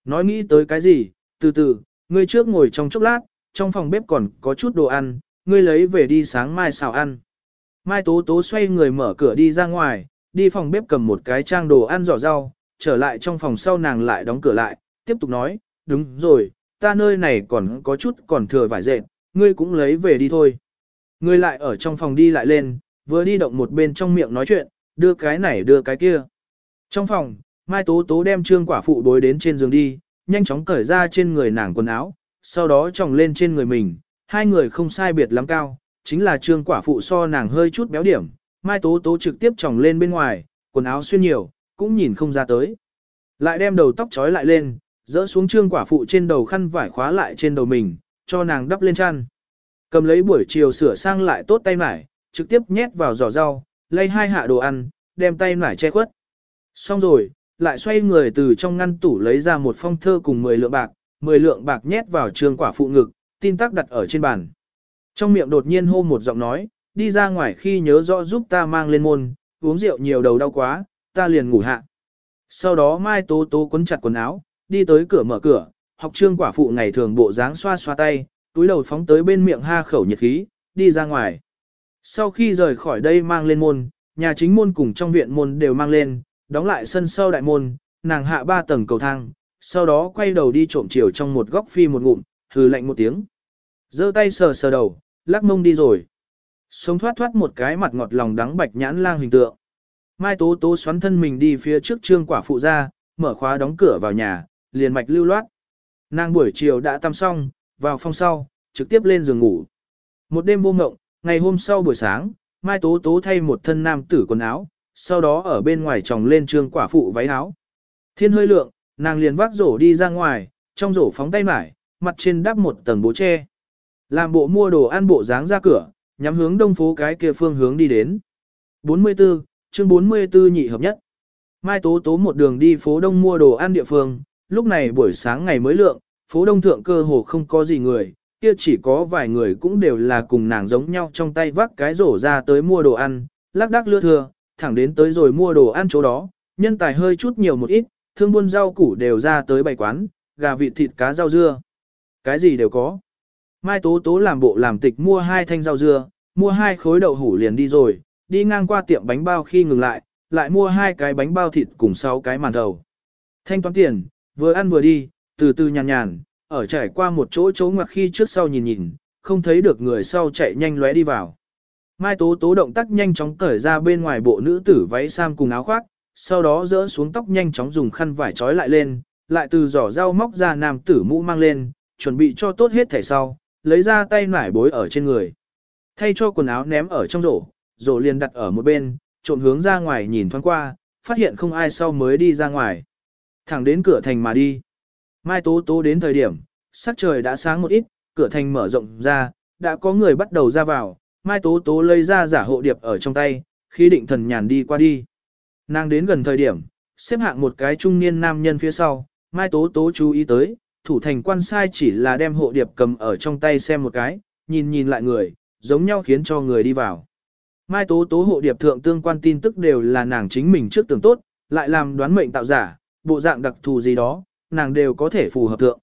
Nói nghĩ tới cái gì, từ từ, ngươi trước ngồi trong chốc lát, trong phòng bếp còn có chút đồ ăn, ngươi lấy về đi sáng mai xào ăn. Mai Tố Tố xoay người mở cửa đi ra ngoài, đi phòng bếp cầm một cái trang đồ ăn giỏ rau, trở lại trong phòng sau nàng lại đóng cửa lại, tiếp tục nói, đúng rồi, ta nơi này còn có chút còn thừa vải dệt, ngươi cũng lấy về đi thôi. Ngươi lại ở trong phòng đi lại lên, vừa đi động một bên trong miệng nói chuyện, đưa cái này đưa cái kia. Trong phòng, Mai Tố Tố đem trương quả phụ đối đến trên giường đi, nhanh chóng cởi ra trên người nàng quần áo, sau đó tròng lên trên người mình, hai người không sai biệt lắm cao, chính là trương quả phụ so nàng hơi chút béo điểm, Mai Tố Tố trực tiếp tròng lên bên ngoài, quần áo xuyên nhiều, cũng nhìn không ra tới. Lại đem đầu tóc trói lại lên, dỡ xuống trương quả phụ trên đầu khăn vải khóa lại trên đầu mình, cho nàng đắp lên chăn. Cầm lấy buổi chiều sửa sang lại tốt tay mải, trực tiếp nhét vào giỏ rau, lấy hai hạ đồ ăn, đem tay nải che khuất. Xong rồi, lại xoay người từ trong ngăn tủ lấy ra một phong thơ cùng 10 lượng bạc, 10 lượng bạc nhét vào trương quả phụ ngực, tin tắc đặt ở trên bàn. Trong miệng đột nhiên hô một giọng nói, đi ra ngoài khi nhớ rõ giúp ta mang lên môn, uống rượu nhiều đầu đau quá, ta liền ngủ hạ. Sau đó Mai Tố Tố quấn chặt quần áo, đi tới cửa mở cửa, học trương quả phụ ngày thường bộ dáng xoa xoa tay, túi đầu phóng tới bên miệng ha khẩu nhiệt khí, đi ra ngoài. Sau khi rời khỏi đây mang lên môn, nhà chính môn cùng trong viện môn đều mang lên, đóng lại sân sau đại môn, nàng hạ ba tầng cầu thang, sau đó quay đầu đi trộm chiều trong một góc phi một ngụm, hừ lạnh một tiếng. giơ tay sờ sờ đầu, lắc mông đi rồi. Sống thoát thoát một cái mặt ngọt lòng đắng bạch nhãn lang hình tượng. Mai Tố Tố xoắn thân mình đi phía trước trương quả phụ ra, mở khóa đóng cửa vào nhà, liền mạch lưu loát. Nàng buổi chiều đã tắm xong, vào phòng sau, trực tiếp lên giường ngủ. Một đêm vô ngộng, ngày hôm sau buổi sáng, Mai Tố Tố thay một thân nam tử quần áo, sau đó ở bên ngoài tròng lên trương quả phụ váy áo. Thiên hơi lượng, nàng liền vác rổ đi ra ngoài, trong rổ phóng tay mải, mặt trên đắp một tầng bố tre. Làm bộ mua đồ ăn bộ dáng ra cửa, nhắm hướng đông phố cái kia phương hướng đi đến. 44, chương 44 nhị hợp nhất. Mai Tố Tố một đường đi phố đông mua đồ ăn địa phương, lúc này buổi sáng ngày mới lượng, phố đông thượng cơ hồ không có gì người, kia chỉ có vài người cũng đều là cùng nàng giống nhau trong tay vác cái rổ ra tới mua đồ ăn, lác đác lưa thừa, thẳng đến tới rồi mua đồ ăn chỗ đó, nhân tài hơi chút nhiều một ít, thương buôn rau củ đều ra tới bày quán, gà vịt thịt cá rau dưa. Cái gì đều có. Mai Tố Tố làm bộ làm tịch mua hai thanh rau dưa, mua hai khối đậu hủ liền đi rồi, đi ngang qua tiệm bánh bao khi ngừng lại, lại mua hai cái bánh bao thịt cùng sáu cái màn thầu. Thanh toán tiền, vừa ăn vừa đi, từ từ nhàn nhàn, ở trải qua một chỗ chỗ ngoặc khi trước sau nhìn nhìn, không thấy được người sau chạy nhanh lóe đi vào. Mai Tố Tố động tác nhanh chóng cởi ra bên ngoài bộ nữ tử váy sam cùng áo khoác, sau đó dỡ xuống tóc nhanh chóng dùng khăn vải trói lại lên, lại từ giỏ rau móc ra nam tử mũ mang lên, chuẩn bị cho tốt hết thẻ sau, lấy ra tay nải bối ở trên người. Thay cho quần áo ném ở trong rổ, rổ liền đặt ở một bên, trộn hướng ra ngoài nhìn thoáng qua, phát hiện không ai sau mới đi ra ngoài. Thẳng đến cửa thành mà đi. Mai Tố Tố đến thời điểm, sắc trời đã sáng một ít, cửa thành mở rộng ra, đã có người bắt đầu ra vào, Mai Tố Tố lấy ra giả hộ điệp ở trong tay, khi định thần nhàn đi qua đi. Nàng đến gần thời điểm, xếp hạng một cái trung niên nam nhân phía sau, Mai Tố Tố chú ý tới, thủ thành quan sai chỉ là đem hộ điệp cầm ở trong tay xem một cái, nhìn nhìn lại người, giống nhau khiến cho người đi vào. Mai Tố Tố hộ điệp thượng tương quan tin tức đều là nàng chính mình trước tưởng tốt, lại làm đoán mệnh tạo giả, bộ dạng đặc thù gì đó, nàng đều có thể phù hợp tượng.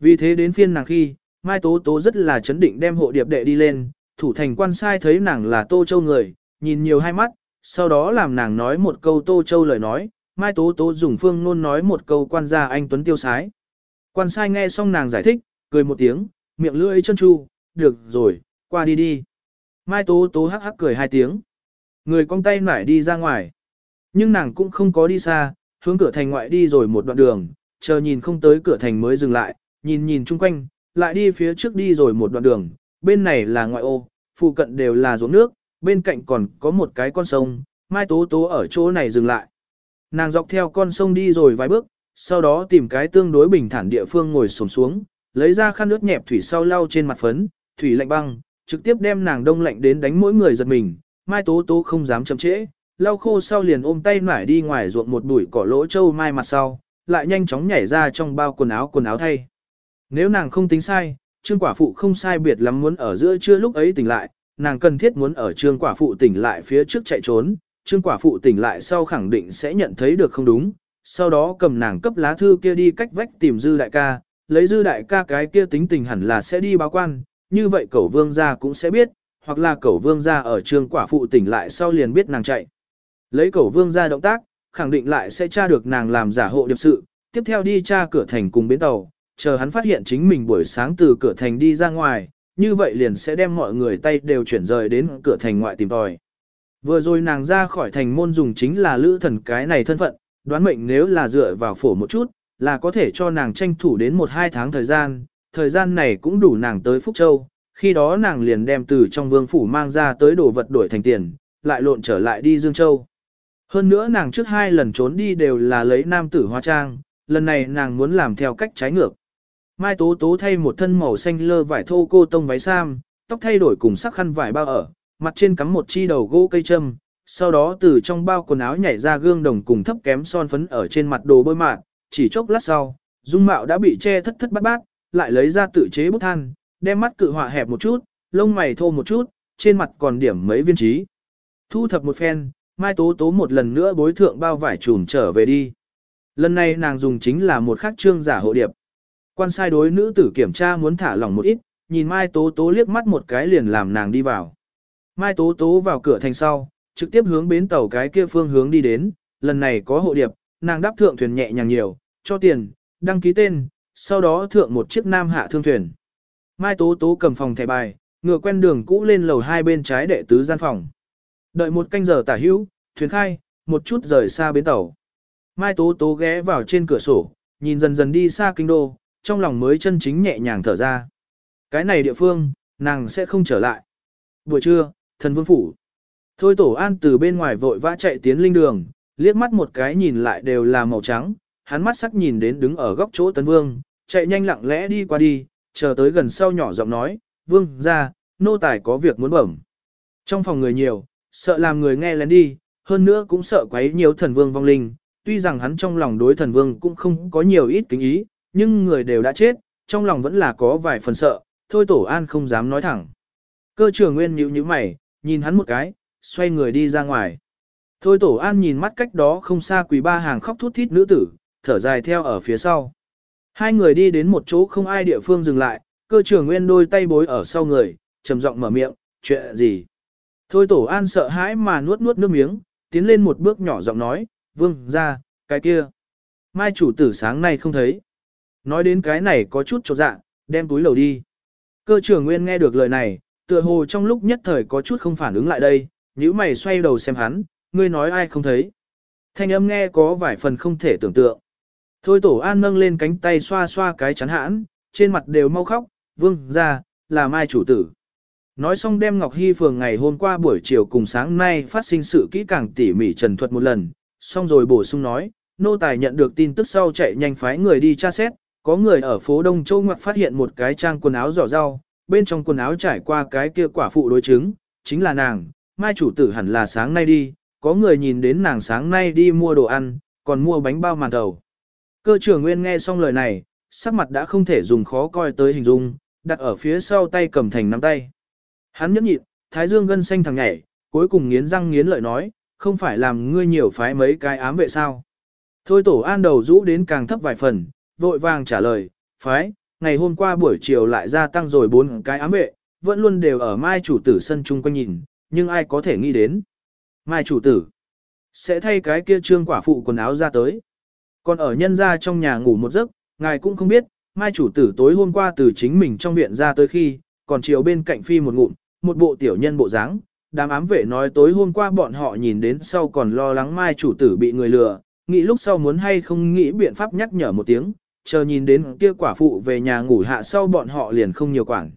Vì thế đến phiên nàng khi, Mai Tố Tố rất là chấn định đem hộ điệp đệ đi lên, thủ thành quan sai thấy nàng là Tô Châu người, nhìn nhiều hai mắt, sau đó làm nàng nói một câu Tô Châu lời nói, Mai Tố Tố dùng phương nôn nói một câu quan gia anh Tuấn Tiêu Sái. Quan sai nghe xong nàng giải thích, cười một tiếng, miệng lưỡi chân chu, được rồi, qua đi đi. Mai Tố Tố hắc hắc cười hai tiếng. Người con tay nải đi ra ngoài. Nhưng nàng cũng không có đi xa, hướng cửa thành ngoại đi rồi một đoạn đường, chờ nhìn không tới cửa thành mới dừng lại, nhìn nhìn chung quanh, lại đi phía trước đi rồi một đoạn đường, bên này là ngoại ô, phụ cận đều là ruộng nước, bên cạnh còn có một cái con sông, Mai Tố Tố ở chỗ này dừng lại. Nàng dọc theo con sông đi rồi vài bước, sau đó tìm cái tương đối bình thản địa phương ngồi xổm xuống, lấy ra khăn nước nhẹp thủy sau lau trên mặt phấn, thủy lạnh băng, trực tiếp đem nàng đông lạnh đến đánh mỗi người giật mình. Mai Tố Tố không dám chậm trễ, lau khô sau liền ôm tay nải đi ngoài ruộng một bụi cỏ lỗ châu mai mặt sau, lại nhanh chóng nhảy ra trong bao quần áo quần áo thay. Nếu nàng không tính sai, trương quả phụ không sai biệt lắm muốn ở giữa trưa lúc ấy tỉnh lại, nàng cần thiết muốn ở trương quả phụ tỉnh lại phía trước chạy trốn, trương quả phụ tỉnh lại sau khẳng định sẽ nhận thấy được không đúng, sau đó cầm nàng cấp lá thư kia đi cách vách tìm dư đại ca, lấy dư đại ca cái kia tính tình hẳn là sẽ đi báo quan, như vậy cẩu vương gia cũng sẽ biết, hoặc là cẩu vương gia ở trương quả phụ tỉnh lại sau liền biết nàng chạy. Lấy cẩu vương gia động tác, khẳng định lại sẽ tra được nàng làm giả hộ điệp sự, tiếp theo đi tra cửa thành cùng bến tàu, chờ hắn phát hiện chính mình buổi sáng từ cửa thành đi ra ngoài, như vậy liền sẽ đem mọi người tay đều chuyển rời đến cửa thành ngoại tìm tòi. Vừa rồi nàng ra khỏi thành môn dùng chính là lữ thần cái này thân phận, đoán mệnh nếu là dựa vào phổ một chút, là có thể cho nàng tranh thủ đến một hai tháng thời gian, thời gian này cũng đủ nàng tới Phúc Châu, khi đó nàng liền đem từ trong vương phủ mang ra tới đồ vật đổi thành tiền, lại lộn trở lại đi Dương Châu. Hơn nữa nàng trước hai lần trốn đi đều là lấy nam tử hóa trang, lần này nàng muốn làm theo cách trái ngược. Mai Tố Tố thay một thân màu xanh lơ vải thô cô tông váy sam, tóc thay đổi cùng sắc khăn vải bao ở, mặt trên cắm một chi đầu gỗ cây châm, sau đó từ trong bao quần áo nhảy ra gương đồng cùng thấp kém son phấn ở trên mặt đồ bôi mạt, chỉ chốc lát sau, dung mạo đã bị che thất thất bát bát, lại lấy ra tự chế bút than, đem mắt cự họa hẹp một chút, lông mày thô một chút, trên mặt còn điểm mấy viên trí. Thu thập một phen, Mai Tố Tố một lần nữa bối thượng bao vải trùm trở về đi. Lần này nàng dùng chính là một khắc trương giả hộ điệp. Quan sai đối nữ tử kiểm tra muốn thả lỏng một ít, nhìn Mai Tố Tố liếc mắt một cái liền làm nàng đi vào. Mai Tố Tố vào cửa thành sau, trực tiếp hướng bến tàu cái kia phương hướng đi đến, lần này có hộ điệp, nàng đáp thượng thuyền nhẹ nhàng nhiều, cho tiền, đăng ký tên, sau đó thượng một chiếc nam hạ thương thuyền. Mai Tố Tố cầm phòng thẻ bài, ngựa quen đường cũ lên lầu hai bên trái đệ tứ gian phòng. Đợi một canh giờ tả hữu, thuyền khai, một chút rời xa bến tàu. Mai Tố Tố ghé vào trên cửa sổ, nhìn dần dần đi xa kinh đô, trong lòng mới chân chính nhẹ nhàng thở ra. Cái này địa phương, nàng sẽ không trở lại. Buổi trưa, thần vương phủ. Thôi tổ an từ bên ngoài vội vã chạy tiến linh đường, liếc mắt một cái nhìn lại đều là màu trắng, hắn mắt sắc nhìn đến đứng ở góc chỗ tấn vương, chạy nhanh lặng lẽ đi qua đi, chờ tới gần sau nhỏ giọng nói, vương ra, nô tài có việc muốn bẩm. Trong phòng người nhiều, sợ làm người nghe lén đi, hơn nữa cũng sợ quấy nhiều thần vương vong linh, tuy rằng hắn trong lòng đối thần vương cũng không có nhiều ít kính ý, nhưng người đều đã chết, trong lòng vẫn là có vài phần sợ, thôi tổ an không dám nói thẳng. Cơ trưởng nguyên nhíu nhíu mày, nhìn hắn một cái, xoay người đi ra ngoài. Thôi tổ an nhìn mắt cách đó không xa quỳ ba hàng khóc thút thít nữ tử, thở dài theo ở phía sau. Hai người đi đến một chỗ không ai địa phương dừng lại, cơ trưởng nguyên đôi tay bối ở sau người, trầm giọng mở miệng, chuyện gì? Thôi tổ an sợ hãi mà nuốt nuốt nước miếng, tiến lên một bước nhỏ giọng nói, vương, ra, cái kia. Mai chủ tử sáng nay không thấy. Nói đến cái này có chút trột dạ, đem túi lầu đi. Cơ trưởng nguyên nghe được lời này, tựa hồ trong lúc nhất thời có chút không phản ứng lại đây, nhíu mày xoay đầu xem hắn, ngươi nói ai không thấy. Thanh âm nghe có vài phần không thể tưởng tượng. Thôi tổ an nâng lên cánh tay xoa xoa cái chắn hãn, trên mặt đều mau khóc, vương, ra, là mai chủ tử. Nói xong đem Ngọc Hy Phường ngày hôm qua buổi chiều cùng sáng nay phát sinh sự kỹ càng tỉ mỉ trần thuật một lần, xong rồi bổ sung nói, nô tài nhận được tin tức sau chạy nhanh phái người đi tra xét, có người ở phố Đông Châu ngoặc phát hiện một cái trang quần áo giỏ rau, bên trong quần áo trải qua cái kia quả phụ đối chứng, chính là nàng, mai chủ tử hẳn là sáng nay đi, có người nhìn đến nàng sáng nay đi mua đồ ăn, còn mua bánh bao màn thầu. Cơ trưởng Nguyên nghe xong lời này, sắc mặt đã không thể dùng khó coi tới hình dung, đặt ở phía sau tay cầm thành nắm tay. Hắn nhẫn nhịn, thái dương gân xanh thằng nhảy, cuối cùng nghiến răng nghiến lợi nói, không phải làm ngươi nhiều phái mấy cái ám vệ sao. Thôi tổ an đầu rũ đến càng thấp vài phần, vội vàng trả lời, phái, ngày hôm qua buổi chiều lại gia tăng rồi bốn cái ám vệ, vẫn luôn đều ở mai chủ tử sân chung quanh nhìn, nhưng ai có thể nghĩ đến. Mai chủ tử, sẽ thay cái kia trương quả phụ quần áo ra tới. Còn ở nhân ra trong nhà ngủ một giấc, ngài cũng không biết, mai chủ tử tối hôm qua từ chính mình trong viện ra tới khi, còn chiều bên cạnh phi một ngụm, một bộ tiểu nhân bộ dáng. Đám ám vệ nói tối hôm qua bọn họ nhìn đến sau còn lo lắng mai chủ tử bị người lừa, nghĩ lúc sau muốn hay không nghĩ biện pháp nhắc nhở một tiếng, chờ nhìn đến kia quả phụ về nhà ngủ hạ sau bọn họ liền không nhiều quản.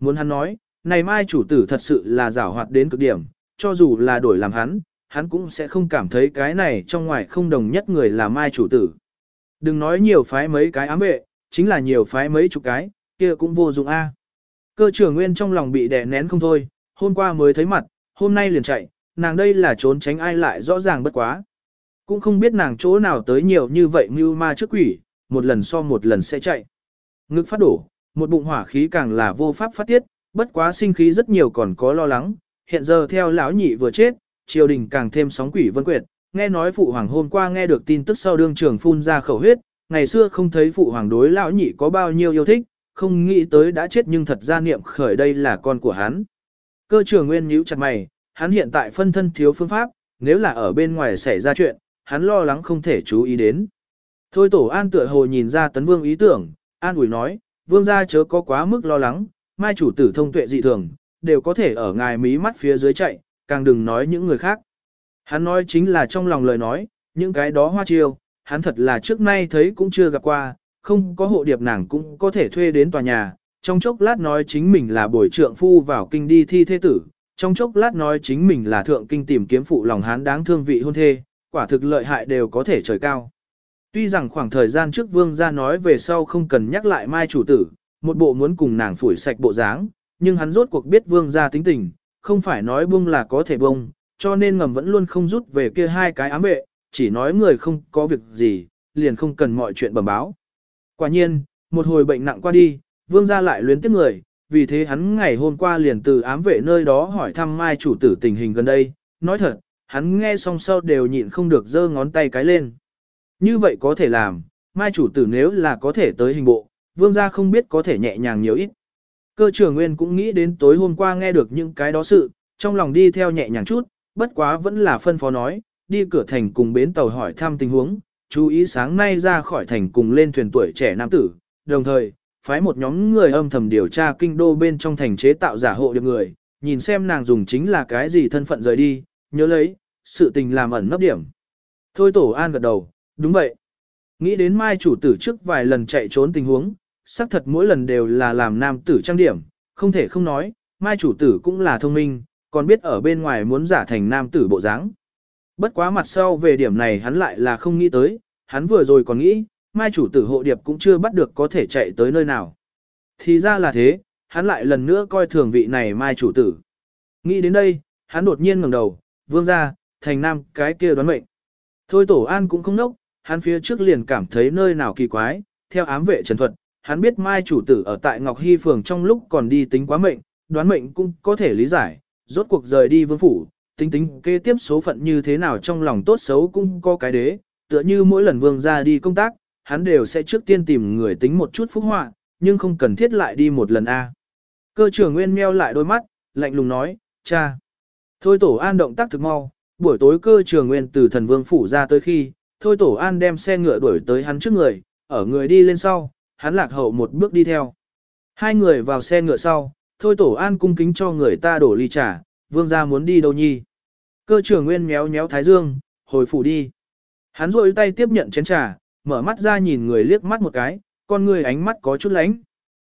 Muốn hắn nói, này mai chủ tử thật sự là giảo hoạt đến cực điểm, cho dù là đổi làm hắn, hắn cũng sẽ không cảm thấy cái này trong ngoài không đồng nhất người là mai chủ tử. Đừng nói nhiều phái mấy cái ám vệ, chính là nhiều phái mấy chục cái, kia cũng vô dụng a. Cơ trưởng nguyên trong lòng bị đè nén không thôi, hôm qua mới thấy mặt, hôm nay liền chạy, nàng đây là trốn tránh ai lại rõ ràng bất quá. Cũng không biết nàng chỗ nào tới nhiều như vậy mưu ma trước quỷ, một lần so một lần sẽ chạy. Ngực phát đổ, một bụng hỏa khí càng là vô pháp phát tiết, bất quá sinh khí rất nhiều còn có lo lắng, hiện giờ theo lão nhị vừa chết, triều đình càng thêm sóng quỷ vân quyệt, nghe nói phụ hoàng hôm qua nghe được tin tức sau đương trường phun ra khẩu huyết, ngày xưa không thấy phụ hoàng đối lão nhị có bao nhiêu yêu thích, không nghĩ tới đã chết nhưng thật ra niệm khởi đây là con của hắn. Cơ trưởng nguyên nhíu chặt mày, hắn hiện tại phân thân thiếu phương pháp, nếu là ở bên ngoài xảy ra chuyện, hắn lo lắng không thể chú ý đến. Thôi tổ an tựa hồ nhìn ra tấn vương ý tưởng, an ủi nói, vương gia chớ có quá mức lo lắng, mai chủ tử thông tuệ dị thường, đều có thể ở ngài mí mắt phía dưới chạy, càng đừng nói những người khác. Hắn nói chính là trong lòng lời nói, những cái đó hoa chiêu, hắn thật là trước nay thấy cũng chưa gặp qua, không có hộ điệp nàng cũng có thể thuê đến tòa nhà, trong chốc lát nói chính mình là bồi trượng phu vào kinh đi thi thế tử, trong chốc lát nói chính mình là thượng kinh tìm kiếm phụ lòng hán đáng thương vị hôn thê, quả thực lợi hại đều có thể trời cao. Tuy rằng khoảng thời gian trước vương gia nói về sau không cần nhắc lại mai chủ tử, một bộ muốn cùng nàng phủi sạch bộ dáng, nhưng hắn rốt cuộc biết vương gia tính tình, không phải nói bung là có thể bông, cho nên ngầm vẫn luôn không rút về kia hai cái ám vệ, chỉ nói người không có việc gì, liền không cần mọi chuyện bẩm báo. Quả nhiên, một hồi bệnh nặng qua đi, vương gia lại luyến tiếc người, vì thế hắn ngày hôm qua liền từ ám vệ nơi đó hỏi thăm mai chủ tử tình hình gần đây, nói thật, hắn nghe xong sau đều nhịn không được giơ ngón tay cái lên. Như vậy có thể làm, mai chủ tử nếu là có thể tới hình bộ, vương gia không biết có thể nhẹ nhàng nhiều ít. Cơ trưởng nguyên cũng nghĩ đến tối hôm qua nghe được những cái đó sự, trong lòng đi theo nhẹ nhàng chút, bất quá vẫn là phân phó nói, đi cửa thành cùng bến tàu hỏi thăm tình huống, chú ý sáng nay ra khỏi thành cùng lên thuyền tuổi trẻ nam tử, đồng thời, phái một nhóm người âm thầm điều tra kinh đô bên trong thành chế tạo giả hộ điệp người, nhìn xem nàng dùng chính là cái gì thân phận rời đi, nhớ lấy, sự tình làm ẩn nấp điểm. Thôi tổ an gật đầu, đúng vậy. Nghĩ đến mai chủ tử trước vài lần chạy trốn tình huống, xác thật mỗi lần đều là làm nam tử trang điểm, không thể không nói, mai chủ tử cũng là thông minh, còn biết ở bên ngoài muốn giả thành nam tử bộ dáng. Bất quá mặt sau về điểm này hắn lại là không nghĩ tới, hắn vừa rồi còn nghĩ, mai chủ tử hộ điệp cũng chưa bắt được có thể chạy tới nơi nào. Thì ra là thế, hắn lại lần nữa coi thường vị này mai chủ tử. Nghĩ đến đây, hắn đột nhiên ngẩng đầu, vương ra, thành nam cái kia đoán mệnh. Thôi tổ an cũng không nốc, hắn phía trước liền cảm thấy nơi nào kỳ quái, theo ám vệ trần thuật, hắn biết mai chủ tử ở tại Ngọc Hy Phường trong lúc còn đi tính quá mệnh, đoán mệnh cũng có thể lý giải, rốt cuộc rời đi vương phủ, tính tính kế tiếp số phận như thế nào trong lòng tốt xấu cũng có cái đế, tựa như mỗi lần vương ra đi công tác, hắn đều sẽ trước tiên tìm người tính một chút phúc họa, nhưng không cần thiết lại đi một lần a. Cơ trưởng Nguyên meo lại đôi mắt, lạnh lùng nói, cha. Thôi tổ an động tác thực mau, buổi tối cơ trưởng Nguyên từ thần vương phủ ra tới khi, thôi tổ an đem xe ngựa đuổi tới hắn trước người, ở người đi lên sau, hắn lạc hậu một bước đi theo. Hai người vào xe ngựa sau, thôi tổ an cung kính cho người ta đổ ly trà, vương gia muốn đi đâu nhi. Cơ trưởng Nguyên méo méo thái dương, hồi phủ đi. Hắn rội tay tiếp nhận chén trà, mở mắt ra nhìn người liếc mắt một cái, con người ánh mắt có chút lánh.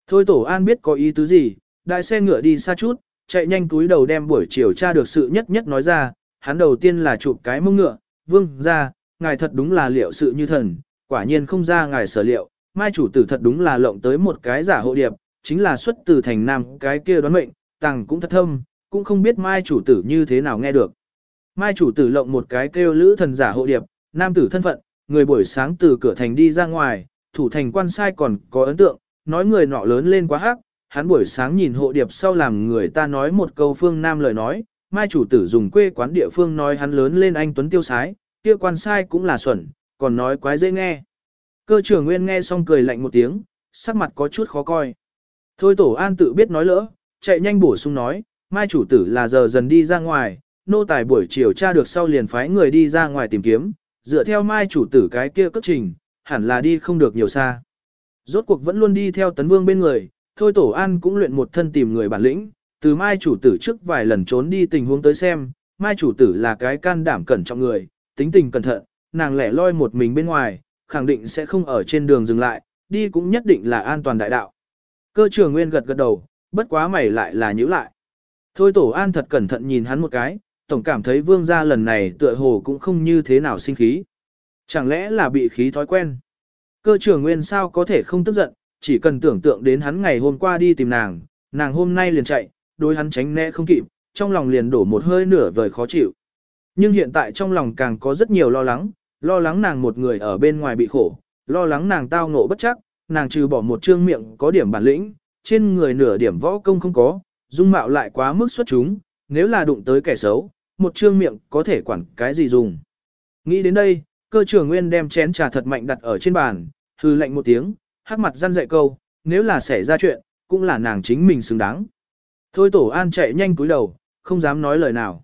Thôi tổ an biết có ý tứ gì, đại xe ngựa đi xa chút, chạy nhanh túi đầu đem buổi chiều tra được sự nhất nhất nói ra, hắn đầu tiên là chụp cái mông ngựa, vương ra, ngài thật đúng là liệu sự như thần, quả nhiên không ra ngài sở liệu, mai chủ tử thật đúng là lộng tới một cái giả hộ điệp, chính là xuất từ thành nam cái kia đoán mệnh, tàng cũng thật thâm, cũng không biết mai chủ tử như thế nào nghe được. Mai chủ tử lộng một cái kêu lữ thần giả hộ điệp, nam tử thân phận, người buổi sáng từ cửa thành đi ra ngoài, thủ thành quan sai còn có ấn tượng, nói người nọ lớn lên quá hắc, hắn buổi sáng nhìn hộ điệp sau làm người ta nói một câu phương nam lời nói, mai chủ tử dùng quê quán địa phương nói hắn lớn lên anh tuấn tiêu sái, kia quan sai cũng là xuẩn, còn nói quái dễ nghe. Cơ trưởng nguyên nghe xong cười lạnh một tiếng, sắc mặt có chút khó coi. Thôi tổ an tự biết nói lỡ, chạy nhanh bổ sung nói, mai chủ tử là giờ dần đi ra ngoài, nô tài buổi chiều tra được sau liền phái người đi ra ngoài tìm kiếm, dựa theo mai chủ tử cái kia cất trình, hẳn là đi không được nhiều xa. Rốt cuộc vẫn luôn đi theo tấn vương bên người, thôi tổ an cũng luyện một thân tìm người bản lĩnh, từ mai chủ tử trước vài lần trốn đi tình huống tới xem, mai chủ tử là cái can đảm cẩn trọng người, tính tình cẩn thận, nàng lẻ loi một mình bên ngoài, khẳng định sẽ không ở trên đường dừng lại, đi cũng nhất định là an toàn đại đạo. Cơ trưởng nguyên gật gật đầu, bất quá mày lại là nhữ lại. Thôi tổ an thật cẩn thận nhìn hắn một cái, tổng cảm thấy vương gia lần này tựa hồ cũng không như thế nào sinh khí. Chẳng lẽ là bị khí thói quen? Cơ trưởng nguyên sao có thể không tức giận, chỉ cần tưởng tượng đến hắn ngày hôm qua đi tìm nàng, nàng hôm nay liền chạy, đối hắn tránh né không kịp, trong lòng liền đổ một hơi nửa vời khó chịu. Nhưng hiện tại trong lòng càng có rất nhiều lo lắng, lo lắng nàng một người ở bên ngoài bị khổ, lo lắng nàng tao ngộ bất chắc, nàng trừ bỏ một trương miệng có điểm bản lĩnh, trên người nửa điểm võ công không có, dung mạo lại quá mức xuất chúng, nếu là đụng tới kẻ xấu, một trương miệng có thể quản cái gì dùng. Nghĩ đến đây, cơ trưởng nguyên đem chén trà thật mạnh đặt ở trên bàn, hư lạnh một tiếng, hắc mặt răn dạy câu, nếu là xảy ra chuyện, cũng là nàng chính mình xứng đáng. Thôi tổ an chạy nhanh cúi đầu, không dám nói lời nào.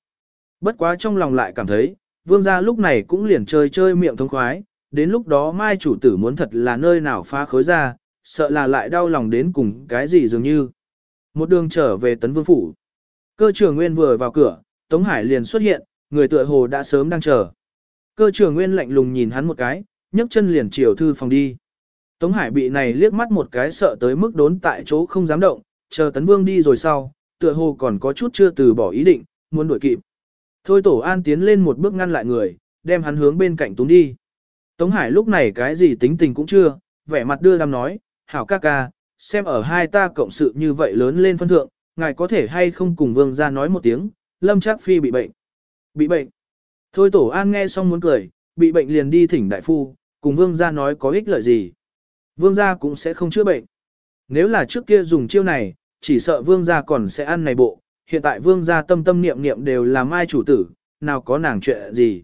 Bất quá trong lòng lại cảm thấy, vương gia lúc này cũng liền chơi chơi miệng thông khoái, đến lúc đó mai chủ tử muốn thật là nơi nào phá khối ra, sợ là lại đau lòng đến cùng cái gì dường như. Một đường trở về tấn vương phủ. Cơ trưởng nguyên vừa vào cửa, Tống Hải liền xuất hiện, người tựa hồ đã sớm đang chờ. Cơ trưởng nguyên lạnh lùng nhìn hắn một cái, nhấc chân liền chiều thư phòng đi. Tống Hải bị này liếc mắt một cái sợ tới mức đốn tại chỗ không dám động, chờ tấn vương đi rồi sau, tựa hồ còn có chút chưa từ bỏ ý định, muốn đuổi kịp. Thôi tổ an tiến lên một bước ngăn lại người, đem hắn hướng bên cạnh túng đi. Tống Hải lúc này cái gì tính tình cũng chưa, vẻ mặt đưa đam nói, hảo ca ca, xem ở hai ta cộng sự như vậy lớn lên phân thượng, ngài có thể hay không cùng vương ra nói một tiếng, lâm Trác phi bị bệnh. Bị bệnh. Thôi tổ an nghe xong muốn cười, bị bệnh liền đi thỉnh đại phu, cùng vương gia nói có ích lợi gì. Vương gia cũng sẽ không chữa bệnh. Nếu là trước kia dùng chiêu này, chỉ sợ vương gia còn sẽ ăn này bộ, hiện tại vương gia tâm tâm niệm niệm đều là mai chủ tử, nào có nàng chuyện gì.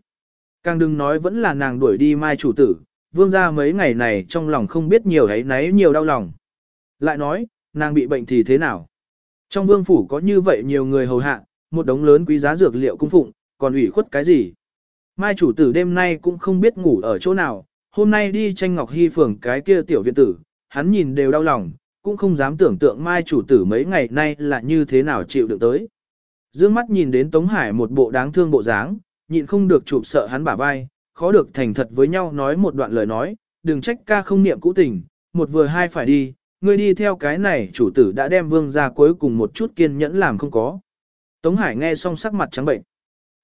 Càng đừng nói vẫn là nàng đuổi đi mai chủ tử, vương gia mấy ngày này trong lòng không biết nhiều ấy nấy nhiều đau lòng. Lại nói, nàng bị bệnh thì thế nào? Trong vương phủ có như vậy nhiều người hầu hạ, một đống lớn quý giá dược liệu cung phụng, còn ủy khuất cái gì? Mai chủ tử đêm nay cũng không biết ngủ ở chỗ nào, hôm nay đi tranh ngọc hy phường cái kia tiểu viện tử, hắn nhìn đều đau lòng, cũng không dám tưởng tượng mai chủ tử mấy ngày nay là như thế nào chịu được tới. Dương mắt nhìn đến Tống Hải một bộ đáng thương bộ dáng, nhịn không được chụp sợ hắn bả vai, khó được thành thật với nhau nói một đoạn lời nói, đừng trách ca không niệm cũ tình, một vừa hai phải đi, ngươi đi theo cái này chủ tử đã đem vương ra cuối cùng một chút kiên nhẫn làm không có. Tống Hải nghe xong sắc mặt trắng bệnh.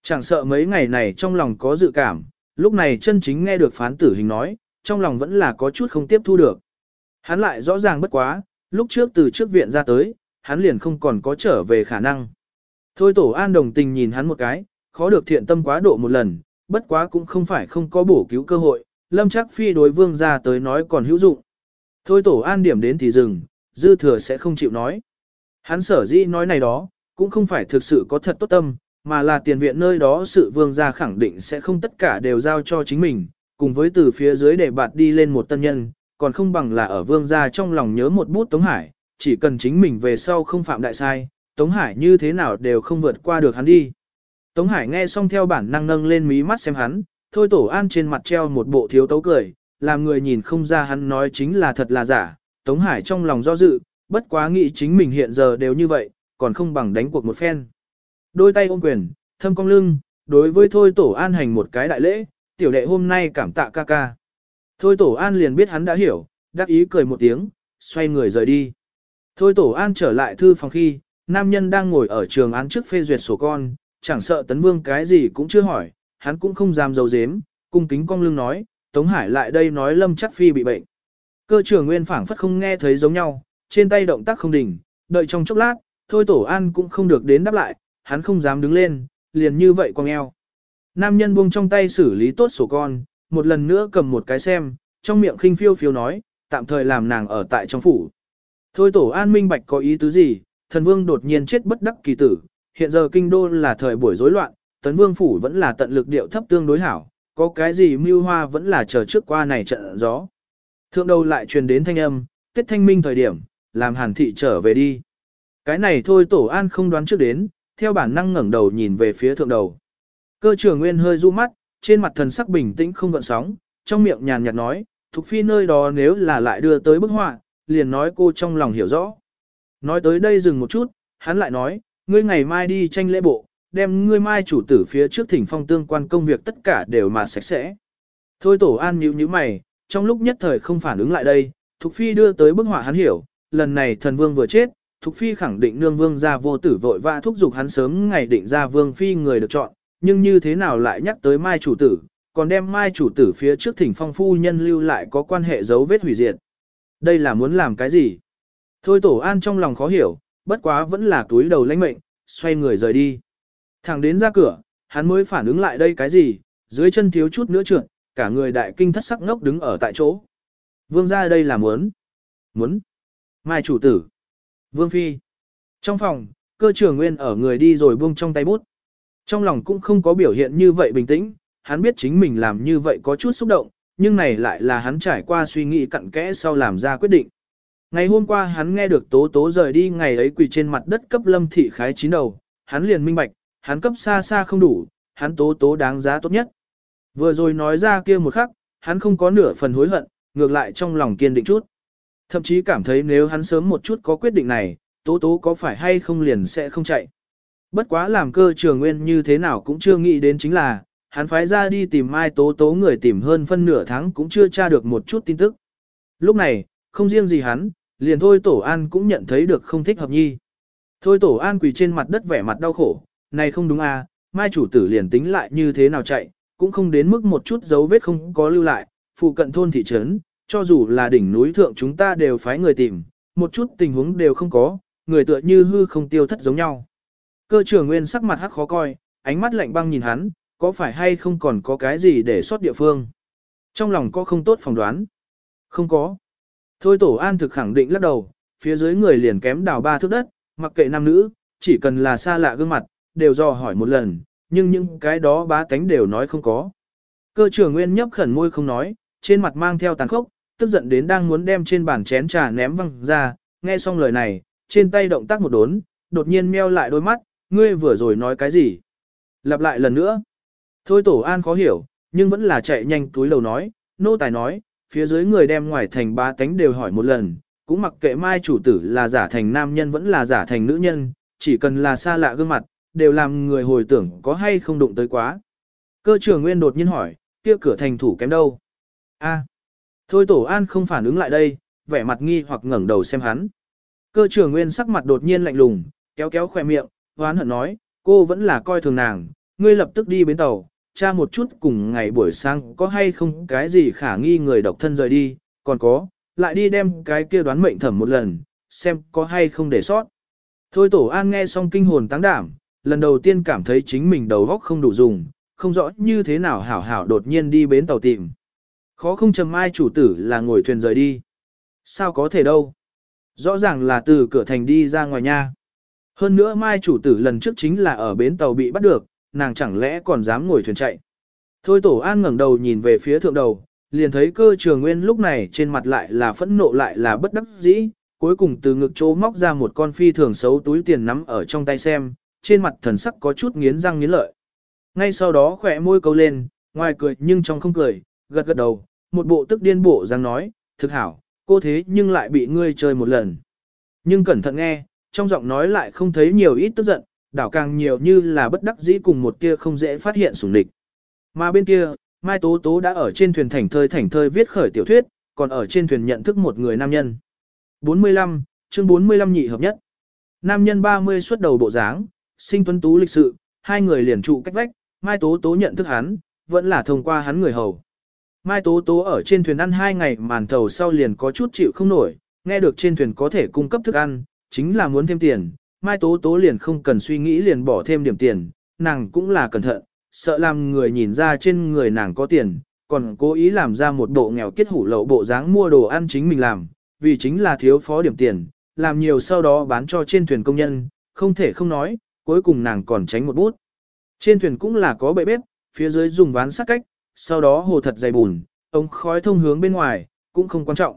Chẳng sợ mấy ngày này trong lòng có dự cảm, lúc này chân chính nghe được phán tử hình nói, trong lòng vẫn là có chút không tiếp thu được. Hắn lại rõ ràng bất quá, lúc trước từ trước viện ra tới, hắn liền không còn có trở về khả năng. Thôi tổ an đồng tình nhìn hắn một cái, khó được thiện tâm quá độ một lần, bất quá cũng không phải không có bổ cứu cơ hội, lâm chắc phi đối vương ra tới nói còn hữu dụng. Thôi tổ an điểm đến thì dừng, dư thừa sẽ không chịu nói. Hắn sở dĩ nói này đó, cũng không phải thực sự có thật tốt tâm, mà là tiền viện nơi đó sự vương gia khẳng định sẽ không tất cả đều giao cho chính mình, cùng với từ phía dưới để bạt đi lên một tân nhân, còn không bằng là ở vương gia trong lòng nhớ một bút Tống Hải, chỉ cần chính mình về sau không phạm đại sai, Tống Hải như thế nào đều không vượt qua được hắn đi. Tống Hải nghe xong theo bản năng nâng lên mí mắt xem hắn, thôi tổ an trên mặt treo một bộ thiếu tấu cười, làm người nhìn không ra hắn nói chính là thật là giả, Tống Hải trong lòng do dự, bất quá nghĩ chính mình hiện giờ đều như vậy, còn không bằng đánh cuộc một phen. Đôi tay ôm quyền, thâm cong lưng, đối với thôi tổ an hành một cái đại lễ, tiểu đệ hôm nay cảm tạ ca ca. Thôi tổ an liền biết hắn đã hiểu, đáp ý cười một tiếng, xoay người rời đi. Thôi tổ an trở lại thư phòng khi, nam nhân đang ngồi ở trường án trước phê duyệt sổ con, chẳng sợ tấn vương cái gì cũng chưa hỏi, hắn cũng không dám dấu dếm, cung kính cong lưng nói, Tống Hải lại đây nói lâm chắc phi bị bệnh. Cơ trưởng nguyên phảng phất không nghe thấy giống nhau, trên tay động tác không đỉnh, đợi trong chốc lát, thôi tổ an cũng không được đến đáp lại, hắn không dám đứng lên, liền như vậy quăng eo. Nam nhân buông trong tay xử lý tốt sổ con, một lần nữa cầm một cái xem, trong miệng khinh phiêu phiêu nói, tạm thời làm nàng ở tại trong phủ. Thôi tổ an minh bạch có ý tứ gì, thần vương đột nhiên chết bất đắc kỳ tử, hiện giờ kinh đô là thời buổi rối loạn, tấn vương phủ vẫn là tận lực điệu thấp tương đối hảo, có cái gì mưu hoa vẫn là chờ trước qua này trận gió. Thượng đầu lại truyền đến thanh âm, tiết thanh minh thời điểm, làm hàn thị trở về đi. Cái này thôi tổ an không đoán trước đến, theo bản năng ngẩng đầu nhìn về phía thượng đầu. Cơ trưởng nguyên hơi du mắt, trên mặt thần sắc bình tĩnh không gợn sóng, trong miệng nhàn nhạt nói, thuộc Phi nơi đó nếu là lại đưa tới bức họa, liền nói cô trong lòng hiểu rõ. Nói tới đây dừng một chút, hắn lại nói, ngươi ngày mai đi tranh lễ bộ, đem ngươi mai chủ tử phía trước thỉnh phong tương quan công việc tất cả đều mà sạch sẽ. Thôi tổ an nhíu nhíu mày, trong lúc nhất thời không phản ứng lại đây, Thục Phi đưa tới bức họa hắn hiểu, lần này thần vương vừa chết, Thục Phi khẳng định nương vương gia vô tử vội vã thúc giục hắn sớm ngày định ra vương phi người được chọn, nhưng như thế nào lại nhắc tới mai chủ tử, còn đem mai chủ tử phía trước thỉnh phong phu nhân lưu lại có quan hệ dấu vết hủy diệt. Đây là muốn làm cái gì? Thôi tổ an trong lòng khó hiểu, bất quá vẫn là túi đầu lãnh mệnh, xoay người rời đi. Thẳng đến ra cửa, hắn mới phản ứng lại đây cái gì, dưới chân thiếu chút nữa trượt, cả người đại kinh thất sắc ngốc đứng ở tại chỗ. Vương gia đây là muốn. Muốn. Mai chủ tử. Vương phi. Trong phòng, cơ trưởng nguyên ở người đi rồi buông trong tay bút. Trong lòng cũng không có biểu hiện như vậy bình tĩnh, hắn biết chính mình làm như vậy có chút xúc động, nhưng này lại là hắn trải qua suy nghĩ cặn kẽ sau làm ra quyết định. Ngày hôm qua hắn nghe được tố tố rời đi ngày ấy quỳ trên mặt đất cấp lâm thị khái chín đầu, hắn liền minh bạch, hắn cấp xa xa không đủ, hắn tố tố đáng giá tốt nhất. Vừa rồi nói ra kia một khắc, hắn không có nửa phần hối hận, ngược lại trong lòng kiên định chút. Thậm chí cảm thấy nếu hắn sớm một chút có quyết định này, tố tố có phải hay không liền sẽ không chạy. Bất quá làm cơ trường nguyên như thế nào cũng chưa nghĩ đến chính là, hắn phái ra đi tìm Mai Tố Tố người tìm hơn phân nửa tháng cũng chưa tra được một chút tin tức. Lúc này, không riêng gì hắn, liền thôi Tổ An cũng nhận thấy được không thích hợp nhi. Thôi Tổ An quỳ trên mặt đất vẻ mặt đau khổ, này không đúng à, Mai chủ tử liền tính lại như thế nào chạy, cũng không đến mức một chút dấu vết không có lưu lại, phụ cận thôn thị trấn, cho dù là đỉnh núi thượng chúng ta đều phái người tìm, một chút tình huống đều không có, người tựa như hư không tiêu thất giống nhau. Cơ trưởng nguyên sắc mặt hắc khó coi, ánh mắt lạnh băng nhìn hắn, có phải hay không còn có cái gì để sót địa phương? Trong lòng có không tốt phỏng đoán? Không có. Thôi tổ an thực khẳng định lắc đầu, phía dưới người liền kém đào ba thước đất, mặc kệ nam nữ, chỉ cần là xa lạ gương mặt, đều dò hỏi một lần, nhưng những cái đó bá tánh đều nói không có. Cơ trưởng nguyên nhấp khẩn môi không nói, trên mặt mang theo tàn khốc, tức giận đến đang muốn đem trên bàn chén trà ném văng ra, nghe xong lời này, trên tay động tác một đốn, đột nhiên meo lại đôi mắt, ngươi vừa rồi nói cái gì? Lặp lại lần nữa. Thôi tổ an khó hiểu, nhưng vẫn là chạy nhanh túi lầu nói, nô tài nói, phía dưới người đem ngoài thành ba tánh đều hỏi một lần, cũng mặc kệ mai chủ tử là giả thành nam nhân vẫn là giả thành nữ nhân, chỉ cần là xa lạ gương mặt, đều làm người hồi tưởng có hay không đụng tới quá. Cơ trưởng nguyên đột nhiên hỏi, kia cửa thành thủ kém đâu? A. Thôi tổ an không phản ứng lại đây, vẻ mặt nghi hoặc ngẩng đầu xem hắn. Cơ trưởng nguyên sắc mặt đột nhiên lạnh lùng, kéo kéo khỏe miệng, hoán hận nói, cô vẫn là coi thường nàng, ngươi lập tức đi bến tàu, tra một chút cùng ngày buổi sáng có hay không cái gì khả nghi người độc thân rời đi, còn có, lại đi đem cái kia đoán mệnh thẩm một lần, xem có hay không để sót. Thôi tổ an nghe xong kinh hồn táng đảm, lần đầu tiên cảm thấy chính mình đầu óc không đủ dùng, không rõ như thế nào hảo hảo đột nhiên đi bến tàu tìm. Khó không trầm ai chủ tử là ngồi thuyền rời đi. Sao có thể đâu? Rõ ràng là từ cửa thành đi ra ngoài nha. Hơn nữa mai chủ tử lần trước chính là ở bến tàu bị bắt được, nàng chẳng lẽ còn dám ngồi thuyền chạy. Thôi tổ an ngẩng đầu nhìn về phía thượng đầu, liền thấy cơ trường nguyên lúc này trên mặt lại là phẫn nộ lại là bất đắc dĩ, cuối cùng từ ngực chỗ móc ra một con phi thường xấu túi tiền nắm ở trong tay xem, trên mặt thần sắc có chút nghiến răng nghiến lợi. Ngay sau đó khỏe môi câu lên, ngoài cười nhưng trong không cười, gật gật đầu, một bộ tức điên bộ răng nói, thực hảo, cô thế nhưng lại bị ngươi chơi một lần. Nhưng cẩn thận nghe, trong giọng nói lại không thấy nhiều ít tức giận, đảo càng nhiều như là bất đắc dĩ cùng một kia không dễ phát hiện sủng địch. Mà bên kia, Mai Tố Tố đã ở trên thuyền thành thơi thành thơi viết khởi tiểu thuyết, còn ở trên thuyền nhận thức một người nam nhân. 45, chương 45 nhị hợp nhất. Nam nhân 30 xuất đầu bộ dáng, sinh tuấn tú lịch sự, hai người liền trụ cách vách, Mai Tố Tố nhận thức hắn, vẫn là thông qua hắn người hầu. Mai Tố Tố ở trên thuyền ăn hai ngày màn thầu sau liền có chút chịu không nổi, nghe được trên thuyền có thể cung cấp thức ăn, chính là muốn thêm tiền, Mai Tố Tố liền không cần suy nghĩ liền bỏ thêm điểm tiền, nàng cũng là cẩn thận, sợ làm người nhìn ra trên người nàng có tiền, còn cố ý làm ra một bộ nghèo kết hủ lậu bộ dáng mua đồ ăn chính mình làm, vì chính là thiếu phó điểm tiền, làm nhiều sau đó bán cho trên thuyền công nhân, không thể không nói, cuối cùng nàng còn tránh một bút. Trên thuyền cũng là có bệ bếp, phía dưới dùng ván sắt cách, sau đó hồ thật dày bùn, ống khói thông hướng bên ngoài, cũng không quan trọng.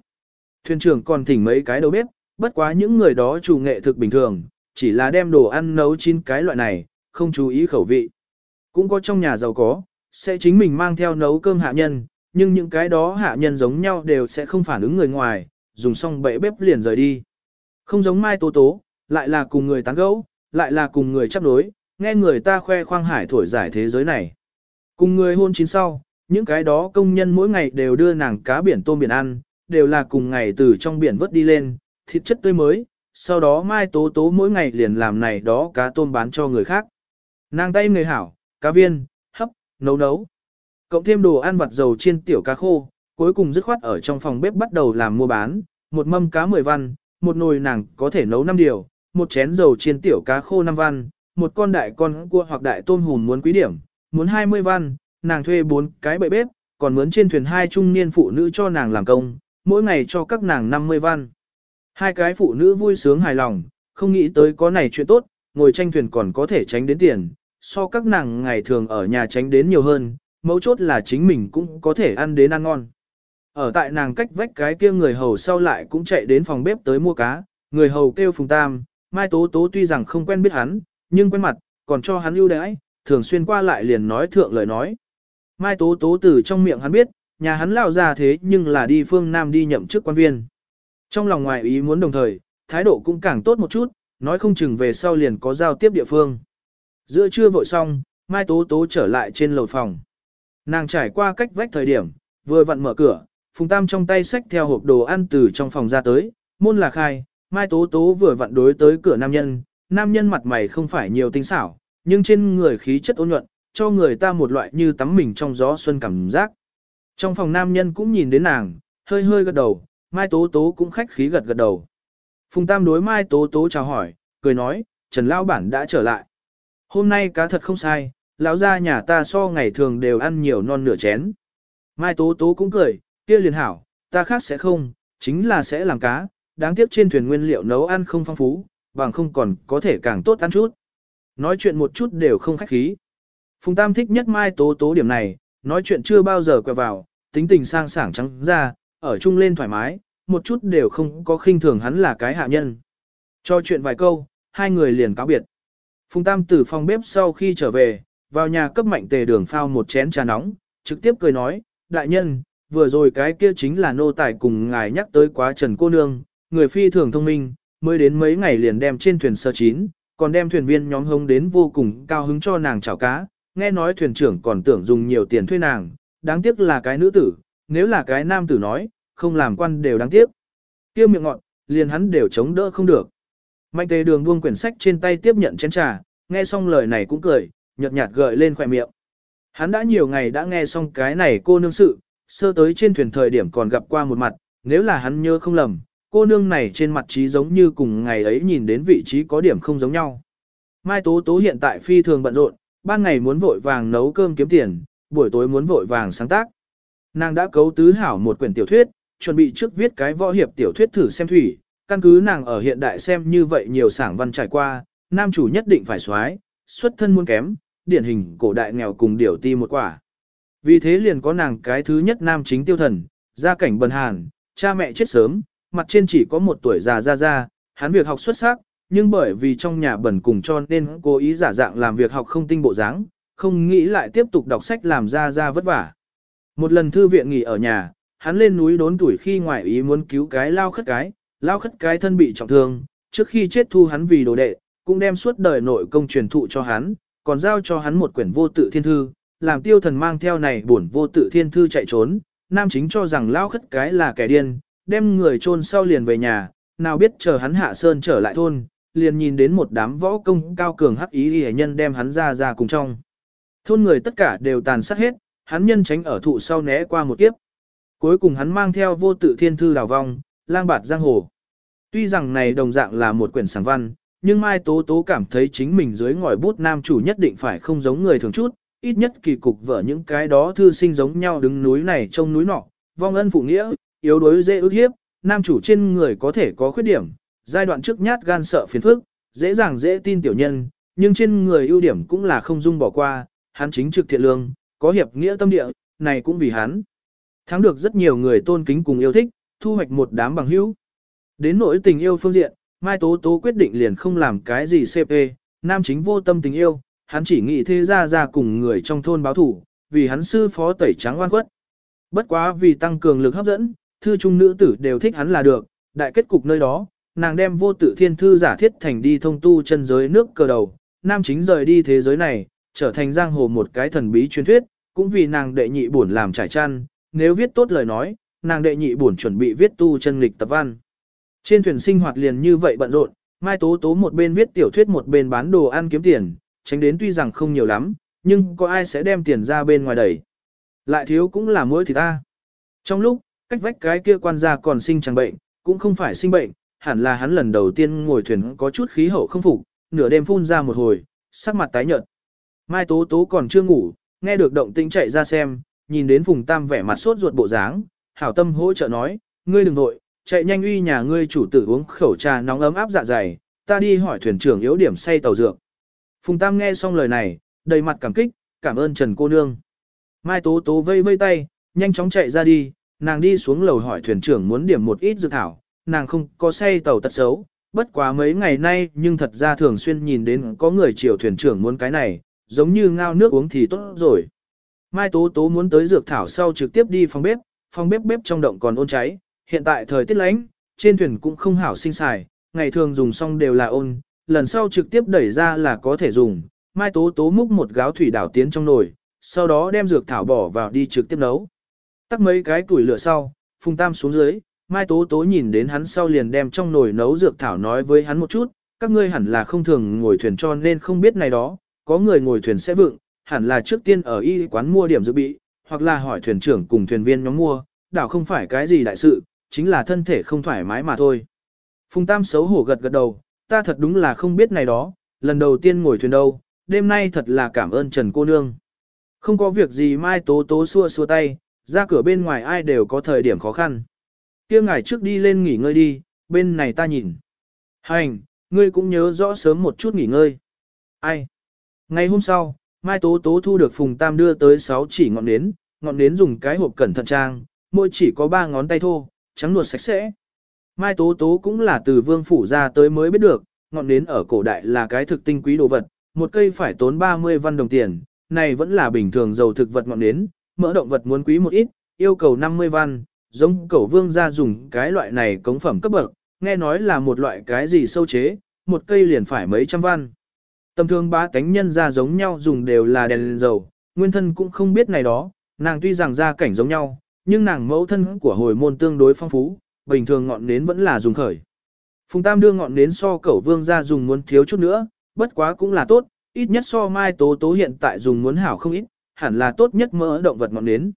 Thuyền trưởng còn thỉnh mấy cái đầu bếp, bất quá những người đó chủ nghệ thực bình thường, chỉ là đem đồ ăn nấu chín cái loại này, không chú ý khẩu vị. Cũng có trong nhà giàu có, sẽ chính mình mang theo nấu cơm hạ nhân, nhưng những cái đó hạ nhân giống nhau đều sẽ không phản ứng người ngoài, dùng xong bệ bếp liền rời đi. Không giống Mai Tố Tố, lại là cùng người tán gẫu, lại là cùng người chấp đối, nghe người ta khoe khoang hải thổi giải thế giới này. Cùng người hôn chín sau, Những cái đó công nhân mỗi ngày đều đưa nàng cá biển tôm biển ăn, đều là cùng ngày từ trong biển vớt đi lên, thịt chất tươi mới, sau đó Mai Tố Tố mỗi ngày liền làm này đó cá tôm bán cho người khác. Nàng tay người hảo, cá viên, hấp, nấu nấu. Cộng thêm đồ ăn vặt dầu chiên tiểu cá khô, cuối cùng dứt khoát ở trong phòng bếp bắt đầu làm mua bán, một mâm cá 10 văn, một nồi nàng có thể nấu 5 điều, một chén dầu chiên tiểu cá khô 5 văn, một con đại con cua hoặc đại tôm hùm muốn quý điểm, muốn 20 văn, nàng thuê 4 cái bậy bếp, còn muốn trên thuyền hai trung niên phụ nữ cho nàng làm công, mỗi ngày cho các nàng 50 văn. Hai cái phụ nữ vui sướng hài lòng, không nghĩ tới có này chuyện tốt, ngồi tranh thuyền còn có thể tránh đến tiền, so các nàng ngày thường ở nhà tránh đến nhiều hơn, mấu chốt là chính mình cũng có thể ăn đến ăn ngon. Ở tại nàng cách vách cái kia người hầu sau lại cũng chạy đến phòng bếp tới mua cá, người hầu kêu Phùng Tam, Mai Tố Tố tuy rằng không quen biết hắn, nhưng quen mặt, còn cho hắn ưu đãi, thường xuyên qua lại liền nói thượng lời nói. Mai Tố Tố từ trong miệng hắn biết, nhà hắn lao ra thế nhưng là đi phương Nam đi nhậm chức quan viên. Trong lòng ngoài ý muốn đồng thời, thái độ cũng càng tốt một chút, nói không chừng về sau liền có giao tiếp địa phương. Giữa trưa vội xong, Mai Tố Tố trở lại trên lầu phòng. Nàng trải qua cách vách thời điểm, vừa vặn mở cửa, Phùng Tam trong tay xách theo hộp đồ ăn từ trong phòng ra tới, môn là khai, Mai Tố Tố vừa vặn đối tới cửa nam nhân, nam nhân mặt mày không phải nhiều tinh xảo, nhưng trên người khí chất ôn nhuận, cho người ta một loại như tắm mình trong gió xuân cảm giác. Trong phòng nam nhân cũng nhìn đến nàng, hơi hơi gật đầu, Mai Tố Tố cũng khách khí gật gật đầu. Phùng Tam đối Mai Tố Tố chào hỏi, cười nói, Trần Lão Bản đã trở lại. Hôm nay cá thật không sai, lão gia nhà ta so ngày thường đều ăn nhiều non nửa chén. Mai Tố Tố cũng cười, kia liền hảo, ta khác sẽ không, chính là sẽ làm cá, đáng tiếc trên thuyền nguyên liệu nấu ăn không phong phú, bằng không còn có thể càng tốt ăn chút. Nói chuyện một chút đều không khách khí. Phùng Tam thích nhất Mai Tố Tố điểm này, nói chuyện chưa bao giờ quẹo vào, tính tình sang sảng trắng ra, ở chung lên thoải mái, một chút đều không có khinh thường hắn là cái hạ nhân. Cho chuyện vài câu, hai người liền cáo biệt. Phùng Tam từ phòng bếp sau khi trở về, vào nhà cấp mạnh tề đường phao một chén trà nóng, trực tiếp cười nói, đại nhân, vừa rồi cái kia chính là nô tài cùng ngài nhắc tới quá trần cô nương, người phi thường thông minh, mới đến mấy ngày liền đem trên thuyền sơ chín, còn đem thuyền viên nhóm hống đến vô cùng cao hứng cho nàng chảo cá, nghe nói thuyền trưởng còn tưởng dùng nhiều tiền thuê nàng, đáng tiếc là cái nữ tử, nếu là cái nam tử nói, không làm quan đều đáng tiếc. Kia miệng ngọn, liền hắn đều chống đỡ không được. Mạnh tề đường buông quyển sách trên tay tiếp nhận chén trà, nghe xong lời này cũng cười, nhợt nhạt gợi lên khỏe miệng. Hắn đã nhiều ngày đã nghe xong cái này cô nương sự, sơ tới trên thuyền thời điểm còn gặp qua một mặt, nếu là hắn nhớ không lầm, cô nương này trên mặt trí giống như cùng ngày ấy nhìn đến vị trí có điểm không giống nhau. Mai Tố Tố hiện tại phi thường bận rộn, ban ngày muốn vội vàng nấu cơm kiếm tiền, buổi tối muốn vội vàng sáng tác. Nàng đã cấu tứ hảo một quyển tiểu thuyết, chuẩn bị trước viết cái võ hiệp tiểu thuyết thử xem thủy, căn cứ nàng ở hiện đại xem như vậy nhiều sảng văn trải qua, nam chủ nhất định phải xoái, xuất thân muốn kém, điển hình cổ đại nghèo cùng điểu ti một quả. Vì thế liền có nàng cái thứ nhất nam chính tiêu thần, gia cảnh bần hàn, cha mẹ chết sớm, mặt trên chỉ có một tuổi già ra ra, hắn việc học xuất sắc, nhưng bởi vì trong nhà bẩn cùng cho nên cố ý giả dạng làm việc học không tinh bộ dáng, không nghĩ lại tiếp tục đọc sách làm ra ra vất vả. Một lần thư viện nghỉ ở nhà, hắn lên núi đốn tuổi khi ngoại ý muốn cứu cái lao khất cái, lao khất cái thân bị trọng thương, trước khi chết thu hắn vì đồ đệ, cũng đem suốt đời nội công truyền thụ cho hắn, còn giao cho hắn một quyển vô tự thiên thư, làm tiêu thần mang theo này buồn vô tự thiên thư chạy trốn, nam chính cho rằng lao khất cái là kẻ điên, đem người chôn sau liền về nhà, nào biết chờ hắn hạ sơn trở lại thôn, liền nhìn đến một đám võ công cao cường hắc ý y nhân đem hắn ra ra cùng trong. Thôn người tất cả đều tàn sát hết, hắn nhân tránh ở thụ sau né qua một kiếp. Cuối cùng hắn mang theo vô tự thiên thư đào vong, lang bạt giang hồ. Tuy rằng này đồng dạng là một quyển sáng văn, nhưng Mai Tố Tố cảm thấy chính mình dưới ngòi bút nam chủ nhất định phải không giống người thường chút, ít nhất kỳ cục vợ những cái đó thư sinh giống nhau đứng núi này trông núi nọ, vong ân phụ nghĩa, yếu đuối dễ ước hiếp, nam chủ trên người có thể có khuyết điểm, giai đoạn trước nhát gan sợ phiền phức, dễ dàng dễ tin tiểu nhân, nhưng trên người ưu điểm cũng là không dung bỏ qua, hắn chính trực thiện lương, có hiệp nghĩa tâm địa, này cũng vì hắn. Thắng được rất nhiều người tôn kính cùng yêu thích, thu hoạch một đám bằng hữu. Đến nỗi tình yêu phương diện, Mai Tố Tố quyết định liền không làm cái gì CP, nam chính vô tâm tình yêu, hắn chỉ nghĩ thế ra ra cùng người trong thôn báo thủ, vì hắn sư phó tẩy trắng oan khuất. Bất quá vì tăng cường lực hấp dẫn, thư trung nữ tử đều thích hắn là được, đại kết cục nơi đó, nàng đem vô tự thiên thư giả thiết thành đi thông tu chân giới nước cờ đầu, nam chính rời đi thế giới này, trở thành giang hồ một cái thần bí truyền thuyết, cũng vì nàng đệ nhị buồn làm trải chăn, nếu viết tốt lời nói, nàng đệ nhị buồn chuẩn bị viết tu chân lịch tập văn. Trên thuyền sinh hoạt liền như vậy bận rộn, Mai Tố Tố một bên viết tiểu thuyết một bên bán đồ ăn kiếm tiền, tránh đến tuy rằng không nhiều lắm, nhưng có ai sẽ đem tiền ra bên ngoài đẩy. Lại thiếu cũng là mỗi thì ta. Trong lúc, cách vách cái kia quan gia còn sinh chẳng bệnh, cũng không phải sinh bệnh, hẳn là hắn lần đầu tiên ngồi thuyền có chút khí hậu không phục, nửa đêm phun ra một hồi, sắc mặt tái nhợt. Mai Tố Tố còn chưa ngủ, nghe được động tĩnh chạy ra xem, nhìn đến Phùng Tam vẻ mặt sốt ruột bộ dáng, hảo tâm hỗ trợ nói, ngươi đừng vội chạy nhanh uy nhà ngươi chủ tử uống khẩu trà nóng ấm áp dạ dày, ta đi hỏi thuyền trưởng yếu điểm say tàu dược. Phùng Tam nghe xong lời này, đầy mặt cảm kích, cảm ơn Trần cô nương. Mai Tố Tố vây vây tay, nhanh chóng chạy ra đi, nàng đi xuống lầu hỏi thuyền trưởng muốn điểm một ít dược thảo, nàng không có say tàu tật xấu, bất quá mấy ngày nay nhưng thật ra thường xuyên nhìn đến có người chiều thuyền trưởng muốn cái này, giống như ngao nước uống thì tốt rồi. Mai Tố Tố muốn tới dược thảo sau trực tiếp đi phòng bếp, phòng bếp bếp trong động còn ôn cháy, hiện tại thời tiết lạnh, trên thuyền cũng không hảo sinh xài, ngày thường dùng xong đều là ôn, lần sau trực tiếp đẩy ra là có thể dùng. Mai Tố Tố múc một gáo thủy đảo tiến trong nồi, sau đó đem dược thảo bỏ vào đi trực tiếp nấu. Tắt mấy cái củi lửa sau, Phùng Tam xuống dưới, Mai Tố Tố nhìn đến hắn sau liền đem trong nồi nấu dược thảo nói với hắn một chút, các ngươi hẳn là không thường ngồi thuyền cho nên không biết này đó, có người ngồi thuyền sẽ vượng, hẳn là trước tiên ở y quán mua điểm dự bị, hoặc là hỏi thuyền trưởng cùng thuyền viên nhóm mua, đảo không phải cái gì đại sự, chính là thân thể không thoải mái mà thôi. Phùng Tam xấu hổ gật gật đầu, ta thật đúng là không biết này đó, lần đầu tiên ngồi thuyền đâu, đêm nay thật là cảm ơn Trần cô nương. Không có việc gì Mai Tố Tố xua xua tay, ra cửa bên ngoài ai đều có thời điểm khó khăn. kia ngài trước đi lên nghỉ ngơi đi, bên này ta nhìn. Hành, ngươi cũng nhớ rõ sớm một chút nghỉ ngơi. Ai? Ngày hôm sau, Mai Tố Tố thu được Phùng Tam đưa tới 6 chỉ ngọn nến, ngọn nến dùng cái hộp cẩn thận trang, mỗi chỉ có 3 ngón tay thô, trắng nuột sạch sẽ. Mai Tố Tố cũng là từ vương phủ ra tới mới biết được, ngọn nến ở cổ đại là cái thực tinh quý đồ vật, một cây phải tốn 30 văn đồng tiền, này vẫn là bình thường dầu thực vật ngọn nến, mỡ động vật muốn quý một ít, yêu cầu 50 văn, giống cẩu vương ra dùng cái loại này cống phẩm cấp bậc, nghe nói là một loại cái gì sâu chế, một cây liền phải mấy trăm văn. Tầm thường ba cánh nhân ra giống nhau dùng đều là đèn đèn dầu, nguyên thân cũng không biết này đó, nàng tuy rằng ra cảnh giống nhau, nhưng nàng mẫu thân của hồi môn tương đối phong phú, bình thường ngọn nến vẫn là dùng khởi. Phùng Tam đưa ngọn nến so cẩu vương ra dùng muốn thiếu chút nữa, bất quá cũng là tốt, ít nhất so mai tố tố hiện tại dùng muốn hảo không ít, hẳn là tốt nhất mỡ động vật ngọn nến.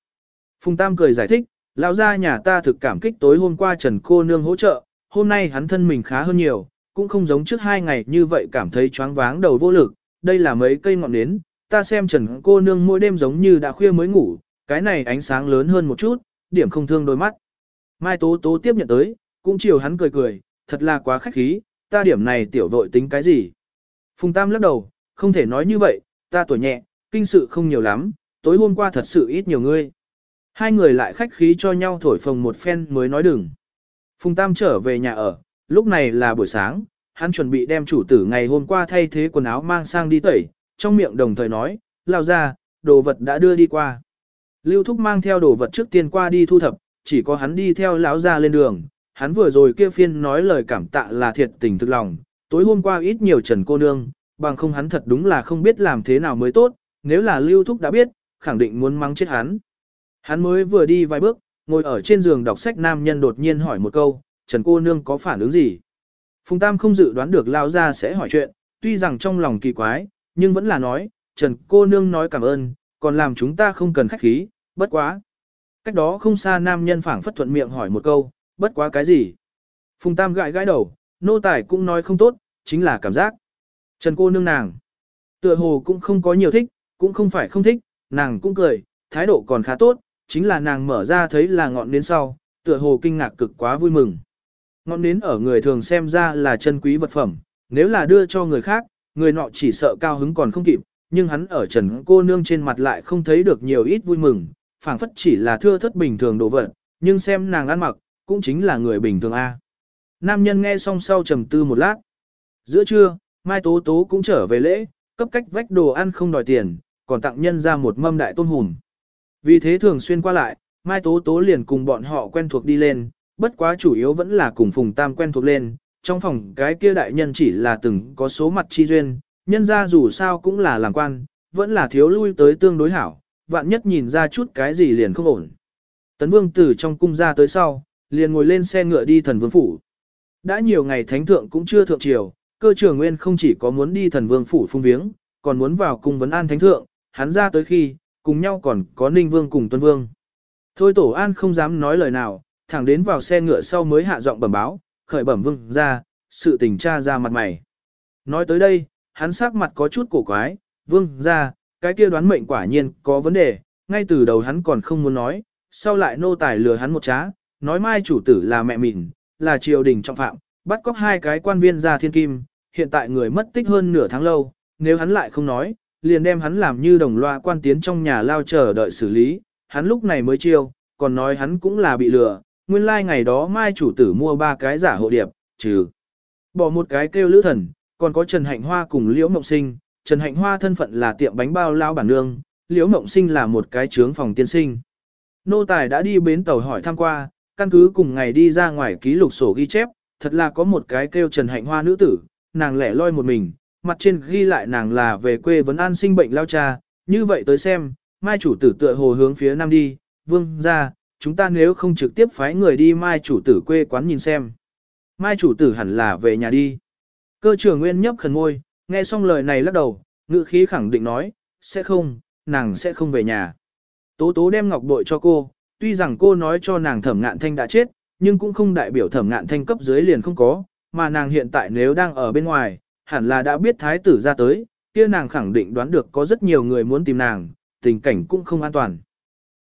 Phùng Tam cười giải thích, lão gia nhà ta thực cảm kích tối hôm qua Trần cô nương hỗ trợ, hôm nay hắn thân mình khá hơn nhiều, cũng không giống trước hai ngày như vậy cảm thấy choáng váng đầu vô lực, đây là mấy cây ngọn nến, ta xem Trần cô nương mỗi đêm giống như đã khuya mới ngủ, cái này ánh sáng lớn hơn một chút, điểm không thương đôi mắt. Mai Tố Tố tiếp nhận tới, cũng chiều hắn cười cười, thật là quá khách khí, ta điểm này tiểu vội tính cái gì. Phùng Tam lắc đầu, không thể nói như vậy, ta tuổi nhẹ, kinh sự không nhiều lắm, tối hôm qua thật sự ít nhiều ngươi. Hai người lại khách khí cho nhau thổi phồng một phen mới nói đừng. Phùng Tam trở về nhà ở, lúc này là buổi sáng, hắn chuẩn bị đem chủ tử ngày hôm qua thay thế quần áo mang sang đi tẩy, trong miệng đồng thời nói, lao ra, đồ vật đã đưa đi qua. Lưu Thúc mang theo đồ vật trước tiên qua đi thu thập, chỉ có hắn đi theo lão ra lên đường, hắn vừa rồi kia phiên nói lời cảm tạ là thiệt tình thực lòng, tối hôm qua ít nhiều trần cô nương, bằng không hắn thật đúng là không biết làm thế nào mới tốt, nếu là Lưu Thúc đã biết, khẳng định muốn mắng chết hắn. Hắn mới vừa đi vài bước, ngồi ở trên giường đọc sách nam nhân đột nhiên hỏi một câu, Trần cô nương có phản ứng gì? Phùng Tam không dự đoán được lao ra sẽ hỏi chuyện, tuy rằng trong lòng kỳ quái, nhưng vẫn là nói, Trần cô nương nói cảm ơn, còn làm chúng ta không cần khách khí, bất quá. Cách đó không xa nam nhân phảng phất thuận miệng hỏi một câu, bất quá cái gì? Phùng Tam gãi gãi đầu, nô tài cũng nói không tốt, chính là cảm giác. Trần cô nương nàng. Tựa hồ cũng không có nhiều thích, cũng không phải không thích, nàng cũng cười, thái độ còn khá tốt, chính là nàng mở ra thấy là ngọn nến sau, tựa hồ kinh ngạc cực quá vui mừng. Ngọn nến ở người thường xem ra là chân quý vật phẩm, nếu là đưa cho người khác, người nọ chỉ sợ cao hứng còn không kịp, nhưng hắn ở trần cô nương trên mặt lại không thấy được nhiều ít vui mừng, phảng phất chỉ là thưa thất bình thường đồ vật, nhưng xem nàng ăn mặc, cũng chính là người bình thường A. Nam nhân nghe xong sau trầm tư một lát. Giữa trưa, Mai Tố Tố cũng trở về lễ, cấp cách vách đồ ăn không đòi tiền, còn tặng nhân ra một mâm đại tôn hùm. Vì thế thường xuyên qua lại, Mai Tố Tố liền cùng bọn họ quen thuộc đi lên, bất quá chủ yếu vẫn là cùng Phùng Tam quen thuộc lên, trong phòng cái kia đại nhân chỉ là từng có số mặt chi duyên, nhân ra dù sao cũng là làm quan, vẫn là thiếu lui tới tương đối hảo, vạn nhất nhìn ra chút cái gì liền không ổn. Tấn Vương từ trong cung ra tới sau, liền ngồi lên xe ngựa đi thần vương phủ. Đã nhiều ngày thánh thượng cũng chưa thượng triều, cơ trưởng nguyên không chỉ có muốn đi thần vương phủ phung viếng, còn muốn vào cung vấn an thánh thượng, hắn ra tới khi, cùng nhau còn có ninh vương cùng tuân vương. Thôi tổ an không dám nói lời nào, thẳng đến vào xe ngựa sau mới hạ giọng bẩm báo, khởi bẩm vương ra, sự tình tra ra mặt mày. Nói tới đây, hắn sắc mặt có chút cổ quái, vương ra, cái kia đoán mệnh quả nhiên có vấn đề, ngay từ đầu hắn còn không muốn nói, sau lại nô tài lừa hắn một trá, nói mai chủ tử là mẹ mình, là triều đình trọng phạm, bắt cóc hai cái quan viên ra thiên kim, hiện tại người mất tích hơn nửa tháng lâu, nếu hắn lại không nói, liền đem hắn làm như đồng loa quan tiến trong nhà lao chờ đợi xử lý, hắn lúc này mới chiêu, còn nói hắn cũng là bị lừa, nguyên lai like ngày đó mai chủ tử mua ba cái giả hộ điệp, trừ bỏ một cái kêu lữ thần, còn có Trần Hạnh Hoa cùng Liễu Mộng Sinh, Trần Hạnh Hoa thân phận là tiệm bánh bao lao bản nương, Liễu Mộng Sinh là một cái trướng phòng tiên sinh. Nô tài đã đi bến tàu hỏi thăm qua, căn cứ cùng ngày đi ra ngoài ký lục sổ ghi chép, thật là có một cái kêu Trần Hạnh Hoa nữ tử, nàng lẻ loi một mình, mặt trên ghi lại nàng là về quê vấn an sinh bệnh lao cha, như vậy tới xem, mai chủ tử tựa hồ hướng phía nam đi, vương ra, chúng ta nếu không trực tiếp phái người đi mai chủ tử quê quán nhìn xem. Mai chủ tử hẳn là về nhà đi. Cơ trưởng nguyên nhấp khẩn ngôi, nghe xong lời này lắc đầu, ngữ khí khẳng định nói, sẽ không, nàng sẽ không về nhà. Tố tố đem ngọc bội cho cô, tuy rằng cô nói cho nàng thẩm ngạn thanh đã chết, nhưng cũng không đại biểu thẩm ngạn thanh cấp dưới liền không có, mà nàng hiện tại nếu đang ở bên ngoài, hẳn là đã biết thái tử ra tới, kia nàng khẳng định đoán được có rất nhiều người muốn tìm nàng, tình cảnh cũng không an toàn.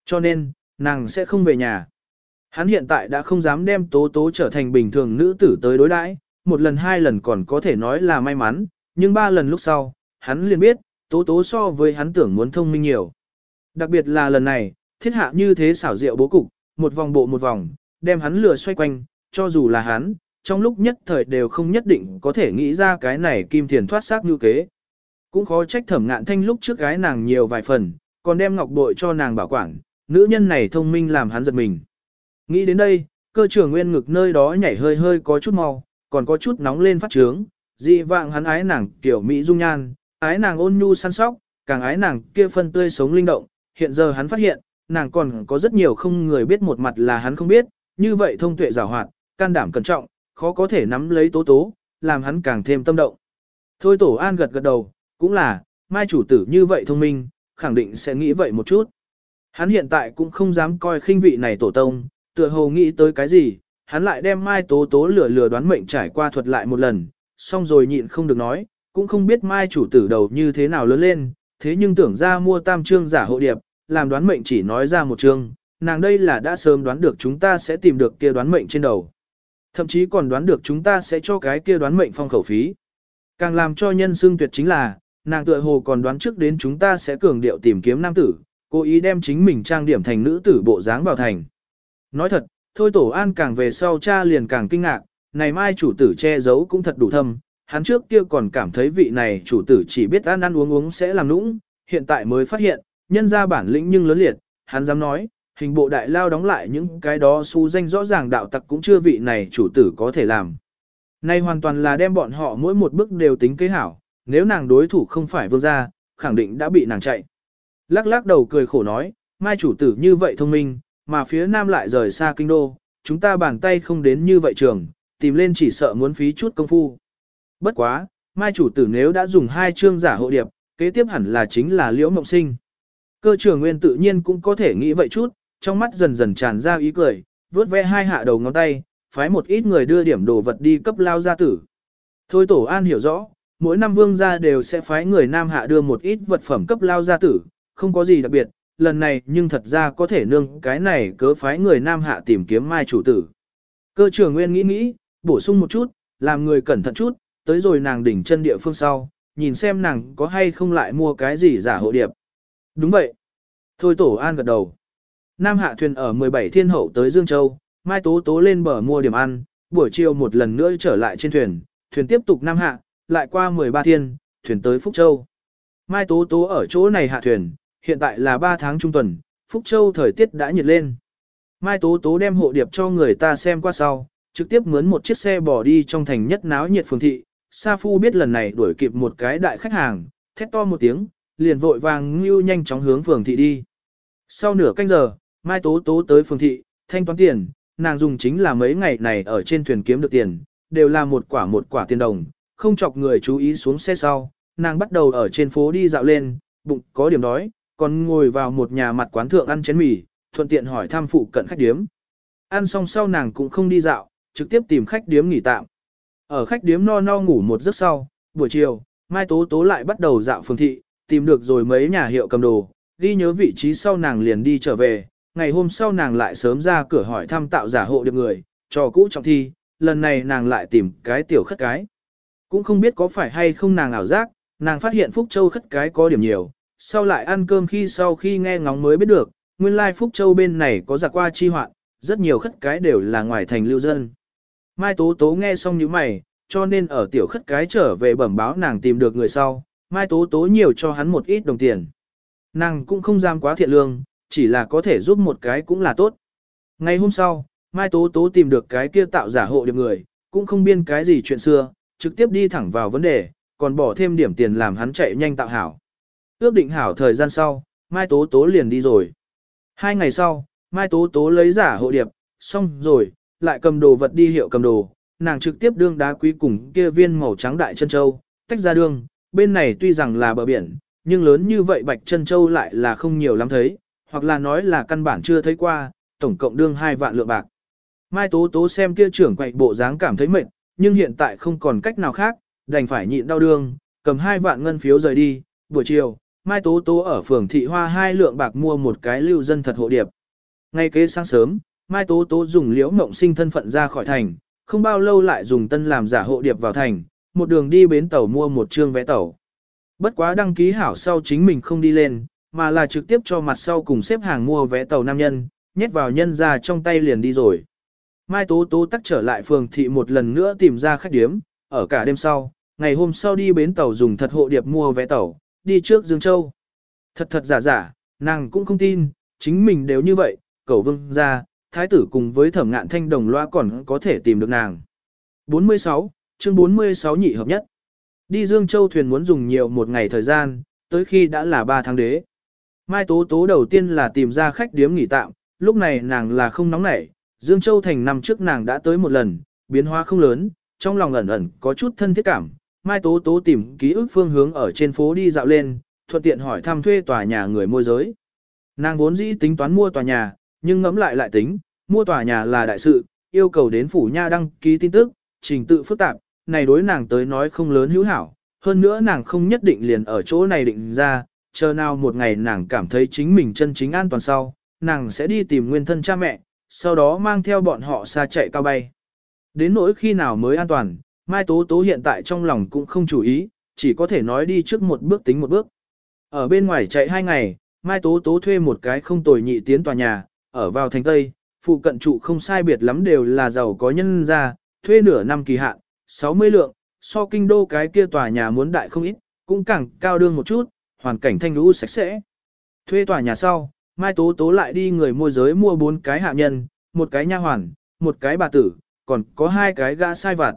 Cho nên, nàng sẽ không về nhà. Hắn hiện tại đã không dám đem tố tố trở thành bình thường nữ tử tới đối đãi, một lần hai lần còn có thể nói là may mắn, nhưng ba lần lúc sau, hắn liền biết, tố tố so với hắn tưởng muốn thông minh nhiều. Đặc biệt là lần này, thiết hạ như thế xảo diệu bố cục, một vòng bộ một vòng, đem hắn lừa xoay quanh, cho dù là hắn, trong lúc nhất thời đều không nhất định có thể nghĩ ra cái này kim thiền thoát xác như kế. Cũng khó trách thẩm ngạn thanh lúc trước gái nàng nhiều vài phần, còn đem ngọc bội cho nàng bảo quản, nữ nhân này thông minh làm hắn giật mình. Nghĩ đến đây, cơ trưởng nguyên ngực nơi đó nhảy hơi hơi có chút mau, còn có chút nóng lên phát trướng, dị vạng hắn ái nàng kiểu Mỹ dung nhan, ái nàng ôn nhu săn sóc, càng ái nàng kia phân tươi sống linh động, hiện giờ hắn phát hiện, nàng còn có rất nhiều không người biết một mặt là hắn không biết, như vậy thông tuệ giảo hoạt, can đảm cẩn trọng, khó có thể nắm lấy tố tố, làm hắn càng thêm tâm động. Thôi tổ an gật gật đầu, cũng là, mai chủ tử như vậy thông minh, khẳng định sẽ nghĩ vậy một chút. Hắn hiện tại cũng không dám coi khinh vị này tổ tông, tựa hồ nghĩ tới cái gì, hắn lại đem mai tố tố lừa lừa đoán mệnh trải qua thuật lại một lần, xong rồi nhịn không được nói, cũng không biết mai chủ tử đầu như thế nào lớn lên, thế nhưng tưởng ra mua tam trương giả hộ điệp, làm đoán mệnh chỉ nói ra một chương, nàng đây là đã sớm đoán được chúng ta sẽ tìm được kia đoán mệnh trên đầu. Thậm chí còn đoán được chúng ta sẽ cho cái kia đoán mệnh phong khẩu phí. Càng làm cho nhân xương tuyệt chính là, nàng tựa hồ còn đoán trước đến chúng ta sẽ cường điệu tìm kiếm nam tử, cố ý đem chính mình trang điểm thành nữ tử bộ dáng vào thành. Nói thật, thôi tổ an càng về sau cha liền càng kinh ngạc, này mai chủ tử che giấu cũng thật đủ thâm, hắn trước kia còn cảm thấy vị này chủ tử chỉ biết ăn ăn uống uống sẽ làm nũng, hiện tại mới phát hiện, nhân ra bản lĩnh nhưng lớn liệt, hắn dám nói, hình bộ đại lao đóng lại những cái đó xú danh rõ ràng đạo tặc cũng chưa vị này chủ tử có thể làm. Nay hoàn toàn là đem bọn họ mỗi một bước đều tính kế hảo, nếu nàng đối thủ không phải vương gia, khẳng định đã bị nàng chạy. Lắc lắc đầu cười khổ nói, mai chủ tử như vậy thông minh, mà phía nam lại rời xa kinh đô, chúng ta bàn tay không đến như vậy trường, tìm lên chỉ sợ muốn phí chút công phu. Bất quá, mai chủ tử nếu đã dùng hai chương giả hộ điệp, kế tiếp hẳn là chính là liễu mộng sinh. Cơ trưởng nguyên tự nhiên cũng có thể nghĩ vậy chút, trong mắt dần dần tràn ra ý cười, vướt ve hai hạ đầu ngón tay, phái một ít người đưa điểm đồ vật đi cấp lao gia tử. Thôi tổ an hiểu rõ, mỗi năm vương gia đều sẽ phái người nam hạ đưa một ít vật phẩm cấp lao gia tử, không có gì đặc biệt, lần này nhưng thật ra có thể nương cái này cớ phái người nam hạ tìm kiếm mai chủ tử. Cơ trưởng nguyên nghĩ nghĩ, bổ sung một chút, làm người cẩn thận chút, tới rồi nàng đỉnh chân địa phương sau, nhìn xem nàng có hay không lại mua cái gì giả hộ điệp. Đúng vậy. Thôi tổ an gật đầu. Nam hạ thuyền ở 17 thiên hậu tới Dương Châu, Mai Tố Tố lên bờ mua điểm ăn, buổi chiều một lần nữa trở lại trên thuyền, thuyền tiếp tục Nam hạ, lại qua 13 thiên, thuyền tới Phúc Châu. Mai Tố Tố ở chỗ này hạ thuyền, hiện tại là 3 tháng trung tuần, Phúc Châu thời tiết đã nhiệt lên. Mai Tố Tố đem hộ điệp cho người ta xem qua sau, trực tiếp mướn một chiếc xe bỏ đi trong thành nhất náo nhiệt phường thị. Sa Phu biết lần này đuổi kịp một cái đại khách hàng, thét to một tiếng, liền vội vàng ngưu nhanh chóng hướng phường thị đi. Sau nửa canh giờ, Mai Tố Tố tới phường thị, thanh toán tiền, nàng dùng chính là mấy ngày này ở trên thuyền kiếm được tiền, đều là một quả một quả tiền đồng, không chọc người chú ý xuống xe sau, nàng bắt đầu ở trên phố đi dạo lên, bụng có điểm đói, còn ngồi vào một nhà mặt quán thượng ăn chén mì, thuận tiện hỏi thăm phụ cận khách điếm. Ăn xong sau nàng cũng không đi dạo, trực tiếp tìm khách điếm nghỉ tạm. Ở khách điếm no no ngủ một giấc sau, buổi chiều, Mai Tố Tố lại bắt đầu dạo phường thị, tìm được rồi mấy nhà hiệu cầm đồ, ghi nhớ vị trí sau nàng liền đi trở về, ngày hôm sau nàng lại sớm ra cửa hỏi thăm tạo giả hộ được người, cho cũ trọng thi, lần này nàng lại tìm cái tiểu khất cái. Cũng không biết có phải hay không nàng ảo giác, nàng phát hiện Phúc Châu khất cái có điểm nhiều, sau lại ăn cơm khi sau khi nghe ngóng mới biết được, nguyên lai Phúc Châu bên này có giả qua chi hoạn, rất nhiều khất cái đều là ngoài thành lưu dân. Mai Tố Tố nghe xong như mày, cho nên ở tiểu khất cái trở về bẩm báo nàng tìm được người sau, Mai Tố Tố nhiều cho hắn một ít đồng tiền. Nàng cũng không dám quá thiện lương, chỉ là có thể giúp một cái cũng là tốt. Ngày hôm sau, Mai Tố Tố tìm được cái kia tạo giả hộ điệp người, cũng không biên cái gì chuyện xưa, trực tiếp đi thẳng vào vấn đề, còn bỏ thêm điểm tiền làm hắn chạy nhanh tạo hảo. Ước định hảo thời gian sau, Mai Tố Tố liền đi rồi. Hai ngày sau, Mai Tố Tố lấy giả hộ điệp, xong rồi, lại cầm đồ vật đi hiệu cầm đồ, nàng trực tiếp đương đá quý cùng kia viên màu trắng đại chân châu, tách ra đương, bên này tuy rằng là bờ biển, nhưng lớn như vậy bạch chân châu lại là không nhiều lắm thấy, hoặc là nói là căn bản chưa thấy qua, tổng cộng đương hai vạn lượng bạc. Mai Tố Tố xem kia trưởng quậy bộ dáng cảm thấy mệt, nhưng hiện tại không còn cách nào khác, đành phải nhịn đau đương, cầm hai vạn ngân phiếu rời đi, buổi chiều, Mai Tố Tố ở phường thị hoa hai lượng bạc mua một cái lưu dân thật hộ điệp. Ngay kế sáng sớm, Mai Tố Tố dùng liễu mộng sinh thân phận ra khỏi thành, không bao lâu lại dùng tân làm giả hộ điệp vào thành, một đường đi bến tàu mua một trương vé tàu. Bất quá đăng ký hảo sau chính mình không đi lên, mà là trực tiếp cho mặt sau cùng xếp hàng mua vé tàu nam nhân, nhét vào nhân ra trong tay liền đi rồi. Mai Tố Tố tắt trở lại phường thị một lần nữa tìm ra khách điếm, ở cả đêm sau, ngày hôm sau đi bến tàu dùng thật hộ điệp mua vé tàu, đi trước Dương Châu. Thật thật giả giả, nàng cũng không tin, chính mình đều như vậy, cầu vương ra, thái tử cùng với thẩm ngạn thanh đồng loa còn có thể tìm được nàng. 46, chương 46 nhị hợp nhất. Đi Dương Châu thuyền muốn dùng nhiều một ngày thời gian, tới khi đã là 3 tháng đế. Mai Tố Tố đầu tiên là tìm ra khách điếm nghỉ tạm, lúc này nàng là không nóng nảy, Dương Châu thành năm trước nàng đã tới một lần, biến hóa không lớn, trong lòng ẩn ẩn có chút thân thiết cảm. Mai Tố Tố tìm ký ức phương hướng ở trên phố đi dạo lên, thuận tiện hỏi thăm thuê tòa nhà người môi giới. Nàng vốn dĩ tính toán mua tòa nhà, nhưng ngẫm lại lại tính, mua tòa nhà là đại sự, yêu cầu đến phủ nha đăng ký tin tức, trình tự phức tạp, này đối nàng tới nói không lớn hữu hảo, hơn nữa nàng không nhất định liền ở chỗ này định ra, chờ nào một ngày nàng cảm thấy chính mình chân chính an toàn sau, nàng sẽ đi tìm nguyên thân cha mẹ, sau đó mang theo bọn họ xa chạy cao bay. Đến nỗi khi nào mới an toàn, Mai Tố Tố hiện tại trong lòng cũng không chủ ý, chỉ có thể nói đi trước một bước tính một bước. Ở bên ngoài chạy hai ngày, Mai Tố Tố thuê một cái không tồi nhị tiến tòa nhà, ở vào thành Tây, phụ cận trụ không sai biệt lắm đều là giàu có nhân ra, thuê nửa năm kỳ hạn, 60 lượng, so kinh đô cái kia tòa nhà muốn đại không ít, cũng càng cao đương một chút, hoàn cảnh thanh lũ sạch sẽ. Thuê tòa nhà sau, Mai Tố Tố lại đi người môi giới mua bốn cái hạ nhân, một cái nha hoàn, một cái bà tử, còn có hai cái gã sai vặt.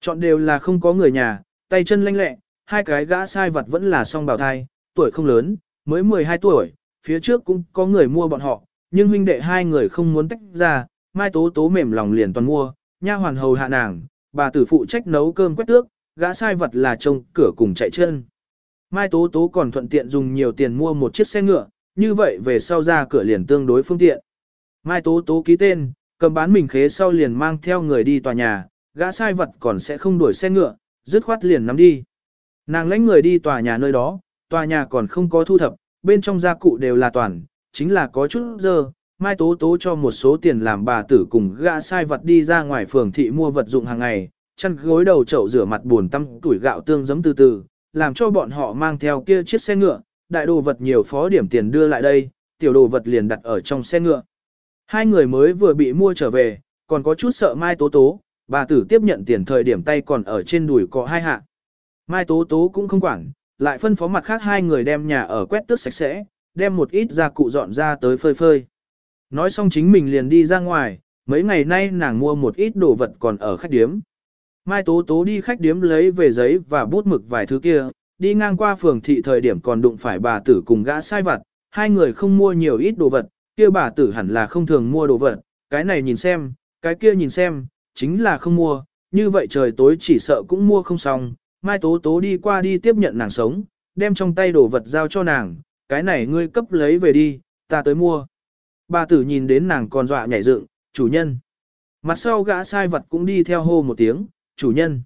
Chọn đều là không có người nhà, tay chân lanh lẹ, hai cái gã sai vặt vẫn là song bào thai, tuổi không lớn, mới 12 tuổi, phía trước cũng có người mua bọn họ, nhưng huynh đệ hai người không muốn tách ra, Mai Tố Tố mềm lòng liền toàn mua, nha hoàn hầu hạ nàng, bà tử phụ trách nấu cơm quét tước, gã sai vật là trông cửa cùng chạy chân. Mai Tố Tố còn thuận tiện dùng nhiều tiền mua một chiếc xe ngựa, như vậy về sau ra cửa liền tương đối phương tiện. Mai Tố Tố ký tên, cầm bán mình khế sau liền mang theo người đi tòa nhà, gã sai vật còn sẽ không đuổi xe ngựa, dứt khoát liền nắm đi. Nàng lãnh người đi tòa nhà nơi đó, tòa nhà còn không có thu thập, bên trong gia cụ đều là toàn, chính là có chút dơ. Mai Tố Tố cho một số tiền làm bà tử cùng gã sai vật đi ra ngoài phường thị mua vật dụng hàng ngày, chăn gối đầu chậu rửa mặt buồn tăm tuổi gạo tương giấm từ từ, làm cho bọn họ mang theo kia chiếc xe ngựa, đại đồ vật nhiều phó điểm tiền đưa lại đây, tiểu đồ vật liền đặt ở trong xe ngựa. Hai người mới vừa bị mua trở về, còn có chút sợ Mai Tố Tố, bà tử tiếp nhận tiền thời điểm tay còn ở trên đùi có hai hạ. Mai Tố Tố cũng không quản, lại phân phó mặt khác hai người đem nhà ở quét tước sạch sẽ, đem một ít gia cụ dọn ra tới phơi phơi. Nói xong chính mình liền đi ra ngoài, mấy ngày nay nàng mua một ít đồ vật còn ở khách điếm. Mai Tố Tố đi khách điếm lấy về giấy và bút mực vài thứ kia, đi ngang qua phường thị thời điểm còn đụng phải bà tử cùng gã sai vặt, hai người không mua nhiều ít đồ vật, kia bà tử hẳn là không thường mua đồ vật, cái này nhìn xem, cái kia nhìn xem, chính là không mua, như vậy trời tối chỉ sợ cũng mua không xong, Mai Tố Tố đi qua đi tiếp nhận nàng sống, đem trong tay đồ vật giao cho nàng, cái này ngươi cấp lấy về đi, ta tới mua. Bà tử nhìn đến nàng còn dọa nhảy dựng, chủ nhân. Mặt sau gã sai vật cũng đi theo hô một tiếng, chủ nhân.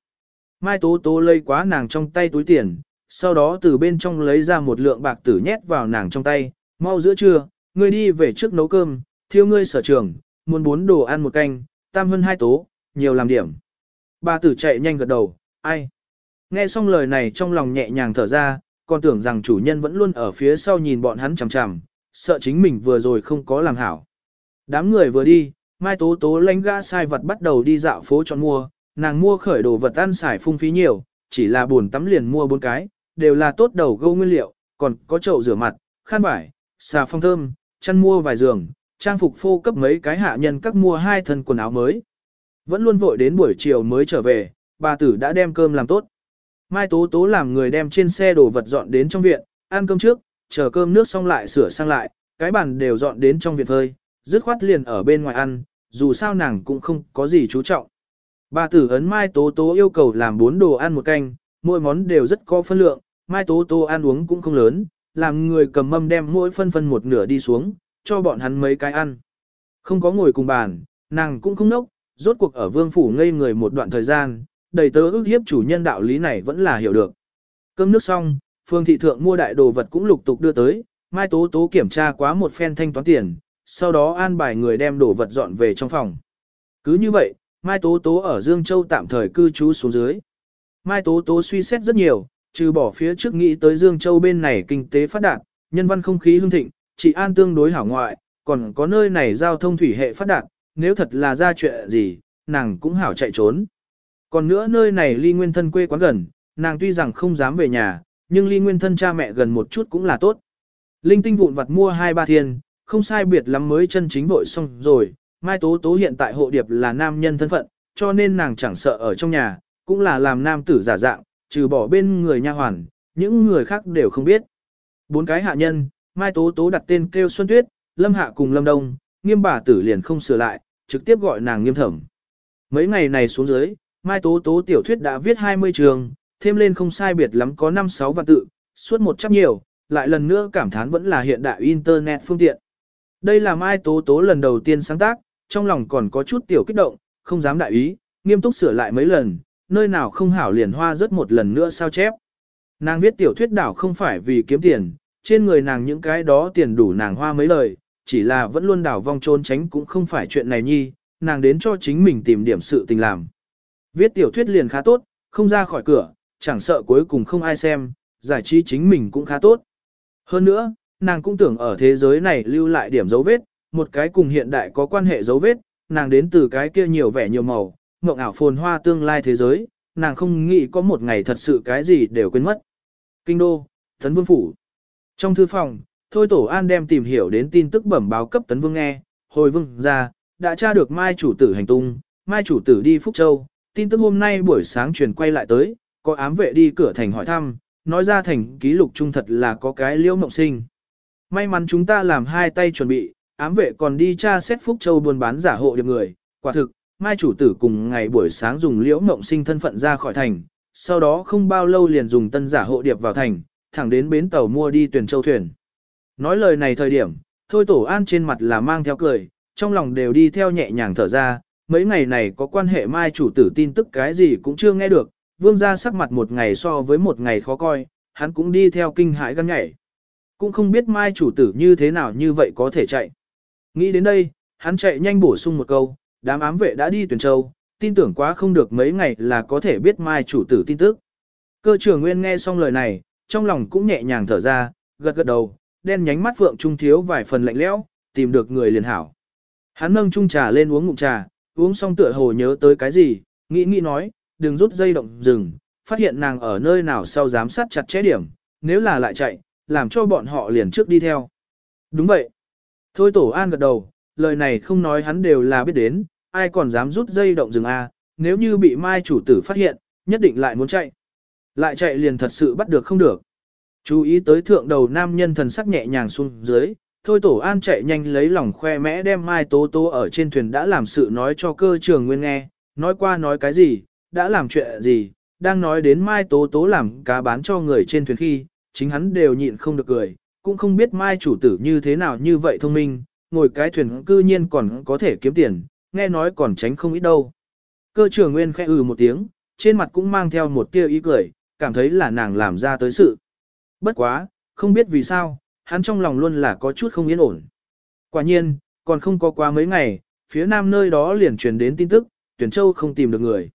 Mai Tố Tố lấy quá nàng trong tay túi tiền, sau đó từ bên trong lấy ra một lượng bạc tử nhét vào nàng trong tay, mau giữa trưa, ngươi đi về trước nấu cơm, thiêu ngươi sở trường, muốn bốn đồ ăn một canh, tam hơn hai tố, nhiều làm điểm. Bà tử chạy nhanh gật đầu, ai? Nghe xong lời này trong lòng nhẹ nhàng thở ra, còn tưởng rằng chủ nhân vẫn luôn ở phía sau nhìn bọn hắn chằm chằm, sợ chính mình vừa rồi không có làm hảo. Đám người vừa đi, Mai Tố Tố lánh gã sai vật bắt đầu đi dạo phố chọn mua, nàng mua khởi đồ vật ăn xài phung phí nhiều, chỉ là buồn tắm liền mua bốn cái, đều là tốt đầu gâu nguyên liệu, còn có chậu rửa mặt, khăn vải, xà phong thơm, chăn mua vài giường, trang phục phô cấp mấy cái hạ nhân các mua hai thân quần áo mới. Vẫn luôn vội đến buổi chiều mới trở về, bà tử đã đem cơm làm tốt. Mai Tố Tố làm người đem trên xe đồ vật dọn đến trong viện, ăn cơm trước, chờ cơm nước xong lại sửa sang lại, cái bàn đều dọn đến trong viện phơi, dứt khoát liền ở bên ngoài ăn, dù sao nàng cũng không có gì chú trọng. Bà tử ấn Mai Tố Tố yêu cầu làm bốn đồ ăn một canh, mỗi món đều rất có phân lượng, Mai Tố Tố ăn uống cũng không lớn, làm người cầm mâm đem mỗi phân phân một nửa đi xuống, cho bọn hắn mấy cái ăn. Không có ngồi cùng bàn, nàng cũng không nốc, rốt cuộc ở vương phủ ngây người một đoạn thời gian, đầy tớ ước hiếp chủ nhân đạo lý này vẫn là hiểu được. Cơm nước xong, phương thị thượng mua đại đồ vật cũng lục tục đưa tới, Mai Tố Tố kiểm tra quá một phen thanh toán tiền, sau đó an bài người đem đồ vật dọn về trong phòng. Cứ như vậy, Mai Tố Tố ở Dương Châu tạm thời cư trú xuống dưới. Mai Tố Tố suy xét rất nhiều, trừ bỏ phía trước nghĩ tới Dương Châu bên này kinh tế phát đạt, nhân văn không khí hương thịnh, trị an tương đối hảo ngoại, còn có nơi này giao thông thủy hệ phát đạt, nếu thật là ra chuyện gì, nàng cũng hảo chạy trốn. Còn nữa nơi này ly nguyên thân quê quán gần, nàng tuy rằng không dám về nhà, nhưng ly nguyên thân cha mẹ gần một chút cũng là tốt. Linh tinh vụn vặt mua hai ba thiên, không sai biệt lắm mới chân chính vội xong rồi, Mai Tố Tố hiện tại hộ điệp là nam nhân thân phận, cho nên nàng chẳng sợ ở trong nhà, cũng là làm nam tử giả dạng, trừ bỏ bên người nha hoàn, những người khác đều không biết. Bốn cái hạ nhân, Mai Tố Tố đặt tên kêu Xuân Tuyết, Lâm Hạ cùng Lâm Đông, nghiêm bà tử liền không sửa lại, trực tiếp gọi nàng nghiêm thẩm. Mấy ngày này xuống dưới, Mai Tố Tố tiểu thuyết đã viết 20 trường, thêm lên không sai biệt lắm có 5-6 vạn tự, suốt một trăm nhiều, lại lần nữa cảm thán vẫn là hiện đại Internet phương tiện. Đây là Mai Tố Tố lần đầu tiên sáng tác, trong lòng còn có chút tiểu kích động, không dám đại ý, nghiêm túc sửa lại mấy lần, nơi nào không hảo liền hoa rất một lần nữa sao chép. Nàng viết tiểu thuyết đảo không phải vì kiếm tiền, trên người nàng những cái đó tiền đủ nàng hoa mấy lời, chỉ là vẫn luôn đảo vong trốn tránh cũng không phải chuyện này nhi, nàng đến cho chính mình tìm điểm sự tình làm. Viết tiểu thuyết liền khá tốt, không ra khỏi cửa, chẳng sợ cuối cùng không ai xem, giải trí chính mình cũng khá tốt. Hơn nữa, nàng cũng tưởng ở thế giới này lưu lại điểm dấu vết, một cái cùng hiện đại có quan hệ dấu vết, nàng đến từ cái kia nhiều vẻ nhiều màu, mộng ảo phồn hoa tương lai thế giới, nàng không nghĩ có một ngày thật sự cái gì đều quên mất. Kinh đô, Tấn Vương Phủ. Trong thư phòng, Thôi Tổ An đem tìm hiểu đến tin tức bẩm báo cấp Tấn Vương nghe, hồi vương ra, đã tra được Mai chủ tử hành tung, Mai chủ tử đi Phúc Châu, tin tức hôm nay buổi sáng truyền quay lại tới, có ám vệ đi cửa thành hỏi thăm, nói ra thành ký lục trung thật là có cái liễu mộng sinh. May mắn chúng ta làm hai tay chuẩn bị, ám vệ còn đi tra xét Phúc Châu buôn bán giả hộ điệp người, quả thực, Mai chủ tử cùng ngày buổi sáng dùng liễu mộng sinh thân phận ra khỏi thành, sau đó không bao lâu liền dùng tân giả hộ điệp vào thành, thẳng đến bến tàu mua đi tuyển châu thuyền. Nói lời này thời điểm, thôi tổ an trên mặt là mang theo cười, trong lòng đều đi theo nhẹ nhàng thở ra, mấy ngày này có quan hệ mai chủ tử tin tức cái gì cũng chưa nghe được, vương gia sắc mặt một ngày so với một ngày khó coi, hắn cũng đi theo kinh hãi gan nhảy. Cũng không biết mai chủ tử như thế nào như vậy có thể chạy. Nghĩ đến đây, hắn chạy nhanh bổ sung một câu, đám ám vệ đã đi tuyển châu, tin tưởng quá không được mấy ngày là có thể biết mai chủ tử tin tức. Cơ trưởng nguyên nghe xong lời này, trong lòng cũng nhẹ nhàng thở ra, gật gật đầu, đen nhánh mắt phượng trung thiếu vài phần lạnh lẽo, tìm được người liền hảo. Hắn nâng chung trà lên uống ngụm trà, uống xong tựa hồ nhớ tới cái gì, nghĩ nghĩ nói, đừng rút dây động rừng, phát hiện nàng ở nơi nào sau giám sát chặt chẽ điểm, nếu là lại chạy, làm cho bọn họ liền trước đi theo. Đúng vậy. Thôi tổ an gật đầu, lời này không nói hắn đều là biết đến, ai còn dám rút dây động rừng A, nếu như bị mai chủ tử phát hiện, nhất định lại muốn chạy. Lại chạy liền thật sự bắt được không được. Chú ý tới thượng đầu nam nhân thần sắc nhẹ nhàng xuống dưới, thôi tổ an chạy nhanh lấy lòng khoe mẽ đem mai tố tố ở trên thuyền đã làm sự nói cho cơ trường nguyên nghe, nói qua nói cái gì, đã làm chuyện gì, đang nói đến mai tố tố làm cá bán cho người trên thuyền khi, chính hắn đều nhịn không được cười, cũng không biết mai chủ tử như thế nào như vậy thông minh, ngồi cái thuyền cư nhiên còn có thể kiếm tiền, nghe nói còn tránh không ít đâu. Cơ trưởng nguyên khẽ ừ một tiếng, trên mặt cũng mang theo một tia ý cười, cảm thấy là nàng làm ra tới sự. Bất quá, không biết vì sao, hắn trong lòng luôn là có chút không yên ổn. Quả nhiên, còn không có qua mấy ngày, phía nam nơi đó liền truyền đến tin tức, tuyển châu không tìm được người.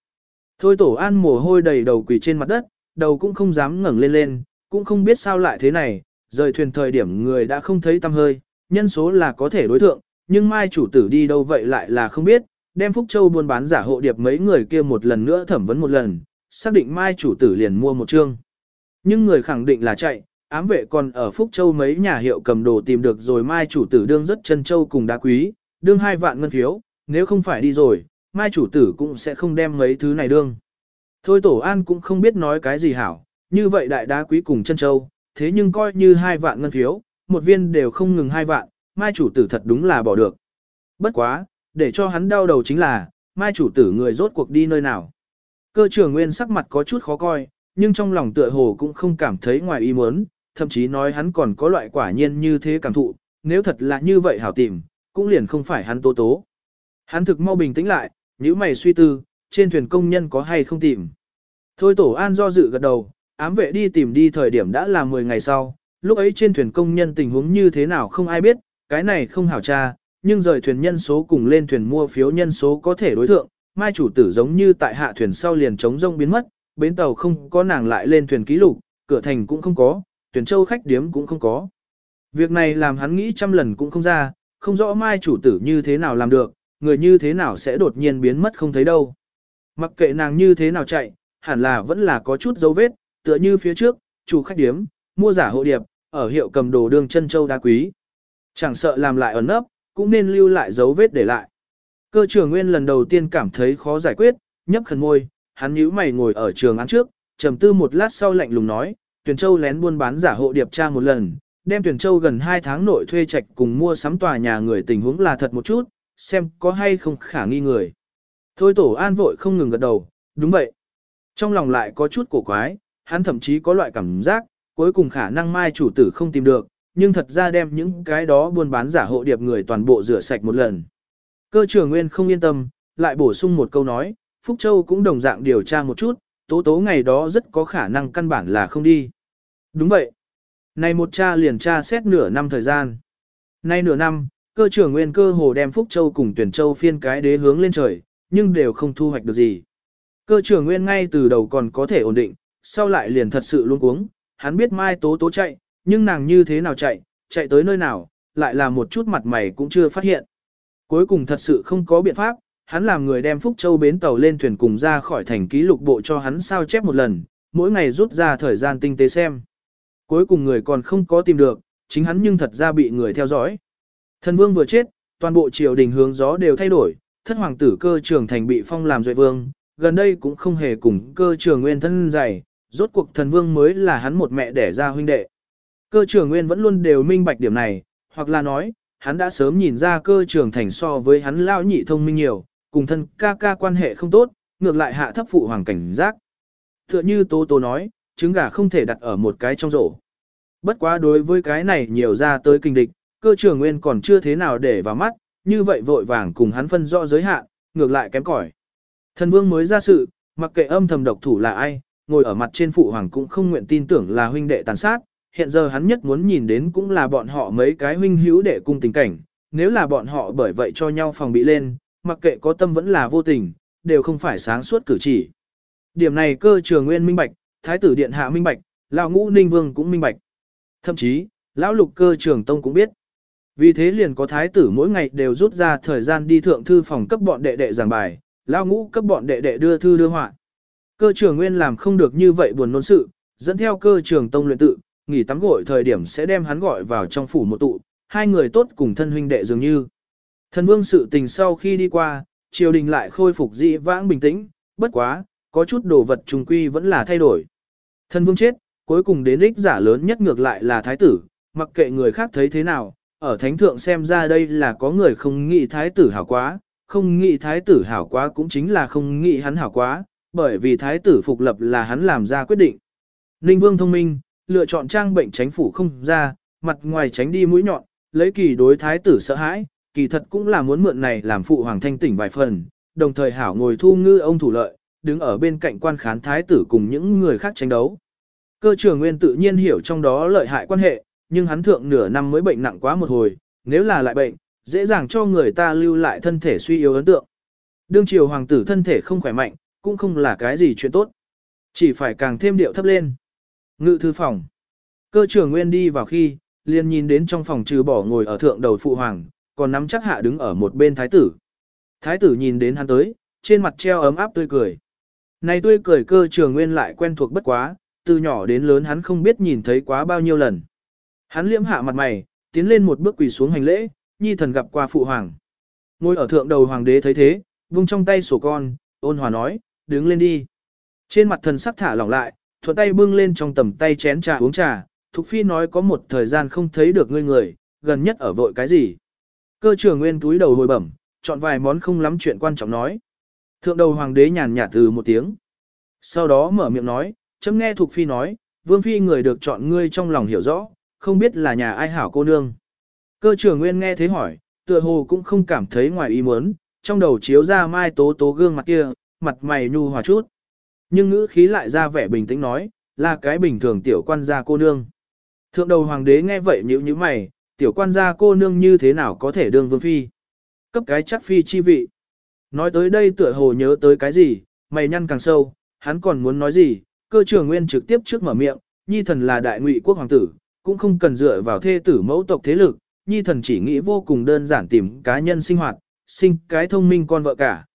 Thôi tổ an mồ hôi đầy đầu quỳ trên mặt đất, đầu cũng không dám ngẩng lên lên, cũng không biết sao lại thế này, rời thuyền thời điểm người đã không thấy tăm hơi, nhân số là có thể đối thượng, nhưng mai chủ tử đi đâu vậy lại là không biết, đem Phúc Châu buôn bán giả hộ điệp mấy người kia một lần nữa thẩm vấn một lần, xác định mai chủ tử liền mua một chương. Nhưng người khẳng định là chạy, ám vệ còn ở Phúc Châu mấy nhà hiệu cầm đồ tìm được rồi mai chủ tử đương rất chân châu cùng đá quý, đương hai vạn ngân phiếu, nếu không phải đi rồi, mai chủ tử cũng sẽ không đem mấy thứ này đương. Thôi tổ an cũng không biết nói cái gì hảo, như vậy đại đá quý cùng chân châu, thế nhưng coi như hai vạn ngân phiếu, một viên đều không ngừng hai vạn, mai chủ tử thật đúng là bỏ được. Bất quá, để cho hắn đau đầu chính là, mai chủ tử người rốt cuộc đi nơi nào. Cơ trưởng nguyên sắc mặt có chút khó coi, nhưng trong lòng tựa hồ cũng không cảm thấy ngoài ý muốn, thậm chí nói hắn còn có loại quả nhiên như thế cảm thụ, nếu thật là như vậy hảo tìm, cũng liền không phải hắn tố tố. Hắn thực mau bình tĩnh lại, nếu mày suy tư, trên thuyền công nhân có hay không tìm. Thôi tổ an do dự gật đầu, ám vệ đi tìm đi thời điểm đã là 10 ngày sau, lúc ấy trên thuyền công nhân tình huống như thế nào không ai biết, cái này không hảo tra, nhưng rời thuyền nhân số cùng lên thuyền mua phiếu nhân số có thể đối thượng, mai chủ tử giống như tại hạ thuyền sau liền chống rông biến mất, bến tàu không có nàng lại lên thuyền ký lục, cửa thành cũng không có, tuyển châu khách điếm cũng không có. Việc này làm hắn nghĩ trăm lần cũng không ra, không rõ mai chủ tử như thế nào làm được, người như thế nào sẽ đột nhiên biến mất không thấy đâu. Mặc kệ nàng như thế nào chạy, hẳn là vẫn là có chút dấu vết, tựa như phía trước, chủ khách điếm, mua giả hộ điệp, ở hiệu cầm đồ đường chân châu đá quý. Chẳng sợ làm lại ẩn nấp, cũng nên lưu lại dấu vết để lại. Cơ trưởng nguyên lần đầu tiên cảm thấy khó giải quyết, nhấp khẩn môi, hắn nhíu mày ngồi ở trường án trước, trầm tư một lát sau lạnh lùng nói, tuyển châu lén buôn bán giả hộ điệp tra một lần, đem tuyển châu gần 2 tháng nội thuê trạch cùng mua sắm tòa nhà người tình huống là thật một chút, xem có hay không khả nghi người. Thôi tổ an vội không ngừng gật đầu, đúng vậy. Trong lòng lại có chút cổ quái, hắn thậm chí có loại cảm giác, cuối cùng khả năng mai chủ tử không tìm được, nhưng thật ra đem những cái đó buôn bán giả hộ điệp người toàn bộ rửa sạch một lần. Cơ trưởng Nguyên không yên tâm, lại bổ sung một câu nói, Phúc Châu cũng đồng dạng điều tra một chút, tố tố ngày đó rất có khả năng căn bản là không đi. Đúng vậy. Này một cha liền tra xét nửa năm thời gian. Nay nửa năm, cơ trưởng Nguyên cơ hồ đem Phúc Châu cùng tuyển Châu phiên cái đế hướng lên trời, nhưng đều không thu hoạch được gì. Cơ trưởng Nguyên ngay từ đầu còn có thể ổn định, sau lại liền thật sự luôn cuống, hắn biết Mai Tố Tố chạy, nhưng nàng như thế nào chạy, chạy tới nơi nào, lại là một chút mặt mày cũng chưa phát hiện. Cuối cùng thật sự không có biện pháp, hắn làm người đem Phúc Châu bến tàu lên thuyền cùng ra khỏi thành ký lục bộ cho hắn sao chép một lần, mỗi ngày rút ra thời gian tinh tế xem. Cuối cùng người còn không có tìm được, chính hắn nhưng thật ra bị người theo dõi. Thần vương vừa chết, toàn bộ triều đình hướng gió đều thay đổi, thất hoàng tử cơ trường thành bị phong làm duệ vương, gần đây cũng không hề cùng cơ trường nguyên thân dày, rốt cuộc thần vương mới là hắn một mẹ đẻ ra huynh đệ. Cơ trường nguyên vẫn luôn đều minh bạch điểm này, hoặc là nói, hắn đã sớm nhìn ra cơ trường thành so với hắn lao nhị thông minh nhiều, cùng thân ca ca quan hệ không tốt, ngược lại hạ thấp phụ hoàng cảnh giác. Tựa như Tố Tố nói, trứng gà không thể đặt ở một cái trong rổ. Bất quá đối với cái này nhiều ra tới kinh địch, cơ trường nguyên còn chưa thế nào để vào mắt, như vậy vội vàng cùng hắn phân rõ giới hạn, ngược lại kém cỏi. Thần vương mới ra sự, mặc kệ âm thầm độc thủ là ai, ngồi ở mặt trên phụ hoàng cũng không nguyện tin tưởng là huynh đệ tàn sát, hiện giờ hắn nhất muốn nhìn đến cũng là bọn họ mấy cái huynh hữu đệ cung tình cảnh, nếu là bọn họ bởi vậy cho nhau phòng bị lên, mặc kệ có tâm vẫn là vô tình, đều không phải sáng suốt cử chỉ. Điểm này cơ trường nguyên minh bạch, thái tử điện hạ minh bạch, lão ngũ ninh vương cũng minh bạch. Thậm chí, lão lục cơ trường tông cũng biết. Vì thế liền có thái tử mỗi ngày đều rút ra thời gian đi thượng thư phòng cấp bọn đệ đệ giảng bài, lão ngũ cấp bọn đệ đệ đưa thư đưa họa. Cơ trường nguyên làm không được như vậy buồn nôn sự, dẫn theo cơ trường tông luyện tự, nghỉ tắm gội thời điểm sẽ đem hắn gọi vào trong phủ một tụ, hai người tốt cùng thân huynh đệ dường như. Thần vương sự tình sau khi đi qua, triều đình lại khôi phục dị vãng bình tĩnh, bất quá, có chút đồ vật trùng quy vẫn là thay đổi. Thần vương chết, cuối cùng đến ích giả lớn nhất ngược lại là thái tử, mặc kệ người khác thấy thế nào, ở thánh thượng xem ra đây là có người không nghĩ thái tử hảo quá, không nghĩ thái tử hảo quá cũng chính là không nghĩ hắn hảo quá, bởi vì thái tử phục lập là hắn làm ra quyết định. Ninh Vương thông minh, lựa chọn trang bệnh tránh phủ không ra, mặt ngoài tránh đi mũi nhọn, lấy kỳ đối thái tử sợ hãi, kỳ thật cũng là muốn mượn này làm phụ hoàng thanh tỉnh vài phần, đồng thời hảo ngồi thu ngư ông thủ lợi, đứng ở bên cạnh quan khán thái tử cùng những người khác tranh đấu. Cơ trưởng nguyên tự nhiên hiểu trong đó lợi hại quan hệ, nhưng hắn thượng nửa năm mới bệnh nặng quá một hồi, nếu là lại bệnh, dễ dàng cho người ta lưu lại thân thể suy yếu ấn tượng. Đương triều hoàng tử thân thể không khỏe mạnh, cũng không là cái gì chuyện tốt. Chỉ phải càng thêm điệu thấp lên. Ngự thư phòng. Cơ trưởng nguyên đi vào khi, liền nhìn đến trong phòng trừ bỏ ngồi ở thượng đầu phụ hoàng, còn nắm chắc hạ đứng ở một bên thái tử. Thái tử nhìn đến hắn tới, trên mặt treo ấm áp tươi cười. Này tươi cười cơ trường nguyên lại quen thuộc bất quá, từ nhỏ đến lớn hắn không biết nhìn thấy quá bao nhiêu lần. Hắn liễm hạ mặt mày, tiến lên một bước quỳ xuống hành lễ, nhi thần gặp qua phụ hoàng. Ngồi ở thượng đầu hoàng đế thấy thế, vung trong tay sổ con, ôn hòa nói, đứng lên đi. Trên mặt thần sắc thả lỏng lại, thuận tay bưng lên trong tầm tay chén trà uống trà, Thục Phi nói có một thời gian không thấy được ngươi người, gần nhất ở vội cái gì. Cơ trưởng nguyên túi đầu hồi bẩm, chọn vài món không lắm chuyện quan trọng nói. Thượng đầu hoàng đế nhàn nhạt từ một tiếng. Sau đó mở miệng nói, chấm nghe Thục Phi nói, Vương Phi người được chọn ngươi trong lòng hiểu rõ, không biết là nhà ai hảo cô nương. Cơ trưởng nguyên nghe thế hỏi, tựa hồ cũng không cảm thấy ngoài ý muốn, trong đầu chiếu ra mai tố tố gương mặt kia, mặt mày nhu hòa chút. Nhưng ngữ khí lại ra vẻ bình tĩnh nói, là cái bình thường tiểu quan gia cô nương. Thượng đầu hoàng đế nghe vậy nhíu nhíu mày, tiểu quan gia cô nương như thế nào có thể đương vương phi. Cấp cái chắc phi chi vị. Nói tới đây tựa hồ nhớ tới cái gì, mày nhăn càng sâu, hắn còn muốn nói gì, cơ trưởng nguyên trực tiếp trước mở miệng, nhi thần là đại ngụy quốc hoàng tử, cũng không cần dựa vào thê tử mẫu tộc thế lực, nhi thần chỉ nghĩ vô cùng đơn giản tìm cá nhân sinh hoạt, sinh cái thông minh con vợ cả.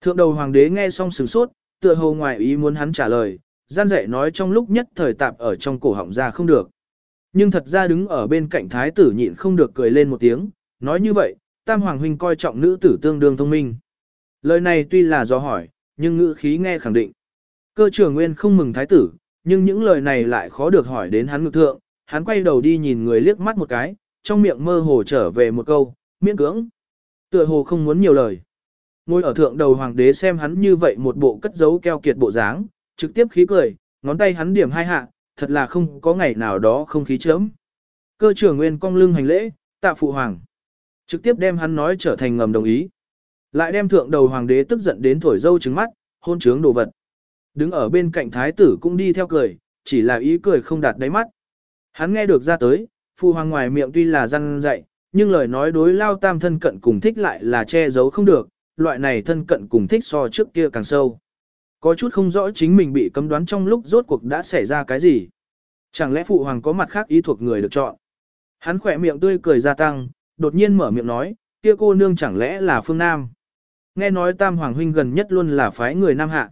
Thượng đầu hoàng đế nghe xong sửng sốt, tựa hồ ngoài ý muốn hắn trả lời, gian dạy nói trong lúc nhất thời tạp ở trong cổ họng ra không được. Nhưng thật ra đứng ở bên cạnh thái tử nhịn không được cười lên một tiếng, nói như vậy, tam hoàng huynh coi trọng nữ tử tương đương thông minh. Lời này tuy là do hỏi, nhưng ngữ khí nghe khẳng định. Cơ trưởng nguyên không mừng thái tử, nhưng những lời này lại khó được hỏi đến hắn ngực thượng, hắn quay đầu đi nhìn người liếc mắt một cái, trong miệng mơ hồ trở về một câu, miễn cưỡng. Tựa hồ không muốn nhiều lời. Ngồi ở thượng đầu hoàng đế xem hắn như vậy một bộ cất giấu keo kiệt bộ dáng, trực tiếp khí cười, ngón tay hắn điểm hai hạ, thật là không có ngày nào đó không khí chớm. Cơ trưởng nguyên cong lưng hành lễ, tạ phụ hoàng. Trực tiếp đem hắn nói trở thành ngầm đồng ý. Lại đem thượng đầu hoàng đế tức giận đến thổi dâu trứng mắt, hôn trướng đồ vật. Đứng ở bên cạnh thái tử cũng đi theo cười, chỉ là ý cười không đạt đáy mắt. Hắn nghe được ra tới, phụ hoàng ngoài miệng tuy là răn dạy, nhưng lời nói đối lao tam thân cận cùng thích lại là che giấu không được, loại này thân cận cùng thích so trước kia càng sâu. Có chút không rõ chính mình bị cấm đoán trong lúc rốt cuộc đã xảy ra cái gì. Chẳng lẽ phụ hoàng có mặt khác ý thuộc người được chọn. Hắn khỏe miệng tươi cười gia tăng, đột nhiên mở miệng nói, kia cô nương chẳng lẽ là phương Nam. Nghe nói tam hoàng huynh gần nhất luôn là phái người Nam hạ.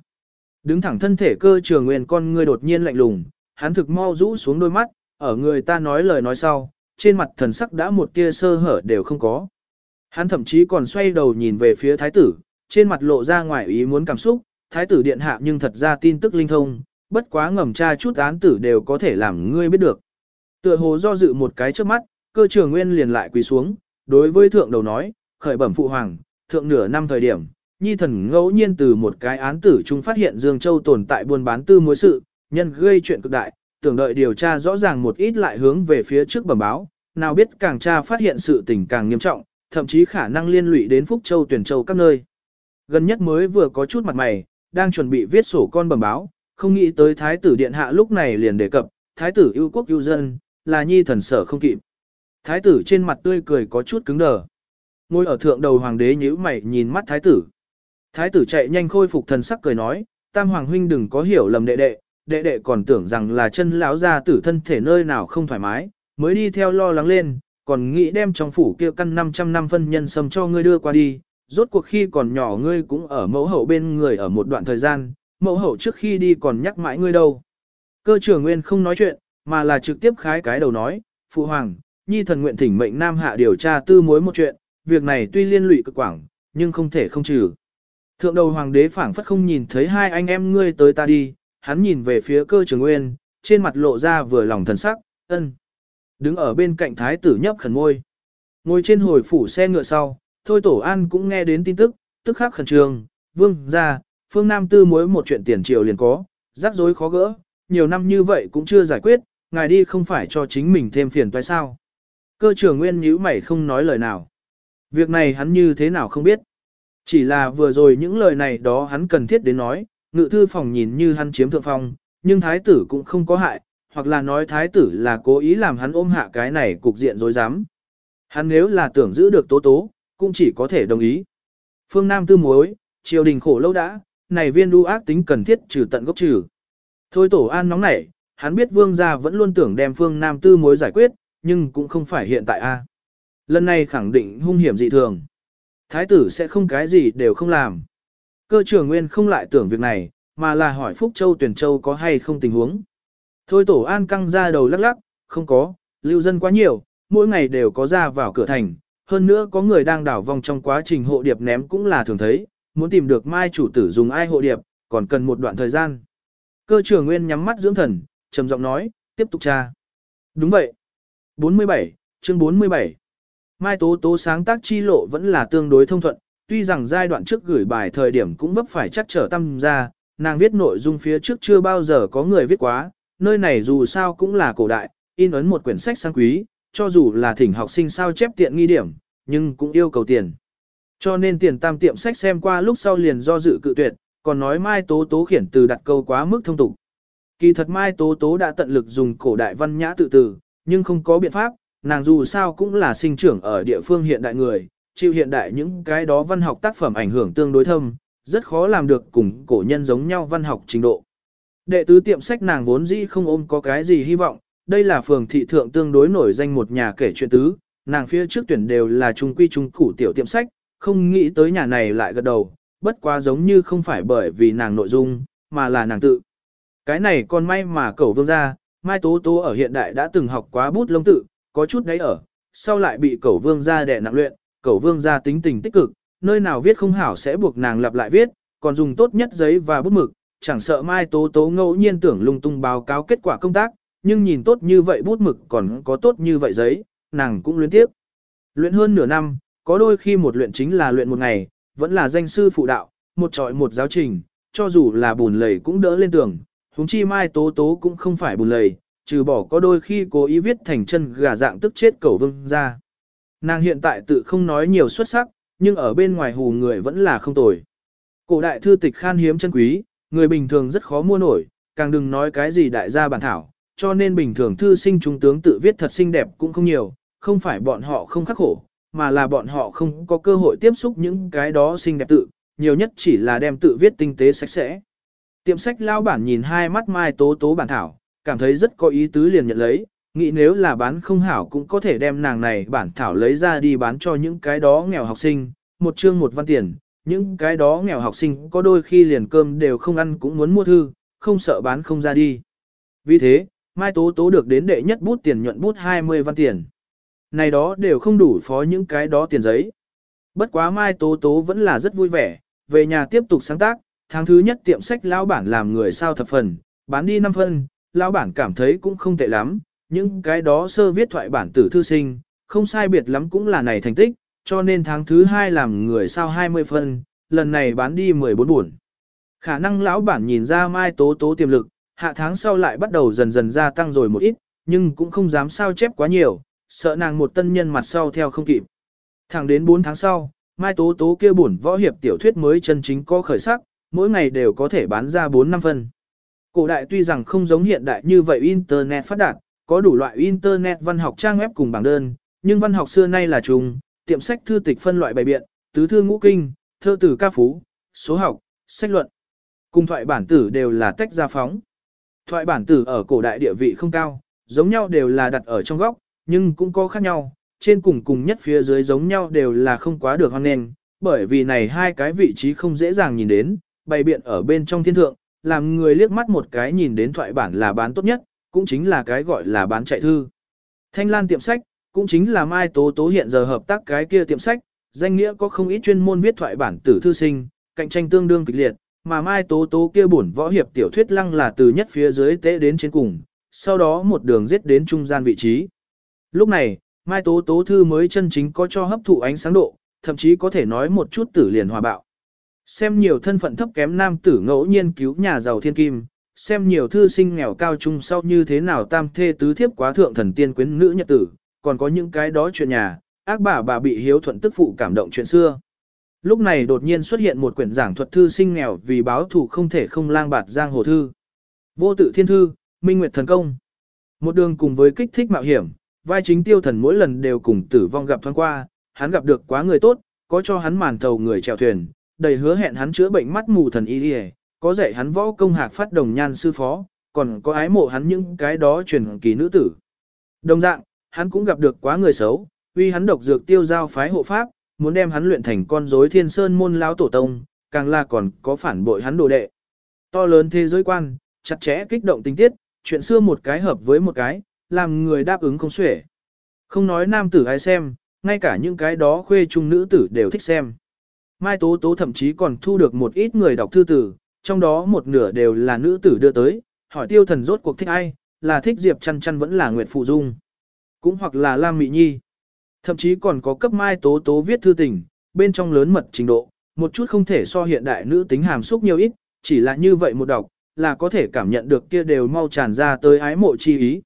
Đứng thẳng thân thể cơ trường nguyên con người đột nhiên lạnh lùng, hắn thực mau rũ xuống đôi mắt, ở người ta nói lời nói sau, trên mặt thần sắc đã một tia sơ hở đều không có. Hắn thậm chí còn xoay đầu nhìn về phía thái tử, trên mặt lộ ra ngoài ý muốn cảm xúc, thái tử điện hạ nhưng thật ra tin tức linh thông, bất quá ngầm tra chút án tử đều có thể làm ngươi biết được. Tựa hồ do dự một cái trước mắt, cơ trường nguyên liền lại quỳ xuống, đối với thượng đầu nói, khởi bẩm phụ hoàng, thượng nửa năm thời điểm, nhi thần ngẫu nhiên từ một cái án tử chúng phát hiện Dương Châu tồn tại buôn bán tư mối sự, nhân gây chuyện cực đại, tưởng đợi điều tra rõ ràng một ít lại hướng về phía trước bẩm báo, nào biết càng tra phát hiện sự tình càng nghiêm trọng, thậm chí khả năng liên lụy đến Phúc Châu tuyển châu các nơi. Gần nhất mới vừa có chút mặt mày, đang chuẩn bị viết sổ con bẩm báo, không nghĩ tới thái tử điện hạ lúc này liền đề cập, thái tử yêu quốc yêu dân, là nhi thần sở không kịp. Thái tử trên mặt tươi cười có chút cứng đờ. Ngồi ở thượng đầu hoàng đế nhíu mày nhìn mắt thái tử. Thái tử chạy nhanh khôi phục thần sắc cười nói, tam hoàng huynh đừng có hiểu lầm đệ đệ, đệ đệ còn tưởng rằng là chân lão gia tử thân thể nơi nào không thoải mái, mới đi theo lo lắng lên, còn nghĩ đem trong phủ kia căn 500 năm phân nhân sâm cho ngươi đưa qua đi, rốt cuộc khi còn nhỏ ngươi cũng ở mẫu hậu bên người ở một đoạn thời gian, mẫu hậu trước khi đi còn nhắc mãi ngươi đâu. Cơ trưởng nguyên không nói chuyện, mà là trực tiếp khái cái đầu nói, Phụ Hoàng, Nhi thần nguyện thỉnh mệnh Nam Hạ điều tra tư mối một chuyện, việc này tuy liên lụy cực quảng, nhưng không thể không trừ. Thượng đầu Hoàng đế phảng phất không nhìn thấy hai anh em ngươi tới ta đi, hắn nhìn về phía cơ trưởng nguyên, trên mặt lộ ra vừa lòng thần sắc, ân. Đứng ở bên cạnh thái tử nhấp khẩn ngôi. Ngồi trên hồi phủ xe ngựa sau, thôi tổ an cũng nghe đến tin tức, tức khắc khẩn trương, vương ra, phương Nam tư mối một chuyện tiền triều liền có, rắc rối khó gỡ, nhiều năm như vậy cũng chưa giải quyết, ngài đi không phải cho chính mình thêm phiền toái sao. Cơ trưởng nguyên nhíu mày không nói lời nào. Việc này hắn như thế nào không biết. Chỉ là vừa rồi những lời này đó hắn cần thiết đến nói, ngự thư phòng nhìn như hắn chiếm thượng phong, nhưng thái tử cũng không có hại, hoặc là nói thái tử là cố ý làm hắn ôm hạ cái này cục diện dối dám. Hắn nếu là tưởng giữ được tố tố, cũng chỉ có thể đồng ý. Phương Nam tư mối, triều đình khổ lâu đã, này viên đu ác tính cần thiết trừ tận gốc trừ. Thôi tổ an nóng nảy, hắn biết vương gia vẫn luôn tưởng đem phương Nam tư mối giải quyết, nhưng cũng không phải hiện tại a. Lần này khẳng định hung hiểm dị thường. Thái tử sẽ không cái gì đều không làm. Cơ trưởng nguyên không lại tưởng việc này, mà là hỏi Phúc Châu Tuyển Châu có hay không tình huống. Thôi tổ an căng ra đầu lắc lắc, không có, lưu dân quá nhiều, mỗi ngày đều có ra vào cửa thành, hơn nữa có người đang đảo vòng trong quá trình hộ điệp ném cũng là thường thấy, muốn tìm được mai chủ tử dùng ai hộ điệp, còn cần một đoạn thời gian. Cơ trưởng nguyên nhắm mắt dưỡng thần, trầm giọng nói, tiếp tục tra. Đúng vậy. 47, chương 47. Mai Tố Tố sáng tác chi lộ vẫn là tương đối thông thuận, tuy rằng giai đoạn trước gửi bài thời điểm cũng vấp phải chắc trở tâm ra, nàng viết nội dung phía trước chưa bao giờ có người viết quá, nơi này dù sao cũng là cổ đại, in ấn một quyển sách sang quý, cho dù là thỉnh học sinh sao chép tiện nghi điểm, nhưng cũng yêu cầu tiền. Cho nên tiền tam tiệm sách xem qua lúc sau liền do dự cự tuyệt, còn nói Mai Tố Tố khiển từ đặt câu quá mức thông tục. Kỳ thật Mai Tố Tố đã tận lực dùng cổ đại văn nhã tự từ, nhưng không có biện pháp, nàng dù sao cũng là sinh trưởng ở địa phương hiện đại người, chịu hiện đại những cái đó văn học tác phẩm ảnh hưởng tương đối thâm, rất khó làm được cùng cổ nhân giống nhau văn học trình độ. Đệ tứ tiệm sách nàng vốn dĩ không ôm có cái gì hy vọng, đây là phường thị thượng tương đối nổi danh một nhà kể chuyện tứ, nàng phía trước tuyển đều là trung quy trung củ tiểu tiệm sách, không nghĩ tới nhà này lại gật đầu, bất quá giống như không phải bởi vì nàng nội dung, mà là nàng tự. Cái này còn may mà cẩu vương gia, Mai Tố Tố ở hiện đại đã từng học quá bút lông tự, có chút đấy ở, sau lại bị cẩu vương gia đè nặng luyện, cẩu vương gia tính tình tích cực, nơi nào viết không hảo sẽ buộc nàng lặp lại viết, còn dùng tốt nhất giấy và bút mực, chẳng sợ Mai Tố Tố ngẫu nhiên tưởng lung tung báo cáo kết quả công tác, nhưng nhìn tốt như vậy bút mực còn có tốt như vậy giấy, nàng cũng luyến tiếp. Luyện hơn nửa năm, có đôi khi một luyện chính là luyện một ngày, vẫn là danh sư phụ đạo, một trọi một giáo trình, cho dù là bùn lầy cũng đỡ lên tường, huống chi Mai Tố Tố cũng không phải bùn lầy, trừ bỏ có đôi khi cố ý viết thành chân gà dạng tức chết cầu vương ra. Nàng hiện tại tự không nói nhiều xuất sắc, nhưng ở bên ngoài hù người vẫn là không tồi. Cổ đại thư tịch khan hiếm chân quý, người bình thường rất khó mua nổi, càng đừng nói cái gì đại gia bản thảo, cho nên bình thường thư sinh trung tướng tự viết thật xinh đẹp cũng không nhiều, không phải bọn họ không khắc khổ, mà là bọn họ không có cơ hội tiếp xúc những cái đó xinh đẹp tự, nhiều nhất chỉ là đem tự viết tinh tế sạch sẽ. Tiệm sách lao bản nhìn hai mắt mai tố tố bản thảo, cảm thấy rất có ý tứ liền nhận lấy, nghĩ nếu là bán không hảo cũng có thể đem nàng này bản thảo lấy ra đi bán cho những cái đó nghèo học sinh, một chương một văn tiền, những cái đó nghèo học sinh có đôi khi liền cơm đều không ăn cũng muốn mua thư, không sợ bán không ra đi. Vì thế, Mai Tố Tố được đến đệ nhất bút tiền nhuận bút 20 văn tiền. Này đó đều không đủ phó những cái đó tiền giấy. Bất quá Mai Tố Tố vẫn là rất vui vẻ, về nhà tiếp tục sáng tác, tháng thứ nhất tiệm sách lão bản làm người sao thập phần, bán đi 5 phân, lão bản cảm thấy cũng không tệ lắm, những cái đó sơ viết thoại bản tử thư sinh, không sai biệt lắm cũng là này thành tích, cho nên tháng thứ hai làm người sao 20 phân, lần này bán đi 14 buồn. Khả năng lão bản nhìn ra Mai Tố Tố tiềm lực, hạ tháng sau lại bắt đầu dần dần gia tăng rồi một ít, nhưng cũng không dám sao chép quá nhiều, sợ nàng một tân nhân mặt sau theo không kịp. Thẳng đến 4 tháng sau, Mai Tố Tố kia buồn võ hiệp tiểu thuyết mới chân chính có khởi sắc, mỗi ngày đều có thể bán ra 4 năm phân. Cổ đại tuy rằng không giống hiện đại như vậy Internet phát đạt, có đủ loại Internet văn học trang web cùng bảng đơn, nhưng văn học xưa nay là chung, tiệm sách thư tịch phân loại bày biện, tứ thư ngũ kinh, thơ tử ca phú, số học, sách luận. Cùng thoại bản tử đều là tách ra phóng. Thoại bản tử ở cổ đại địa vị không cao, giống nhau đều là đặt ở trong góc, nhưng cũng có khác nhau, trên cùng cùng nhất phía dưới giống nhau đều là không quá được hoan nghênh, bởi vì này hai cái vị trí không dễ dàng nhìn đến, bày biện ở bên trong thiên thượng, làm người liếc mắt một cái nhìn đến thoại bản là bán tốt nhất, cũng chính là cái gọi là bán chạy thư. Thanh Lan tiệm sách, cũng chính là Mai Tố Tố hiện giờ hợp tác cái kia tiệm sách, danh nghĩa có không ít chuyên môn viết thoại bản tử thư sinh, cạnh tranh tương đương kịch liệt, mà Mai Tố Tố kia bổn võ hiệp tiểu thuyết lăng là từ nhất phía dưới tế đến trên cùng, sau đó một đường giết đến trung gian vị trí. Lúc này, Mai Tố Tố Thư mới chân chính có cho hấp thụ ánh sáng độ, thậm chí có thể nói một chút tử liền hòa bạo. Xem nhiều thân phận thấp kém nam tử ngẫu nhiên cứu nhà giàu thiên kim, xem nhiều thư sinh nghèo cao trung sau như thế nào tam thê tứ thiếp quá thượng thần tiên quyến nữ nhật tử, còn có những cái đó chuyện nhà, ác bà bà bị hiếu thuận tức phụ cảm động chuyện xưa. Lúc này đột nhiên xuất hiện một quyển giảng thuật thư sinh nghèo vì báo thù không thể không lang bạt giang hồ thư. Vô tự thiên thư, minh nguyệt thần công. Một đường cùng với kích thích mạo hiểm, vai chính tiêu thần mỗi lần đều cùng tử vong gặp thoáng qua, hắn gặp được quá người tốt, có cho hắn màn thầu người chèo thuyền, đầy hứa hẹn hắn chữa bệnh mắt mù thần y đi có dạy hắn võ công hạc phát đồng nhan sư phó, còn có ái mộ hắn những cái đó truyền kỳ nữ tử. Đồng dạng, hắn cũng gặp được quá người xấu, uy hắn độc dược tiêu giao phái hộ pháp, muốn đem hắn luyện thành con rối thiên sơn môn lão tổ tông, càng là còn có phản bội hắn đồ đệ. To lớn thế giới quan, chặt chẽ kích động tình tiết, chuyện xưa một cái hợp với một cái, làm người đáp ứng không xuể. Không nói nam tử ai xem, ngay cả những cái đó khuê trung nữ tử đều thích xem. Mai Tố Tố thậm chí còn thu được một ít người đọc thư tử, trong đó một nửa đều là nữ tử đưa tới, hỏi tiêu thần rốt cuộc thích ai, là thích Diệp chăn chăn vẫn là Nguyệt Phụ Dung, cũng hoặc là Lam Mị Nhi. Thậm chí còn có cấp Mai Tố Tố viết thư tình, bên trong lớn mật trình độ, một chút không thể so hiện đại nữ tính hàm xúc nhiều ít, chỉ là như vậy một đọc, là có thể cảm nhận được kia đều mau tràn ra tới ái mộ chi ý.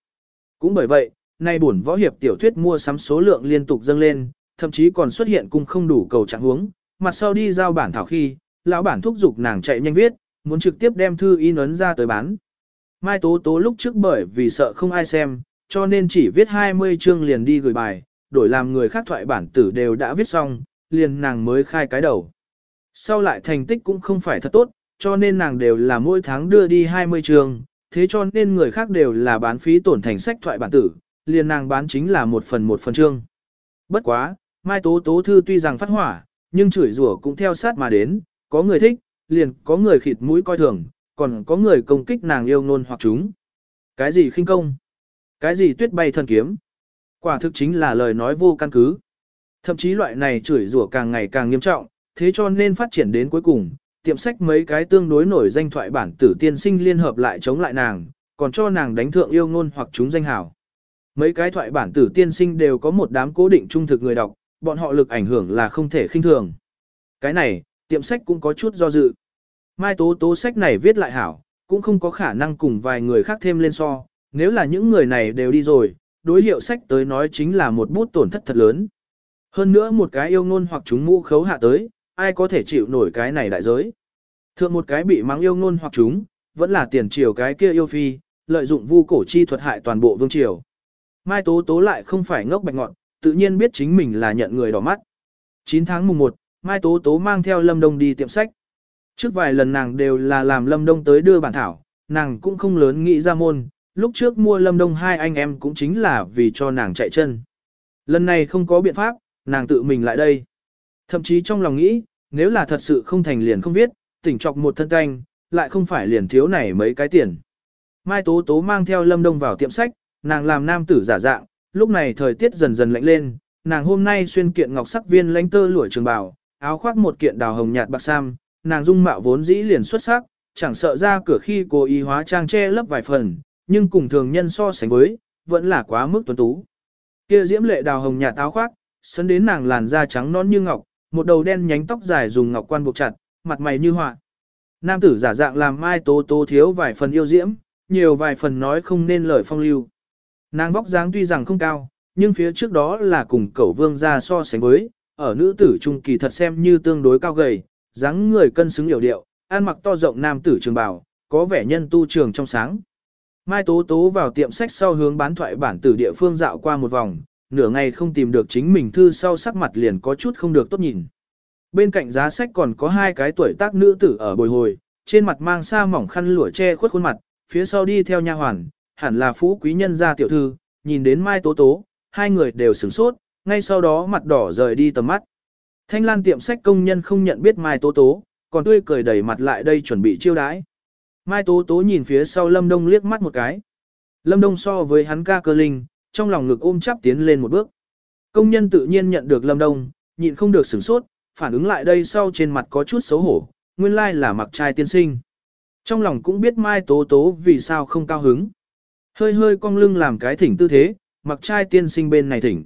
Cũng bởi vậy, nay buồn võ hiệp tiểu thuyết mua sắm số lượng liên tục dâng lên, thậm chí còn xuất hiện cung không đủ cầu trạng huống, mặt sau đi giao bản thảo khi, lão bản thúc giục nàng chạy nhanh viết, muốn trực tiếp đem thư in ấn ra tới bán. Mai Tố Tố lúc trước bởi vì sợ không ai xem, cho nên chỉ viết 20 chương liền đi gửi bài, đổi làm người khác thoại bản tử đều đã viết xong, liền nàng mới khai cái đầu. Sau lại thành tích cũng không phải thật tốt, cho nên nàng đều là mỗi tháng đưa đi 20 chương, thế cho nên người khác đều là bán phí tổn thành sách thoại bản tử, liền nàng bán chính là một phần một phần chương. Bất quá, Mai Tố Tố Thư tuy rằng phát hỏa, nhưng chửi rủa cũng theo sát mà đến, có người thích, liền có người khịt mũi coi thường, còn có người công kích nàng yêu ngôn hoặc chúng. Cái gì khinh công? Cái gì tuyết bay thần kiếm? Quả thực chính là lời nói vô căn cứ. Thậm chí loại này chửi rủa càng ngày càng nghiêm trọng, thế cho nên phát triển đến cuối cùng, tiệm sách mấy cái tương đối nổi danh thoại bản tử tiên sinh liên hợp lại chống lại nàng, còn cho nàng đánh thượng yêu ngôn hoặc chúng danh hảo. Mấy cái thoại bản tử tiên sinh đều có một đám cố định trung thực người đọc, bọn họ lực ảnh hưởng là không thể khinh thường. Cái này, tiệm sách cũng có chút do dự. Mai tố tố sách này viết lại hảo, cũng không có khả năng cùng vài người khác thêm lên so, nếu là những người này đều đi rồi, đối hiệu sách tới nói chính là một bút tổn thất thật lớn. Hơn nữa một cái yêu ngôn hoặc chúng mũ khấu hạ tới, ai có thể chịu nổi cái này đại giới. Thượng một cái bị mắng yêu ngôn hoặc chúng, vẫn là tiền triều cái kia yêu phi, lợi dụng vu cổ chi thuật hại toàn bộ vương triều. Mai Tố Tố lại không phải ngốc bạch ngọn, tự nhiên biết chính mình là nhận người đỏ mắt. 9 tháng mùng 1, Mai Tố Tố mang theo Lâm Đông đi tiệm sách. Trước vài lần nàng đều là làm Lâm Đông tới đưa bản thảo, nàng cũng không lớn nghĩ ra môn, lúc trước mua Lâm Đông hai anh em cũng chính là vì cho nàng chạy chân. Lần này không có biện pháp, nàng tự mình lại đây. Thậm chí trong lòng nghĩ, nếu là thật sự không thành liền không viết, tỉnh chọc một thân canh, lại không phải liền thiếu này mấy cái tiền. Mai Tố Tố mang theo Lâm Đông vào tiệm sách, nàng làm nam tử giả dạng, lúc này thời tiết dần dần lạnh lên, nàng hôm nay xuyên kiện ngọc sắc viên lãnh tơ lụa trường bào, áo khoác một kiện đào hồng nhạt bạc sam, nàng dung mạo vốn dĩ liền xuất sắc, chẳng sợ ra cửa khi cô y hóa trang che lấp vài phần, nhưng cùng thường nhân so sánh với, vẫn là quá mức tuấn tú. Kia diễm lệ đào hồng nhạt áo khoác, sấn đến nàng làn da trắng non như ngọc, một đầu đen nhánh tóc dài dùng ngọc quan buộc chặt, mặt mày như họa. Nam tử giả dạng làm mai tố tố thiếu vài phần yêu diễm, nhiều vài phần nói không nên lời phong lưu. Nàng vóc dáng tuy rằng không cao, nhưng phía trước đó là cùng cẩu vương ra so sánh với, ở nữ tử trung kỳ thật xem như tương đối cao gầy, dáng người cân xứng hiểu điệu, ăn mặc to rộng nam tử trường bào, có vẻ nhân tu trường trong sáng. Mai Tố Tố vào tiệm sách sau hướng bán thoại bản tử địa phương dạo qua một vòng, nửa ngày không tìm được chính mình thư sau sắc mặt liền có chút không được tốt nhìn. Bên cạnh giá sách còn có hai cái tuổi tác nữ tử ở bồi hồi, trên mặt mang sa mỏng khăn lụa che khuất khuôn mặt, phía sau đi theo nha hoàn, hẳn là phú quý nhân gia tiểu thư, nhìn đến Mai Tố Tố, hai người đều sửng sốt, ngay sau đó mặt đỏ rời đi tầm mắt. Thanh Lan tiệm sách công nhân không nhận biết Mai Tố Tố, còn tươi cười đẩy mặt lại đây chuẩn bị chiêu đãi. Mai Tố Tố nhìn phía sau Lâm Đông liếc mắt một cái. Lâm Đông so với hắn ca cơ linh, trong lòng ngực ôm chắp tiến lên một bước. Công nhân tự nhiên nhận được Lâm Đông, nhịn không được sửng sốt, phản ứng lại đây sau trên mặt có chút xấu hổ, nguyên lai là mặc trai tiên sinh. Trong lòng cũng biết Mai Tố Tố vì sao không cao hứng. Hơi hơi cong lưng làm cái thỉnh tư thế, mặc trai tiên sinh bên này thỉnh.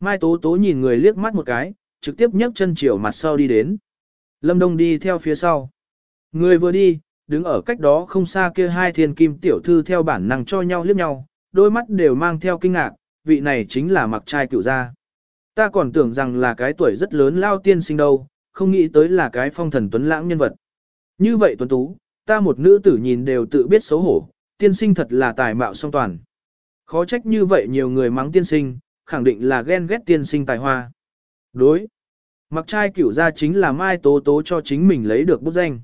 Mai Tố Tố nhìn người liếc mắt một cái, trực tiếp nhấc chân chiều mặt sau đi đến. Lâm Đông đi theo phía sau. Người vừa đi, đứng ở cách đó không xa kia hai thiên kim tiểu thư theo bản năng cho nhau liếc nhau, đôi mắt đều mang theo kinh ngạc, vị này chính là mặc trai cựu gia. Ta còn tưởng rằng là cái tuổi rất lớn lao tiên sinh đâu, không nghĩ tới là cái phong thần tuấn lãng nhân vật. Như vậy tuấn tú, ta một nữ tử nhìn đều tự biết xấu hổ, tiên sinh thật là tài mạo song toàn. Khó trách như vậy nhiều người mắng tiên sinh, khẳng định là ghen ghét tiên sinh tài hoa. Đối. Mặc trai cửu gia chính là Mai Tố Tố cho chính mình lấy được bút danh.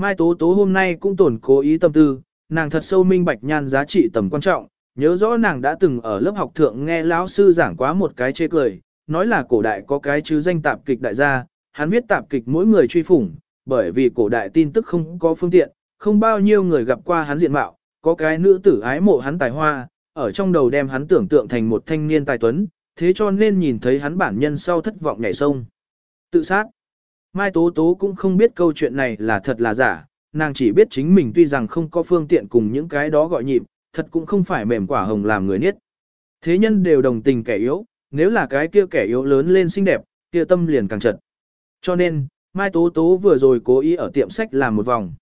Mai Tố Tố hôm nay cũng tổn cố ý tâm tư, nàng thật sâu minh bạch nhan giá trị tầm quan trọng, nhớ rõ nàng đã từng ở lớp học thượng nghe lão sư giảng quá một cái chê cười, nói là cổ đại có cái chứ danh tạp kịch đại gia, hắn viết tạp kịch mỗi người truy phủng, bởi vì cổ đại tin tức không có phương tiện, không bao nhiêu người gặp qua hắn diện mạo, có cái nữ tử ái mộ hắn tài hoa, ở trong đầu đem hắn tưởng tượng thành một thanh niên tài tuấn, thế cho nên nhìn thấy hắn bản nhân sau thất vọng nhảy sông. Tự sát. Mai Tố Tố cũng không biết câu chuyện này là thật là giả, nàng chỉ biết chính mình tuy rằng không có phương tiện cùng những cái đó gọi nhịp, thật cũng không phải mềm quả hồng làm người niết. Thế nhân đều đồng tình kẻ yếu, nếu là cái kia kẻ yếu lớn lên xinh đẹp, kia tâm liền càng chật. Cho nên, Mai Tố Tố vừa rồi cố ý ở tiệm sách làm một vòng.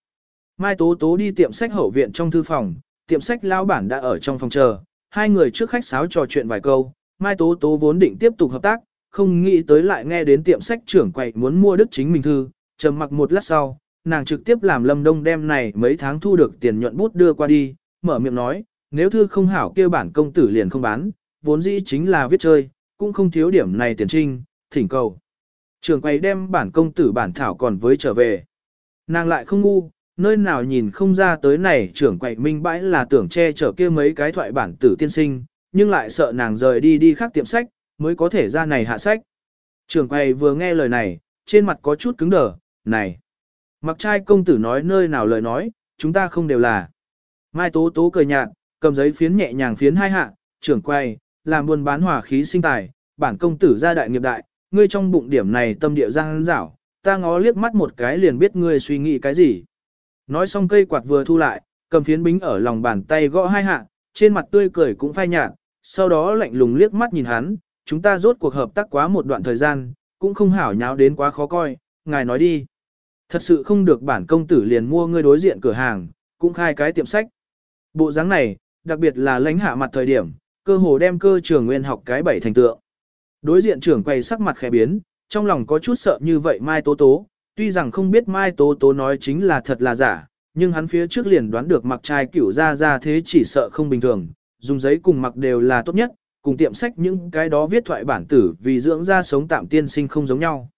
Mai Tố Tố đi tiệm sách hậu viện trong thư phòng, tiệm sách lão bản đã ở trong phòng chờ, hai người trước khách sáo trò chuyện vài câu, Mai Tố Tố vốn định tiếp tục hợp tác, không nghĩ tới lại nghe đến tiệm sách trưởng quậy muốn mua đức chính mình thư, trầm mặc một lát sau, nàng trực tiếp làm Lâm Đông đem này mấy tháng thu được tiền nhuận bút đưa qua đi, mở miệng nói, nếu thư không hảo kia bản công tử liền không bán, vốn dĩ chính là viết chơi, cũng không thiếu điểm này tiền trinh, thỉnh cầu. Trưởng quậy đem bản công tử bản thảo còn với trở về. Nàng lại không ngu, nơi nào nhìn không ra tới này trưởng quậy minh bãi là tưởng che chở kia mấy cái thoại bản tử tiên sinh, nhưng lại sợ nàng rời đi đi khác tiệm sách, mới có thể ra này hạ sách. Trưởng quầy vừa nghe lời này, trên mặt có chút cứng đờ, này. Mặc trai công tử nói nơi nào lời nói, chúng ta không đều là. Mai tố tố cười nhạt, cầm giấy phiến nhẹ nhàng phiến hai hạ, trưởng quầy, làm buôn bán hỏa khí sinh tài, bản công tử gia đại nghiệp đại, ngươi trong bụng điểm này tâm địa giang dảo, ta ngó liếc mắt một cái liền biết ngươi suy nghĩ cái gì. Nói xong cây quạt vừa thu lại, cầm phiến bính ở lòng bàn tay gõ hai hạ, trên mặt tươi cười cũng phai nhạt, sau đó lạnh lùng liếc mắt nhìn hắn, chúng ta rốt cuộc hợp tác quá một đoạn thời gian, cũng không hảo nháo đến quá khó coi, ngài nói đi. Thật sự không được bản công tử liền mua ngươi đối diện cửa hàng, cũng khai cái tiệm sách. Bộ dáng này, đặc biệt là lãnh hạ mặt thời điểm, cơ hồ đem cơ trường nguyên học cái bảy thành tượng. Đối diện trưởng quay sắc mặt khẽ biến, trong lòng có chút sợ như vậy Mai Tố Tố, tuy rằng không biết Mai Tố Tố nói chính là thật là giả, nhưng hắn phía trước liền đoán được mặc trai kiểu ra ra thế chỉ sợ không bình thường, dùng giấy cùng mặc đều là tốt nhất, cùng tiệm sách những cái đó viết thoại bản tử vì dưỡng ra sống tạm tiên sinh không giống nhau.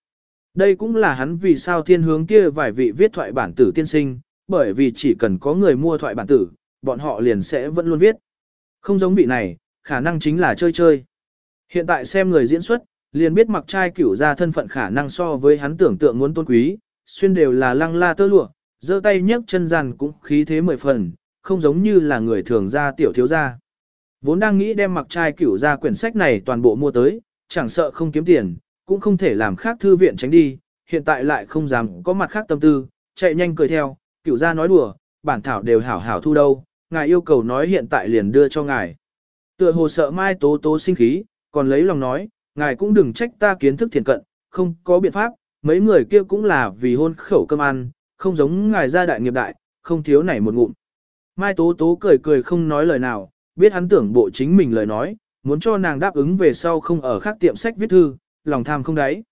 Đây cũng là hắn vì sao thiên hướng kia vài vị viết thoại bản tử tiên sinh, bởi vì chỉ cần có người mua thoại bản tử, bọn họ liền sẽ vẫn luôn viết. Không giống vị này, khả năng chính là chơi chơi. Hiện tại xem người diễn xuất, liền biết mặc trai cửu ra thân phận khả năng so với hắn tưởng tượng muốn tôn quý, xuyên đều là lăng la tơ lụa, giơ tay nhấc chân rằn cũng khí thế mười phần, không giống như là người thường ra tiểu thiếu gia. Vốn đang nghĩ đem mặc trai cửu ra quyển sách này toàn bộ mua tới, chẳng sợ không kiếm tiền, cũng không thể làm khác thư viện tránh đi, hiện tại lại không dám có mặt khác tâm tư, chạy nhanh cười theo, cửu ra nói đùa, bản thảo đều hảo hảo thu đâu, ngài yêu cầu nói hiện tại liền đưa cho ngài. Tựa hồ sợ mai tố tố sinh khí, còn lấy lòng nói, ngài cũng đừng trách ta kiến thức thiền cận, không có biện pháp, mấy người kia cũng là vì hôn khẩu cơm ăn, không giống ngài gia đại nghiệp đại, không thiếu này một ngụm. Mai tố tố cười cười không nói lời nào, biết hắn tưởng bộ chính mình lời nói, muốn cho nàng đáp ứng về sau không ở khác tiệm sách viết thư, lòng tham không đáy.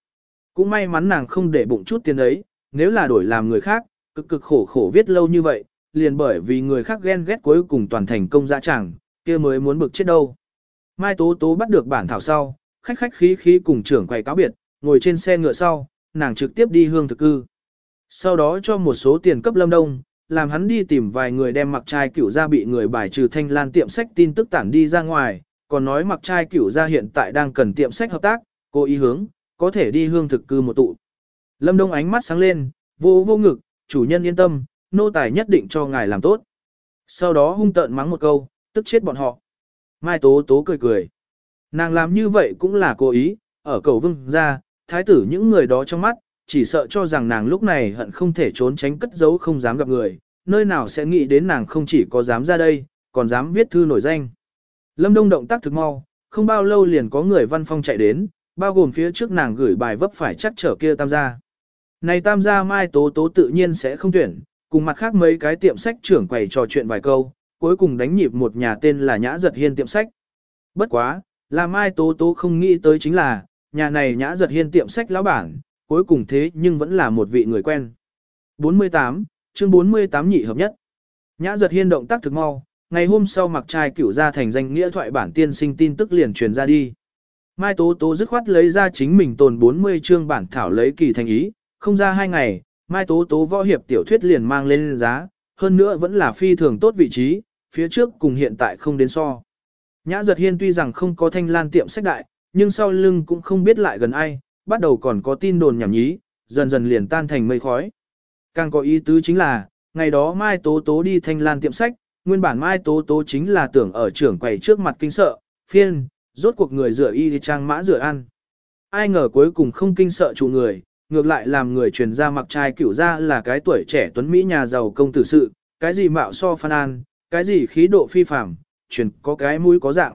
Cũng may mắn nàng không để bụng chút tiền ấy, nếu là đổi làm người khác, cực cực khổ khổ viết lâu như vậy, liền bởi vì người khác ghen ghét cuối cùng toàn thành công dã chẳng, kia mới muốn bực chết đâu. Mai Tố Tố bắt được bản thảo sau, khách khách khí khí cùng trưởng quầy cáo biệt, ngồi trên xe ngựa sau, nàng trực tiếp đi hương thực cư. Sau đó cho một số tiền cấp lâm đông, làm hắn đi tìm vài người đem mặc trai cửu ra bị người bài trừ thanh lan tiệm sách tin tức tản đi ra ngoài, còn nói mặc trai cửu ra hiện tại đang cần tiệm sách hợp tác, cô ý hướng, có thể đi hương thực cư một tụ. Lâm Đông ánh mắt sáng lên, vô vô ngực, chủ nhân yên tâm, nô tài nhất định cho ngài làm tốt. Sau đó hung tợn mắng một câu, tức chết bọn họ. Mai Tố Tố cười cười. Nàng làm như vậy cũng là cố ý, ở cầu vương ra, thái tử những người đó trong mắt, chỉ sợ cho rằng nàng lúc này hận không thể trốn tránh cất giấu không dám gặp người, nơi nào sẽ nghĩ đến nàng không chỉ có dám ra đây, còn dám viết thư nổi danh. Lâm Đông động tác thực mau, không bao lâu liền có người văn phong chạy đến, bao gồm phía trước nàng gửi bài vấp phải chắc trở kia tam gia. Này tam gia mai tố tố tự nhiên sẽ không tuyển, cùng mặt khác mấy cái tiệm sách trưởng quầy trò chuyện vài câu, cuối cùng đánh nhịp một nhà tên là Nhã Giật Hiên tiệm sách. Bất quá, là mai tố tố không nghĩ tới chính là, nhà này Nhã Giật Hiên tiệm sách lão bản, cuối cùng thế nhưng vẫn là một vị người quen. 48, chương 48 nhị hợp nhất. Nhã Giật Hiên động tác thực mau, ngày hôm sau mặc trai cửu ra thành danh nghĩa thoại bản tiên sinh tin tức liền truyền ra đi. Mai Tố Tố dứt khoát lấy ra chính mình tồn 40 chương bản thảo lấy kỳ thành ý, không ra hai ngày, Mai Tố Tố võ hiệp tiểu thuyết liền mang lên giá, hơn nữa vẫn là phi thường tốt vị trí, phía trước cùng hiện tại không đến so. Nhã giật hiên tuy rằng không có thanh lan tiệm sách đại, nhưng sau lưng cũng không biết lại gần ai, bắt đầu còn có tin đồn nhảm nhí, dần dần liền tan thành mây khói. Càng có ý tứ chính là, ngày đó Mai Tố Tố đi thanh lan tiệm sách, nguyên bản Mai Tố Tố chính là tưởng ở trưởng quầy trước mặt kinh sợ, phiên, rốt cuộc người rửa y thì trang mã rửa ăn. Ai ngờ cuối cùng không kinh sợ chủ người, ngược lại làm người truyền ra mặc trai cửu ra là cái tuổi trẻ tuấn Mỹ nhà giàu công tử sự, cái gì mạo so phan an, cái gì khí độ phi phàm, truyền có cái mũi có dạng.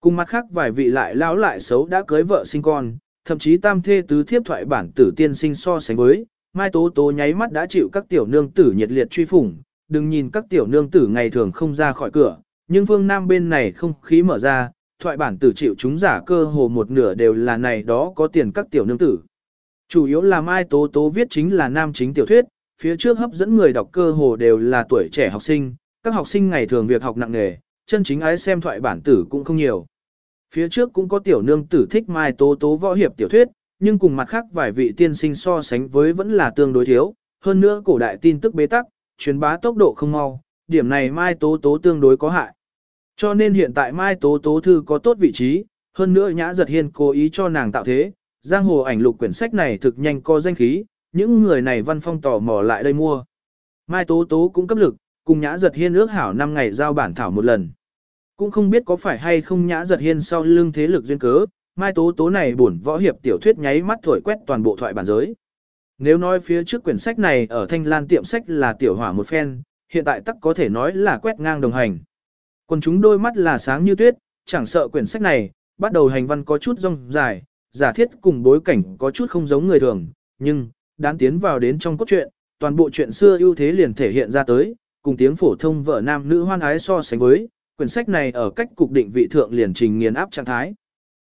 Cùng mặt khác vài vị lại lão lại xấu đã cưới vợ sinh con, thậm chí tam thê tứ thiếp thoại bản tử tiên sinh so sánh với, Mai Tố Tố nháy mắt đã chịu các tiểu nương tử nhiệt liệt truy phủng, đừng nhìn các tiểu nương tử ngày thường không ra khỏi cửa, nhưng phương Nam bên này không khí mở ra, thoại bản tử chịu chúng giả cơ hồ một nửa đều là này đó có tiền các tiểu nương tử. Chủ yếu là Mai Tố Tố viết chính là nam chính tiểu thuyết, phía trước hấp dẫn người đọc cơ hồ đều là tuổi trẻ học sinh, các học sinh ngày thường việc học nặng nghề, chân chính ái xem thoại bản tử cũng không nhiều. Phía trước cũng có tiểu nương tử thích Mai Tố Tố võ hiệp tiểu thuyết, nhưng cùng mặt khác vài vị tiên sinh so sánh với vẫn là tương đối thiếu, hơn nữa cổ đại tin tức bế tắc, truyền bá tốc độ không mau, điểm này Mai Tố Tố tương đối có hại. Cho nên hiện tại Mai Tố Tố thư có tốt vị trí, hơn nữa Nhã Giật Hiên cố ý cho nàng tạo thế, giang hồ ảnh lục quyển sách này thực nhanh có danh khí, những người này văn phong tò mò lại đây mua. Mai Tố Tố cũng cấp lực, cùng Nhã Giật Hiên ước hảo 5 ngày giao bản thảo một lần. Cũng không biết có phải hay không Nhã Giật Hiên sau lưng thế lực duyên cớ, Mai Tố Tố này buồn võ hiệp tiểu thuyết nháy mắt thổi quét toàn bộ thoại bản giới. Nếu nói phía trước quyển sách này ở Thanh Lan tiệm sách là tiểu hỏa một phen, hiện tại tắc có thể nói là quét ngang đồng hành. Còn chúng đôi mắt là sáng như tuyết, chẳng sợ quyển sách này, bắt đầu hành văn có chút rong dài, giả thiết cùng bối cảnh có chút không giống người thường, nhưng, đáng tiến vào đến trong cốt truyện, toàn bộ chuyện xưa ưu thế liền thể hiện ra tới, cùng tiếng phổ thông vợ nam nữ hoan ái so sánh với, quyển sách này ở cách cục định vị thượng liền trình nghiền áp trạng thái.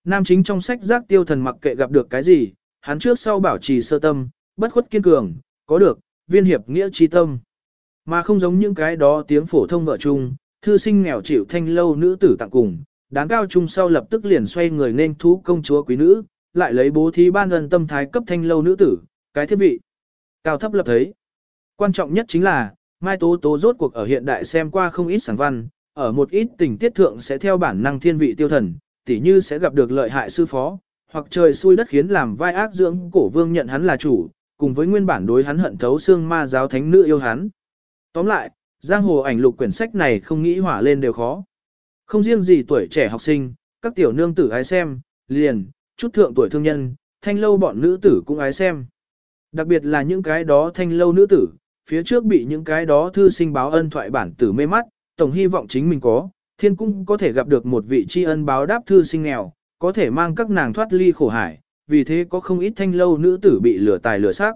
Nam chính trong sách giác tiêu thần mặc kệ gặp được cái gì, hắn trước sau bảo trì sơ tâm, bất khuất kiên cường, có được, viên hiệp nghĩa chi tâm. Mà không giống những cái đó tiếng phổ thông vợ chung, thư sinh nghèo chịu thanh lâu nữ tử tặng cùng, đáng cao trung sau lập tức liền xoay người nên thú công chúa quý nữ, lại lấy bố thí ban ân tâm thái cấp thanh lâu nữ tử, cái thiết vị. Cao thấp lập thấy. Quan trọng nhất chính là, Mai Tố Tố rốt cuộc ở hiện đại xem qua không ít sản văn, ở một ít tình tiết thượng sẽ theo bản năng thiên vị tiêu thần, tỉ như sẽ gặp được lợi hại sư phó, hoặc trời xui đất khiến làm vai ác dưỡng cổ vương nhận hắn là chủ, cùng với nguyên bản đối hắn hận thấu xương ma giáo thánh nữ yêu hắn. Tóm lại, giang hồ ảnh lục quyển sách này không nghĩ hỏa lên đều khó. Không riêng gì tuổi trẻ học sinh, các tiểu nương tử ái xem, liền, chút thượng tuổi thương nhân, thanh lâu bọn nữ tử cũng ái xem. Đặc biệt là những cái đó thanh lâu nữ tử, phía trước bị những cái đó thư sinh báo ân thoại bản tử mê mắt, tổng hy vọng chính mình có, thiên cung có thể gặp được một vị tri ân báo đáp thư sinh nghèo, có thể mang các nàng thoát ly khổ hải, vì thế có không ít thanh lâu nữ tử bị lửa tài lửa xác.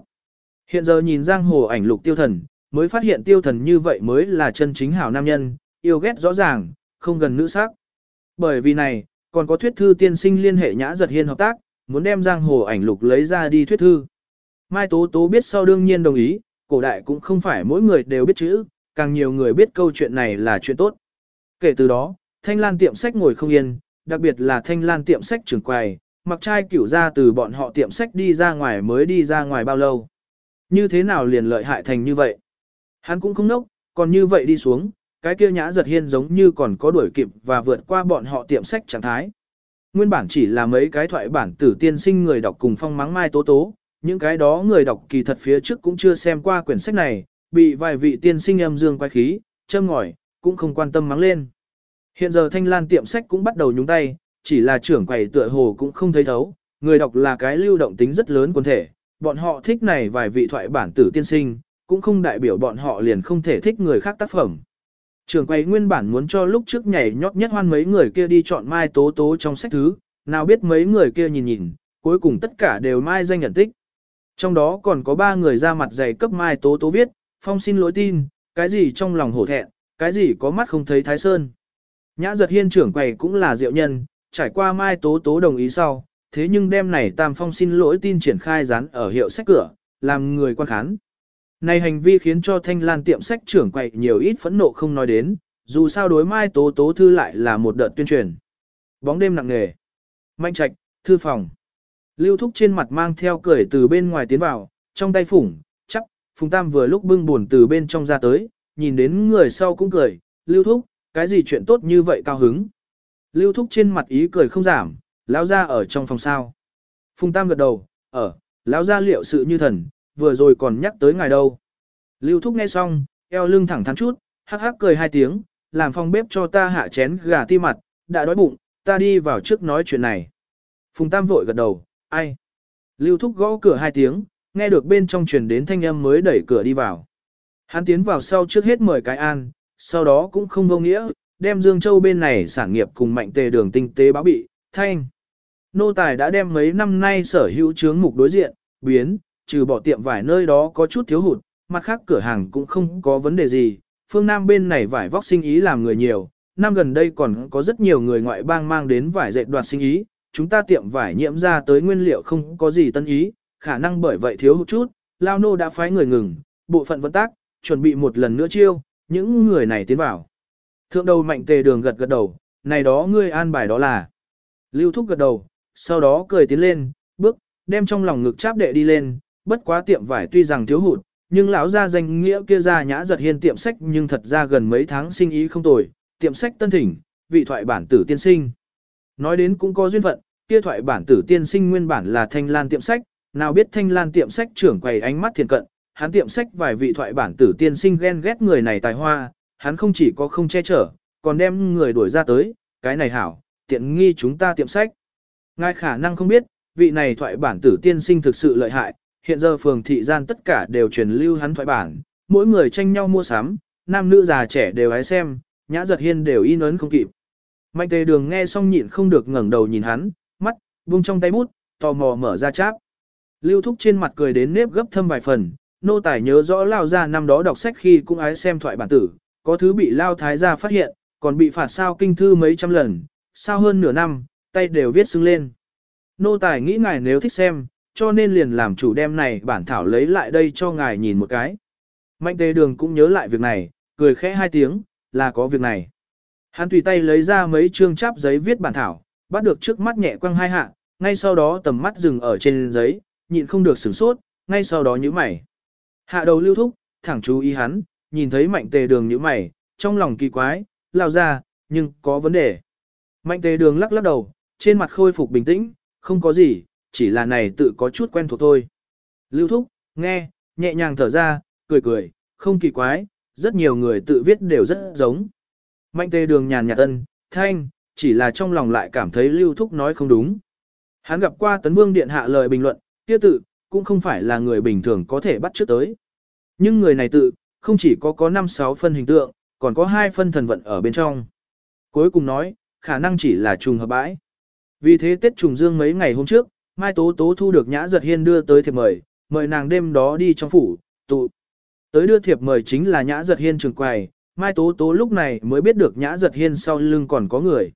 Hiện giờ nhìn giang hồ ảnh lục tiêu thần, mới phát hiện tiêu thần như vậy mới là chân chính hảo nam nhân, yêu ghét rõ ràng, không gần nữ sắc. Bởi vì này, còn có thuyết thư tiên sinh liên hệ nhã giật hiên hợp tác, muốn đem giang hồ ảnh lục lấy ra đi thuyết thư. Mai Tố Tố biết sau đương nhiên đồng ý, cổ đại cũng không phải mỗi người đều biết chữ, càng nhiều người biết câu chuyện này là chuyện tốt. Kể từ đó, Thanh Lan tiệm sách ngồi không yên, đặc biệt là Thanh Lan tiệm sách trưởng quầy, mặc trai cửu ra từ bọn họ tiệm sách đi ra ngoài mới đi ra ngoài bao lâu. Như thế nào liền lợi hại thành như vậy? Hắn cũng không nốc, còn như vậy đi xuống, cái kia nhã giật hiên giống như còn có đuổi kịp và vượt qua bọn họ tiệm sách trạng thái. Nguyên bản chỉ là mấy cái thoại bản tử tiên sinh người đọc cùng phong mắng mai tố tố, những cái đó người đọc kỳ thật phía trước cũng chưa xem qua quyển sách này, bị vài vị tiên sinh âm dương quay khí, châm ngòi, cũng không quan tâm mắng lên. Hiện giờ thanh lan tiệm sách cũng bắt đầu nhúng tay, chỉ là trưởng quầy tựa hồ cũng không thấy thấu, người đọc là cái lưu động tính rất lớn quần thể, bọn họ thích này vài vị thoại bản tử tiên sinh, cũng không đại biểu bọn họ liền không thể thích người khác tác phẩm. trưởng quầy nguyên bản muốn cho lúc trước nhảy nhót nhất hoan mấy người kia đi chọn mai tố tố trong sách thứ, nào biết mấy người kia nhìn nhìn, cuối cùng tất cả đều mai danh nhận tích. Trong đó còn có ba người ra mặt dày cấp mai tố tố viết, phong xin lỗi tin, cái gì trong lòng hổ thẹn, cái gì có mắt không thấy thái sơn. Nhã giật hiên trưởng quầy cũng là diệu nhân, trải qua mai tố tố đồng ý sau, thế nhưng đêm này tam phong xin lỗi tin triển khai dán ở hiệu sách cửa, làm người quan khán. Này hành vi khiến cho thanh lan tiệm sách trưởng quầy nhiều ít phẫn nộ không nói đến, dù sao đối mai tố tố thư lại là một đợt tuyên truyền. Bóng đêm nặng nề. Mạnh trạch, thư phòng. Lưu Thúc trên mặt mang theo cười từ bên ngoài tiến vào, trong tay phủng, Phùng Tam vừa lúc bưng buồn từ bên trong ra tới, nhìn đến người sau cũng cười, Lưu Thúc, cái gì chuyện tốt như vậy cao hứng. Lưu Thúc trên mặt ý cười không giảm, lão ra ở trong phòng sao. Phùng Tam gật đầu, ở, lão ra liệu sự như thần, vừa rồi còn nhắc tới ngài đâu. Lưu Thúc nghe xong, eo lưng thẳng thắn chút, hắc hắc cười hai tiếng, làm phòng bếp cho ta hạ chén gà ti mặt, đã đói bụng, ta đi vào trước nói chuyện này. Phùng Tam vội gật đầu, ai? Lưu Thúc gõ cửa hai tiếng, nghe được bên trong truyền đến thanh âm mới đẩy cửa đi vào. Hắn tiến vào sau trước hết mời cái an, sau đó cũng không vô nghĩa, đem Dương Châu bên này sản nghiệp cùng mạnh tề đường tinh tế báo bị, thanh. Nô tài đã đem mấy năm nay sở hữu chướng mục đối diện, biến, trừ bỏ tiệm vải nơi đó có chút thiếu hụt, mặt khác cửa hàng cũng không có vấn đề gì. Phương Nam bên này vải vóc sinh ý làm người nhiều, năm gần đây còn có rất nhiều người ngoại bang mang đến vải dệt đoạt sinh ý, chúng ta tiệm vải nhiễm ra tới nguyên liệu không có gì tân ý, khả năng bởi vậy thiếu hụt chút, Lao Nô đã phái người ngừng, bộ phận vận tác, chuẩn bị một lần nữa chiêu, những người này tiến vào. Thượng đầu mạnh tề đường gật gật đầu, này đó ngươi an bài đó là. Lưu Thúc gật đầu, sau đó cười tiến lên, bước, đem trong lòng ngực cháp đệ đi lên, bất quá tiệm vải tuy rằng thiếu hụt, nhưng lão ra danh nghĩa kia ra nhã giật hiên tiệm sách nhưng thật ra gần mấy tháng sinh ý không tồi, tiệm sách tân thỉnh, vị thoại bản tử tiên sinh. Nói đến cũng có duyên phận, kia thoại bản tử tiên sinh nguyên bản là thanh lan tiệm sách, nào biết thanh lan tiệm sách trưởng quầy ánh mắt thiền cận, hắn tiệm sách vài vị thoại bản tử tiên sinh ghen ghét người này tài hoa, hắn không chỉ có không che chở, còn đem người đuổi ra tới, cái này hảo, tiện nghi chúng ta tiệm sách. Ngài khả năng không biết, vị này thoại bản tử tiên sinh thực sự lợi hại, hiện giờ phường thị gian tất cả đều truyền lưu hắn thoại bản, mỗi người tranh nhau mua sắm, nam nữ già trẻ đều hái xem, nhã giật hiên đều in ấn không kịp. Mạnh tề đường nghe xong nhịn không được ngẩng đầu nhìn hắn, mắt, buông trong tay bút, tò mò mở ra cháp. Lưu thúc trên mặt cười đến nếp gấp thâm vài phần, nô tài nhớ rõ lao ra năm đó đọc sách khi cũng ái xem thoại bản tử, có thứ bị lao thái gia phát hiện, còn bị phạt sao kinh thư mấy trăm lần, sao hơn nửa năm, tay đều viết xưng lên. Nô tài nghĩ ngài nếu thích xem, cho nên liền làm chủ đem này bản thảo lấy lại đây cho ngài nhìn một cái. Mạnh tề đường cũng nhớ lại việc này, cười khẽ hai tiếng, là có việc này. Hắn tùy tay lấy ra mấy chương cháp giấy viết bản thảo, bắt được trước mắt nhẹ quăng hai hạ, ngay sau đó tầm mắt dừng ở trên giấy, nhịn không được sửng sốt, ngay sau đó nhíu mày. Hạ đầu lưu thúc, thẳng chú ý hắn, nhìn thấy mạnh tề đường nhíu mày, trong lòng kỳ quái, lao ra, nhưng có vấn đề. Mạnh tề đường lắc lắc đầu, trên mặt khôi phục bình tĩnh, không có gì, chỉ là này tự có chút quen thuộc thôi. Lưu thúc, nghe, nhẹ nhàng thở ra, cười cười, không kỳ quái, rất nhiều người tự viết đều rất giống. Mạnh tề đường nhàn nhạt ân, thanh, chỉ là trong lòng lại cảm thấy lưu thúc nói không đúng. Hắn gặp qua tấn vương điện hạ lời bình luận, kia tự, cũng không phải là người bình thường có thể bắt trước tới. Nhưng người này tự, không chỉ có có 5-6 phân hình tượng, còn có 2 phân thần vận ở bên trong. Cuối cùng nói, khả năng chỉ là trùng hợp bãi. Vì thế Tết trùng dương mấy ngày hôm trước, Mai Tố Tố thu được Nhã Giật Hiên đưa tới thiệp mời, mời nàng đêm đó đi trong phủ, tụ. Tới đưa thiệp mời chính là Nhã Giật Hiên trường quầy, Mai Tố Tố lúc này mới biết được Nhã Giật Hiên sau lưng còn có người.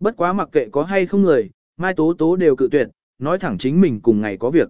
Bất quá mặc kệ có hay không người, Mai Tố Tố đều cự tuyệt, nói thẳng chính mình cùng ngày có việc.